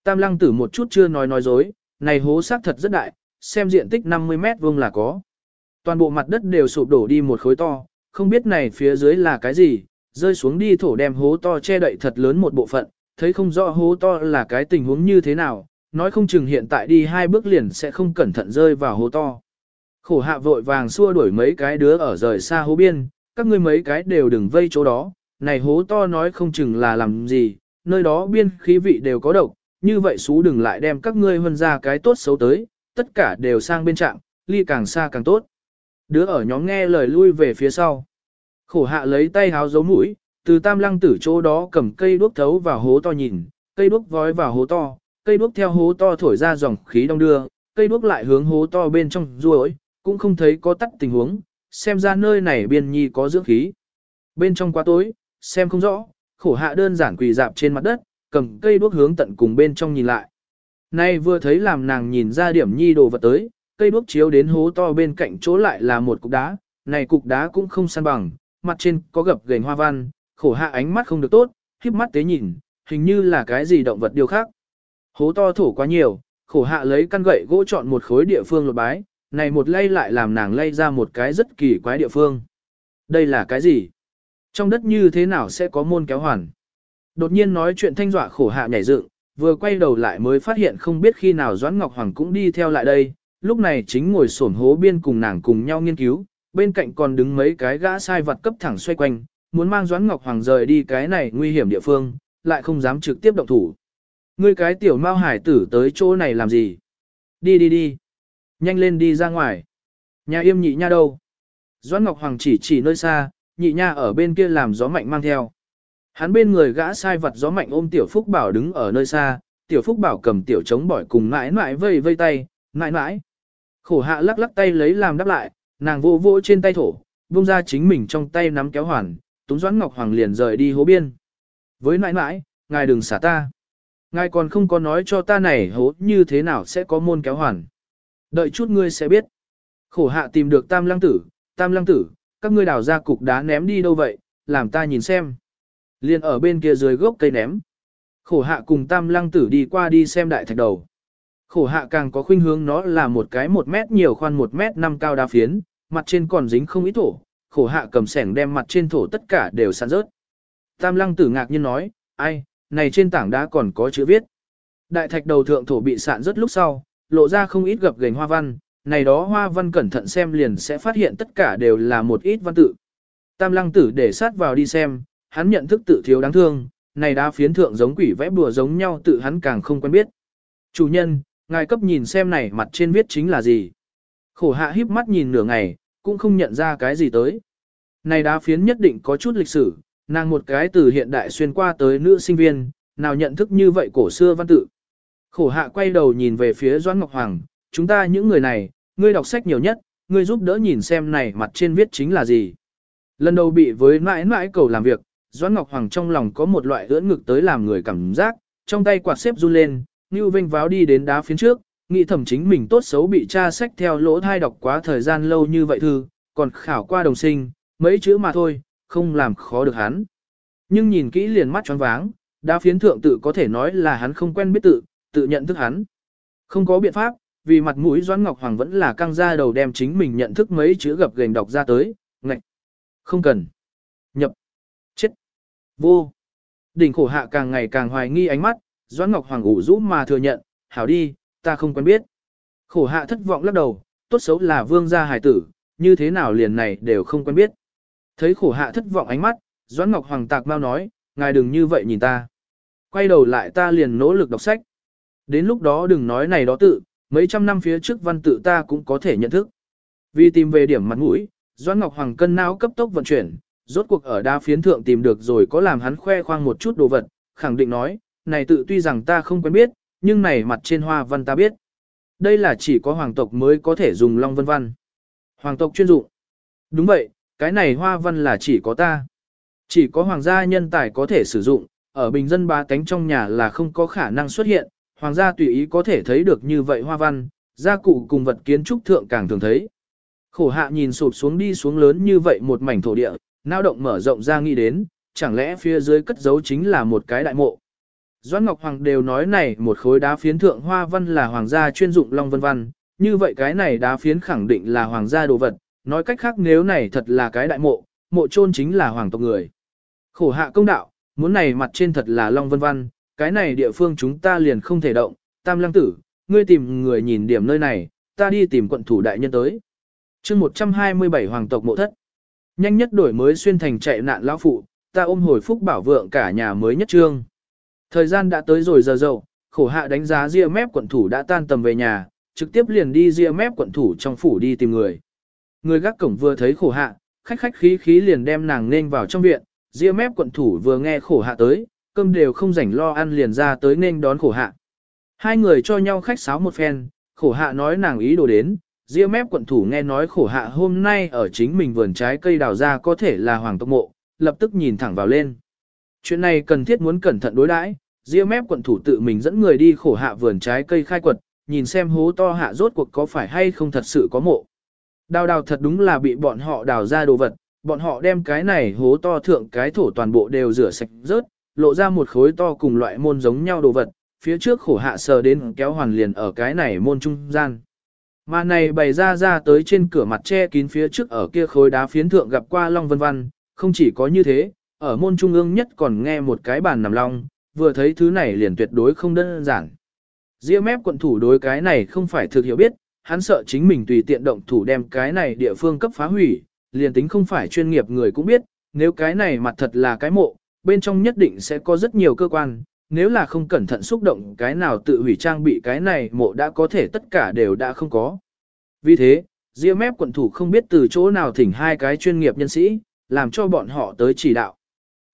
Tam lăng tử một chút chưa nói nói dối, này hố xác thật rất đại, xem diện tích 50 mét vuông là có. Toàn bộ mặt đất đều sụp đổ đi một khối to, không biết này phía dưới là cái gì, rơi xuống đi thổ đem hố to che đậy thật lớn một bộ phận, thấy không rõ hố to là cái tình huống như thế nào, nói không chừng hiện tại đi hai bước liền sẽ không cẩn thận rơi vào hố to. Khổ hạ vội vàng xua đuổi mấy cái đứa ở rời xa hố biên, các ngươi mấy cái đều đừng vây chỗ đó, này hố to nói không chừng là làm gì, nơi đó biên khí vị đều có độc, như vậy xú đừng lại đem các ngươi huân ra cái tốt xấu tới, tất cả đều sang bên trạng, ly càng xa càng tốt. Đứa ở nhóm nghe lời lui về phía sau. Khổ hạ lấy tay háo giấu mũi, từ tam lăng tử chỗ đó cầm cây đuốc thấu vào hố to nhìn, cây đuốc vói vào hố to, cây đuốc theo hố to thổi ra dòng khí đông đưa, cây đuốc lại hướng hố to bên trong ruồi, cũng không thấy có tắt tình huống, xem ra nơi này biên nhi có dưỡng khí. Bên trong quá tối, xem không rõ, khổ hạ đơn giản quỳ dạp trên mặt đất, cầm cây đuốc hướng tận cùng bên trong nhìn lại. Nay vừa thấy làm nàng nhìn ra điểm nhi đồ vật tới, cây đuốc chiếu đến hố to bên cạnh chỗ lại là một cục đá, này cục đá cũng không san bằng, mặt trên có gập gềnh hoa văn, khổ hạ ánh mắt không được tốt, khiếp mắt tế nhìn, hình như là cái gì động vật điều khác. Hố to thổ quá nhiều, khổ hạ lấy căn gậy gỗ chọn một khối địa phương lột bái, này một lay lại làm nàng lay ra một cái rất kỳ quái địa phương. Đây là cái gì? Trong đất như thế nào sẽ có môn kéo hoàn? Đột nhiên nói chuyện thanh dọa khổ hạ nhảy dựng, vừa quay đầu lại mới phát hiện không biết khi nào Doãn Ngọc Hoàng cũng đi theo lại đây, lúc này chính ngồi xổm hố biên cùng nàng cùng nhau nghiên cứu, bên cạnh còn đứng mấy cái gã sai vật cấp thẳng xoay quanh, muốn mang Doãn Ngọc Hoàng rời đi cái này nguy hiểm địa phương, lại không dám trực tiếp động thủ. Ngươi cái tiểu mao hải tử tới chỗ này làm gì? Đi đi đi. Nhanh lên đi ra ngoài. Nhà yêm nhị nha đâu? Doãn Ngọc Hoàng chỉ chỉ nơi xa, nhị nha ở bên kia làm gió mạnh mang theo. Hắn bên người gã sai vật gió mạnh ôm tiểu phúc bảo đứng ở nơi xa, tiểu phúc bảo cầm tiểu chống bỏi cùng mãi mãi vây vây tay, mãi mãi. Khổ hạ lắc lắc tay lấy làm đáp lại, nàng vô vô trên tay thổ, buông ra chính mình trong tay nắm kéo hoàn, túng doãn ngọc hoàng liền rời đi hố biên. Với mãi mãi, ngài đừng xả ta. Ngài còn không có nói cho ta này hố như thế nào sẽ có môn kéo hoàn. Đợi chút ngươi sẽ biết. Khổ hạ tìm được tam lăng tử, tam lăng tử, các ngươi đào ra cục đá ném đi đâu vậy, làm ta nhìn xem. Liên ở bên kia dưới gốc cây ném. Khổ hạ cùng tam lăng tử đi qua đi xem đại thạch đầu. Khổ hạ càng có khuynh hướng nó là một cái một mét nhiều khoan một mét năm cao đá phiến, mặt trên còn dính không ít thổ. Khổ hạ cầm sẻng đem mặt trên thổ tất cả đều sàn rớt. Tam lăng tử ngạc nhiên nói, ai, này trên tảng đá còn có chữ viết. Đại thạch đầu thượng thổ bị sạn rất lúc sau, lộ ra không ít gập gành hoa văn, này đó hoa văn cẩn thận xem liền sẽ phát hiện tất cả đều là một ít văn tự. Tam lăng tử để sát vào đi xem, hắn nhận thức tự thiếu đáng thương, này đá phiến thượng giống quỷ vẽ bùa giống nhau tự hắn càng không quen biết. Chủ nhân, ngài cấp nhìn xem này mặt trên viết chính là gì. Khổ hạ híp mắt nhìn nửa ngày, cũng không nhận ra cái gì tới. Này đá phiến nhất định có chút lịch sử, nàng một cái từ hiện đại xuyên qua tới nữ sinh viên, nào nhận thức như vậy cổ xưa văn tự. Khổ hạ quay đầu nhìn về phía Doãn Ngọc Hoàng, chúng ta những người này, ngươi đọc sách nhiều nhất, ngươi giúp đỡ nhìn xem này mặt trên viết chính là gì. Lần đầu bị với mãi mãi cầu làm việc, Doãn Ngọc Hoàng trong lòng có một loại ưỡn ngực tới làm người cảm giác, trong tay quạt xếp run lên, như vinh váo đi đến đá phiến trước, nghĩ thầm chính mình tốt xấu bị cha sách theo lỗ thai đọc quá thời gian lâu như vậy thư, còn khảo qua đồng sinh, mấy chữ mà thôi, không làm khó được hắn. Nhưng nhìn kỹ liền mắt choáng váng, đá phiến thượng tự có thể nói là hắn không quen biết tự, tự nhận thức hắn. Không có biện pháp, vì mặt mũi Doãn Ngọc Hoàng vẫn là căng ra đầu đem chính mình nhận thức mấy chữ gập gềnh đọc ra tới, ngạch. Không cần. Nhập. Chết. Vô. Đỉnh khổ hạ càng ngày càng hoài nghi ánh mắt, Doãn Ngọc Hoàng ủ rũ mà thừa nhận, hảo đi, ta không quen biết. Khổ hạ thất vọng lắc đầu, tốt xấu là vương gia hải tử, như thế nào liền này đều không quen biết. Thấy khổ hạ thất vọng ánh mắt, Doãn Ngọc Hoàng tạc mau nói, ngài đừng như vậy nhìn ta. Quay đầu lại ta liền nỗ lực đọc sách. Đến lúc đó đừng nói này đó tự, mấy trăm năm phía trước văn tự ta cũng có thể nhận thức. Vì tìm về điểm mặt mũi, Doãn Ngọc Hoàng cân não cấp tốc vận chuyển, rốt cuộc ở đa phiến thượng tìm được rồi có làm hắn khoe khoang một chút đồ vật, khẳng định nói, này tự tuy rằng ta không quen biết, nhưng này mặt trên hoa văn ta biết. Đây là chỉ có hoàng tộc mới có thể dùng long vân văn. Hoàng tộc chuyên dụng. Đúng vậy, cái này hoa văn là chỉ có ta. Chỉ có hoàng gia nhân tài có thể sử dụng, ở bình dân ba cánh trong nhà là không có khả năng xuất hiện, hoàng gia tùy ý có thể thấy được như vậy hoa văn, gia cụ cùng vật kiến trúc thượng càng thường thấy. Khổ hạ nhìn sụp xuống đi xuống lớn như vậy một mảnh thổ địa, nao động mở rộng ra nghĩ đến, chẳng lẽ phía dưới cất giấu chính là một cái đại mộ. Doãn Ngọc Hoàng đều nói này một khối đá phiến thượng hoa văn là hoàng gia chuyên dụng long vân văn, như vậy cái này đá phiến khẳng định là hoàng gia đồ vật, nói cách khác nếu này thật là cái đại mộ, mộ chôn chính là hoàng tộc người. Khổ hạ công đạo, muốn này mặt trên thật là long vân văn, cái này địa phương chúng ta liền không thể động, tam lăng tử, ngươi tìm người nhìn điểm nơi này, ta đi tìm quận thủ đại nhân tới. chương 127 hoàng tộc mộ thất. Nhanh nhất đổi mới xuyên thành chạy nạn lão phụ, ta ôm hồi phúc bảo vượng cả nhà mới nhất trương. Thời gian đã tới rồi giờ dậu, khổ hạ đánh giá ria mép quận thủ đã tan tầm về nhà, trực tiếp liền đi ria mép quận thủ trong phủ đi tìm người. Người gác cổng vừa thấy khổ hạ, khách khách khí khí liền đem nàng nên vào trong viện, ria mép quận thủ vừa nghe khổ hạ tới, cơm đều không rảnh lo ăn liền ra tới nên đón khổ hạ. Hai người cho nhau khách sáo một phen, khổ hạ nói nàng ý đồ đến, ria mép quận thủ nghe nói khổ hạ hôm nay ở chính mình vườn trái cây đào ra có thể là hoàng tộc mộ, lập tức nhìn thẳng vào lên. Chuyện này cần thiết muốn cẩn thận đối đãi, ria mép quận thủ tự mình dẫn người đi khổ hạ vườn trái cây khai quật, nhìn xem hố to hạ rốt cuộc có phải hay không thật sự có mộ. Đào đào thật đúng là bị bọn họ đào ra đồ vật, bọn họ đem cái này hố to thượng cái thổ toàn bộ đều rửa sạch rớt, lộ ra một khối to cùng loại môn giống nhau đồ vật, phía trước khổ hạ sờ đến kéo hoàn liền ở cái này môn trung gian. Mà này bày ra ra tới trên cửa mặt che kín phía trước ở kia khối đá phiến thượng gặp qua long vân văn, không chỉ có như thế, ở môn trung ương nhất còn nghe một cái bàn nằm long, vừa thấy thứ này liền tuyệt đối không đơn giản. Ria mép quận thủ đối cái này không phải thực hiểu biết, hắn sợ chính mình tùy tiện động thủ đem cái này địa phương cấp phá hủy, liền tính không phải chuyên nghiệp người cũng biết, nếu cái này mặt thật là cái mộ, bên trong nhất định sẽ có rất nhiều cơ quan, nếu là không cẩn thận xúc động cái nào tự hủy trang bị cái này mộ đã có thể tất cả đều đã không có. Vì thế, Ria mép quận thủ không biết từ chỗ nào thỉnh hai cái chuyên nghiệp nhân sĩ, làm cho bọn họ tới chỉ đạo.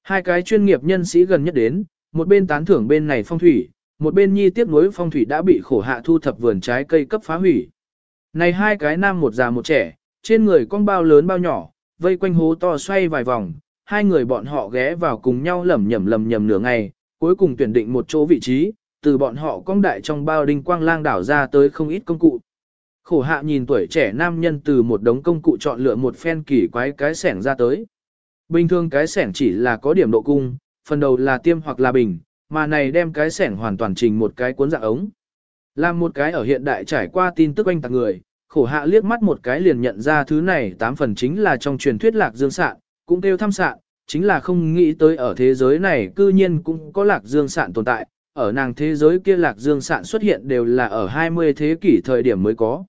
Hai cái chuyên nghiệp nhân sĩ gần nhất đến, một bên tán thưởng bên này phong thủy, một bên nhi tiếp nối phong thủy đã bị khổ hạ thu thập vườn trái cây cấp phá hủy. Này hai cái nam một già một trẻ, trên người con bao lớn bao nhỏ, vây quanh hố to xoay vài vòng, hai người bọn họ ghé vào cùng nhau lẩm nhẩm lẩm nhẩm nửa ngày, cuối cùng tuyển định một chỗ vị trí, từ bọn họ cong đại trong bao đinh quang lang đảo ra tới không ít công cụ. Khổ hạ nhìn tuổi trẻ nam nhân từ một đống công cụ chọn lựa một phen kỳ quái cái sẻng ra tới. Bình thường cái sẻng chỉ là có điểm độ cung, phần đầu là tiêm hoặc là bình, mà này đem cái sẻng hoàn toàn trình một cái cuốn dạng ống. Làm một cái ở hiện đại trải qua tin tức anh tạc người, khổ hạ liếc mắt một cái liền nhận ra thứ này tám phần chính là trong truyền thuyết lạc dương sạn, cũng kêu thăm sạn, chính là không nghĩ tới ở thế giới này cư nhiên cũng có lạc dương sạn tồn tại, ở nàng thế giới kia lạc dương sạn xuất hiện đều là ở 20 thế kỷ thời điểm mới có.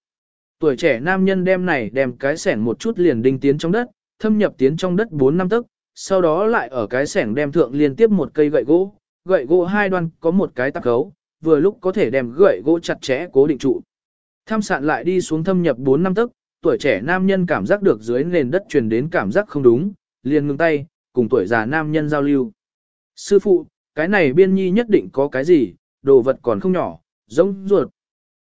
Tuổi trẻ nam nhân đem này đem cái sẻng một chút liền đinh tiến trong đất, thâm nhập tiến trong đất 4 năm tức, sau đó lại ở cái sẻng đem thượng liên tiếp một cây gậy gỗ, gậy gỗ hai đoan có một cái tắc gấu vừa lúc có thể đem gậy gỗ chặt chẽ cố định trụ. Tham sạn lại đi xuống thâm nhập 4 năm tức, tuổi trẻ nam nhân cảm giác được dưới nền đất truyền đến cảm giác không đúng, liền ngừng tay, cùng tuổi già nam nhân giao lưu. Sư phụ, cái này biên nhi nhất định có cái gì, đồ vật còn không nhỏ, giống ruột.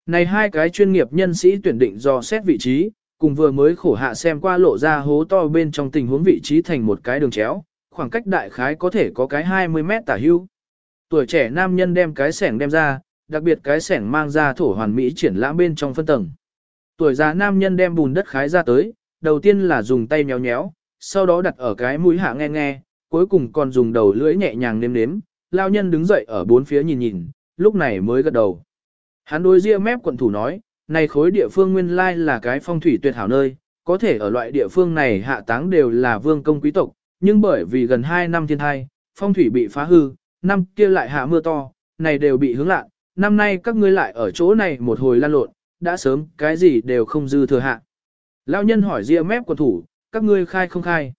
Này hai cái chuyên nghiệp nhân sĩ tuyển định do xét vị trí, cùng vừa mới khổ hạ xem qua lộ ra hố to bên trong tình huống vị trí thành một cái đường chéo, khoảng cách đại khái có thể có cái 20 mét tả hưu. Tuổi trẻ nam nhân đem cái sẻng đem ra, đặc biệt cái sẻng mang ra thổ hoàn mỹ triển lãm bên trong phân tầng. Tuổi già nam nhân đem bùn đất khái ra tới, đầu tiên là dùng tay nhéo nhéo, sau đó đặt ở cái mũi hạ nghe nghe, cuối cùng còn dùng đầu lưỡi nhẹ nhàng nếm nếm, lao nhân đứng dậy ở bốn phía nhìn nhìn, lúc này mới gật đầu. Hắn đối ria mép quận thủ nói, này khối địa phương nguyên lai là cái phong thủy tuyệt hảo nơi, có thể ở loại địa phương này hạ táng đều là vương công quý tộc, nhưng bởi vì gần 2 năm thiên thai, phong thủy bị phá hư, năm kia lại hạ mưa to, này đều bị hướng lạ, năm nay các ngươi lại ở chỗ này một hồi lan lộn, đã sớm cái gì đều không dư thừa hạ. Lão nhân hỏi ria mép quận thủ, các ngươi khai không khai.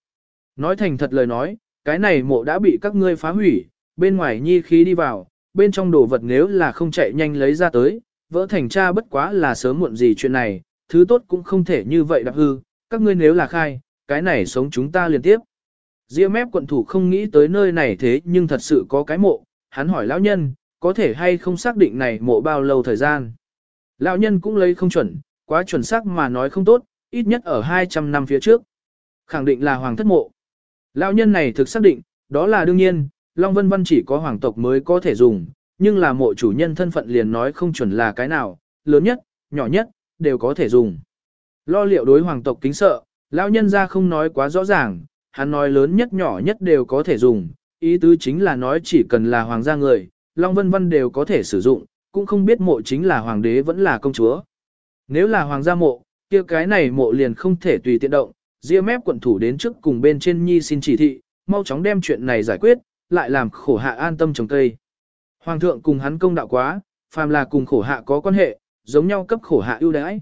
Nói thành thật lời nói, cái này mộ đã bị các ngươi phá hủy, bên ngoài nhi khí đi vào, bên trong đồ vật nếu là không chạy nhanh lấy ra tới, vỡ thành cha bất quá là sớm muộn gì chuyện này, thứ tốt cũng không thể như vậy đạp hư, các ngươi nếu là khai, cái này sống chúng ta liên tiếp. Diêm mép quận thủ không nghĩ tới nơi này thế nhưng thật sự có cái mộ, hắn hỏi lão nhân, có thể hay không xác định này mộ bao lâu thời gian. Lão nhân cũng lấy không chuẩn, quá chuẩn xác mà nói không tốt, ít nhất ở 200 năm phía trước. Khẳng định là hoàng thất mộ. Lão nhân này thực xác định, đó là đương nhiên, Long Vân Văn chỉ có hoàng tộc mới có thể dùng, nhưng là mộ chủ nhân thân phận liền nói không chuẩn là cái nào, lớn nhất, nhỏ nhất, đều có thể dùng. Lo liệu đối hoàng tộc kính sợ, lão nhân ra không nói quá rõ ràng, hắn nói lớn nhất nhỏ nhất đều có thể dùng, ý tứ chính là nói chỉ cần là hoàng gia người, Long Vân Văn đều có thể sử dụng, cũng không biết mộ chính là hoàng đế vẫn là công chúa. Nếu là hoàng gia mộ, kia cái này mộ liền không thể tùy tiện động, ria mép quận thủ đến trước cùng bên trên nhi xin chỉ thị, mau chóng đem chuyện này giải quyết, lại làm khổ hạ an tâm trồng cây. Hoàng thượng cùng hắn công đạo quá, phàm là cùng khổ hạ có quan hệ, giống nhau cấp khổ hạ ưu đãi.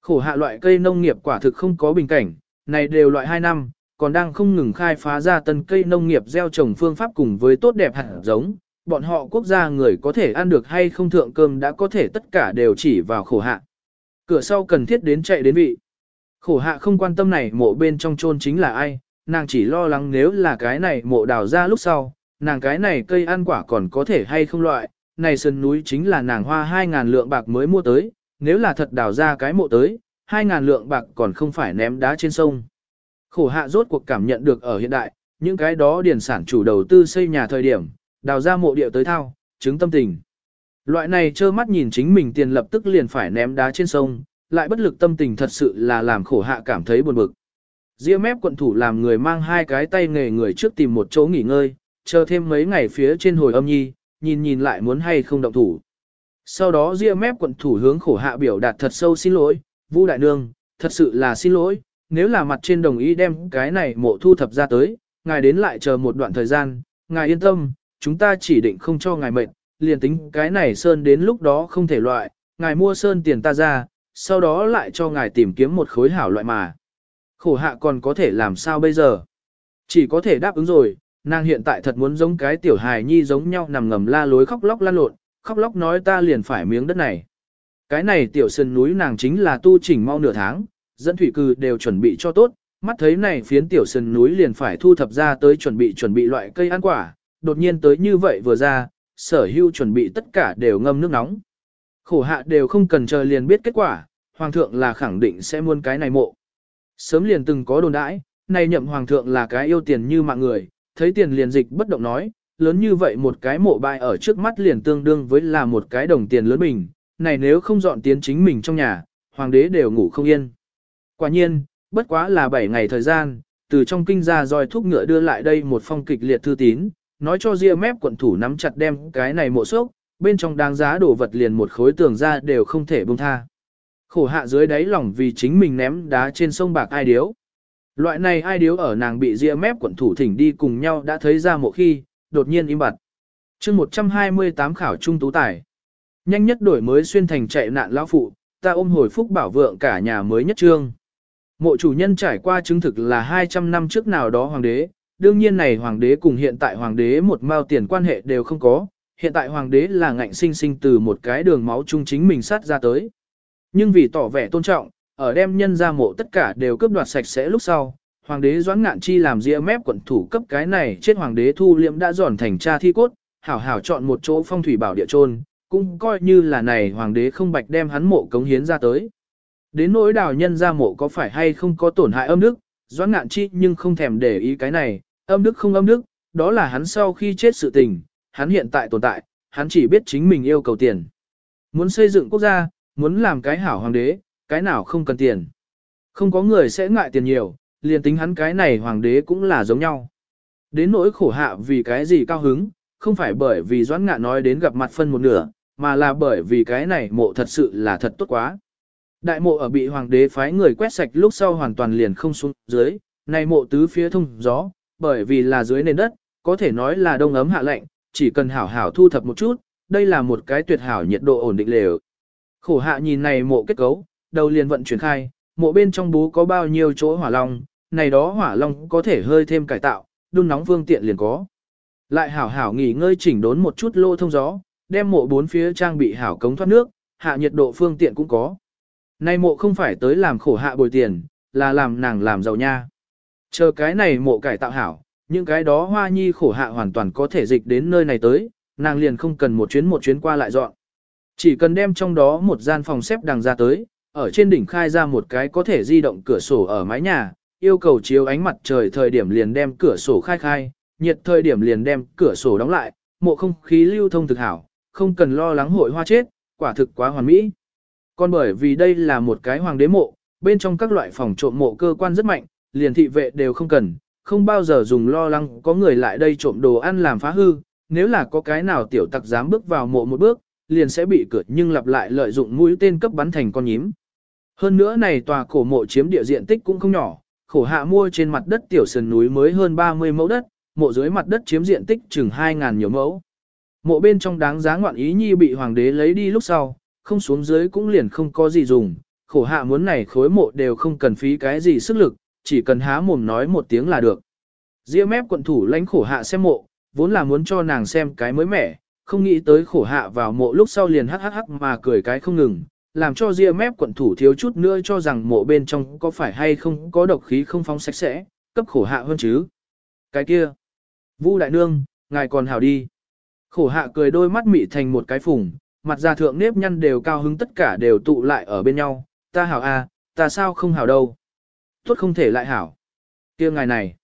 Khổ hạ loại cây nông nghiệp quả thực không có bình cảnh, này đều loại 2 năm, còn đang không ngừng khai phá ra tân cây nông nghiệp gieo trồng phương pháp cùng với tốt đẹp hạt giống, bọn họ quốc gia người có thể ăn được hay không thượng cơm đã có thể tất cả đều chỉ vào khổ hạ. Cửa sau cần thiết đến chạy đến vị. Khổ hạ không quan tâm này mộ bên trong chôn chính là ai, nàng chỉ lo lắng nếu là cái này mộ đào ra lúc sau, nàng cái này cây ăn quả còn có thể hay không loại, này sân núi chính là nàng hoa 2.000 lượng bạc mới mua tới, nếu là thật đào ra cái mộ tới, 2.000 lượng bạc còn không phải ném đá trên sông. Khổ hạ rốt cuộc cảm nhận được ở hiện đại, những cái đó điển sản chủ đầu tư xây nhà thời điểm, đào ra mộ địa tới thao, chứng tâm tình. Loại này trơ mắt nhìn chính mình tiền lập tức liền phải ném đá trên sông, lại bất lực tâm tình thật sự là làm khổ hạ cảm thấy buồn bực. Diêm mép quận thủ làm người mang hai cái tay nghề người trước tìm một chỗ nghỉ ngơi, chờ thêm mấy ngày phía trên hồi âm nhi, nhìn nhìn lại muốn hay không động thủ. Sau đó Diêm mép quận thủ hướng khổ hạ biểu đạt thật sâu xin lỗi, Vu đại nương, thật sự là xin lỗi, nếu là mặt trên đồng ý đem cái này mộ thu thập ra tới, ngài đến lại chờ một đoạn thời gian, ngài yên tâm, chúng ta chỉ định không cho ngài mệnh, liền tính cái này sơn đến lúc đó không thể loại, ngài mua sơn tiền ta ra, sau đó lại cho ngài tìm kiếm một khối hảo loại mà. Khổ hạ còn có thể làm sao bây giờ? Chỉ có thể đáp ứng rồi, nàng hiện tại thật muốn giống cái tiểu hài nhi giống nhau nằm ngầm la lối khóc lóc lan lộn, khóc lóc nói ta liền phải miếng đất này. Cái này tiểu sơn núi nàng chính là tu chỉnh mau nửa tháng, dẫn thủy cư đều chuẩn bị cho tốt, mắt thấy này phiến tiểu sơn núi liền phải thu thập ra tới chuẩn bị chuẩn bị loại cây ăn quả, đột nhiên tới như vậy vừa ra, sở hưu chuẩn bị tất cả đều ngâm nước nóng. Khổ hạ đều không cần chờ liền biết kết quả, hoàng thượng là khẳng định sẽ muôn cái này mộ. Sớm liền từng có đồn đãi, này nhậm hoàng thượng là cái yêu tiền như mạng người, thấy tiền liền dịch bất động nói, lớn như vậy một cái mộ bại ở trước mắt liền tương đương với là một cái đồng tiền lớn bình, này nếu không dọn tiến chính mình trong nhà, hoàng đế đều ngủ không yên. Quả nhiên, bất quá là 7 ngày thời gian, từ trong kinh ra roi thúc ngựa đưa lại đây một phong kịch liệt thư tín, nói cho ria mép quận thủ nắm chặt đem cái này mộ sốc, bên trong đáng giá đổ vật liền một khối tường ra đều không thể buông tha. Khổ hạ dưới đáy lòng vì chính mình ném đá trên sông bạc ai điếu. Loại này ai điếu ở nàng bị ria mép quận thủ thỉnh đi cùng nhau đã thấy ra một khi, đột nhiên im bặt. chương 128 khảo trung tú tài. Nhanh nhất đổi mới xuyên thành chạy nạn lão phụ, ta ôm hồi phúc bảo vượng cả nhà mới nhất trương. Mộ chủ nhân trải qua chứng thực là 200 năm trước nào đó hoàng đế, đương nhiên này hoàng đế cùng hiện tại hoàng đế một mao tiền quan hệ đều không có, hiện tại hoàng đế là ngạnh sinh sinh từ một cái đường máu chung chính mình sát ra tới. Nhưng vì tỏ vẻ tôn trọng, ở đem nhân ra mộ tất cả đều cướp đoạt sạch sẽ lúc sau, hoàng đế doãn ngạn chi làm ria mép quận thủ cấp cái này chết hoàng đế thu liệm đã giòn thành cha thi cốt, hảo hảo chọn một chỗ phong thủy bảo địa trôn, cũng coi như là này hoàng đế không bạch đem hắn mộ cống hiến ra tới. Đến nỗi đào nhân ra mộ có phải hay không có tổn hại âm đức, doãn ngạn chi nhưng không thèm để ý cái này, âm đức không âm đức, đó là hắn sau khi chết sự tình, hắn hiện tại tồn tại, hắn chỉ biết chính mình yêu cầu tiền. Muốn xây dựng quốc gia, muốn làm cái hảo hoàng đế, cái nào không cần tiền. Không có người sẽ ngại tiền nhiều, liền tính hắn cái này hoàng đế cũng là giống nhau. Đến nỗi khổ hạ vì cái gì cao hứng, không phải bởi vì doãn ngạ nói đến gặp mặt phân một nửa, mà là bởi vì cái này mộ thật sự là thật tốt quá. Đại mộ ở bị hoàng đế phái người quét sạch lúc sau hoàn toàn liền không xuống dưới, này mộ tứ phía thông gió, bởi vì là dưới nền đất, có thể nói là đông ấm hạ lạnh, chỉ cần hảo hảo thu thập một chút, đây là một cái tuyệt hảo nhiệt độ ổn định lều. Khổ hạ nhìn này mộ kết cấu, đầu liền vận chuyển khai, mộ bên trong bố có bao nhiêu chỗ hỏa long, này đó hỏa long có thể hơi thêm cải tạo, đun nóng phương tiện liền có. Lại hảo hảo nghỉ ngơi chỉnh đốn một chút lô thông gió, đem mộ bốn phía trang bị hảo cống thoát nước, hạ nhiệt độ phương tiện cũng có. Này mộ không phải tới làm khổ hạ bồi tiền, là làm nàng làm giàu nha. Chờ cái này mộ cải tạo hảo, những cái đó hoa nhi khổ hạ hoàn toàn có thể dịch đến nơi này tới, nàng liền không cần một chuyến một chuyến qua lại dọn. Chỉ cần đem trong đó một gian phòng xếp đằng ra tới, ở trên đỉnh khai ra một cái có thể di động cửa sổ ở mái nhà, yêu cầu chiếu ánh mặt trời thời điểm liền đem cửa sổ khai khai, nhiệt thời điểm liền đem cửa sổ đóng lại, mộ không khí lưu thông thực hảo, không cần lo lắng hội hoa chết, quả thực quá hoàn mỹ. Còn bởi vì đây là một cái hoàng đế mộ, bên trong các loại phòng trộm mộ cơ quan rất mạnh, liền thị vệ đều không cần, không bao giờ dùng lo lắng có người lại đây trộm đồ ăn làm phá hư, nếu là có cái nào tiểu tặc dám bước vào mộ một bước, liền sẽ bị cửa nhưng lặp lại lợi dụng mũi tên cấp bắn thành con nhím. Hơn nữa này tòa cổ mộ chiếm địa diện tích cũng không nhỏ, khổ hạ mua trên mặt đất tiểu sườn núi mới hơn 30 mẫu đất, mộ dưới mặt đất chiếm diện tích chừng 2.000 nhiều mẫu. Mộ bên trong đáng giá ngoạn ý nhi bị hoàng đế lấy đi lúc sau, không xuống dưới cũng liền không có gì dùng, khổ hạ muốn này khối mộ đều không cần phí cái gì sức lực, chỉ cần há mồm nói một tiếng là được. Ria mép quận thủ lãnh khổ hạ xem mộ, vốn là muốn cho nàng xem cái mới mẻ, không nghĩ tới khổ hạ vào mộ lúc sau liền hắc hắc hắc mà cười cái không ngừng, làm cho ria mép quận thủ thiếu chút nữa cho rằng mộ bên trong có phải hay không có độc khí không phóng sạch sẽ, cấp khổ hạ hơn chứ. Cái kia, Vu đại nương, ngài còn hảo đi. Khổ hạ cười đôi mắt mị thành một cái phùng, mặt da thượng nếp nhăn đều cao hứng tất cả đều tụ lại ở bên nhau, ta hảo à, ta sao không hảo đâu. Tốt không thể lại hảo. kia ngài này.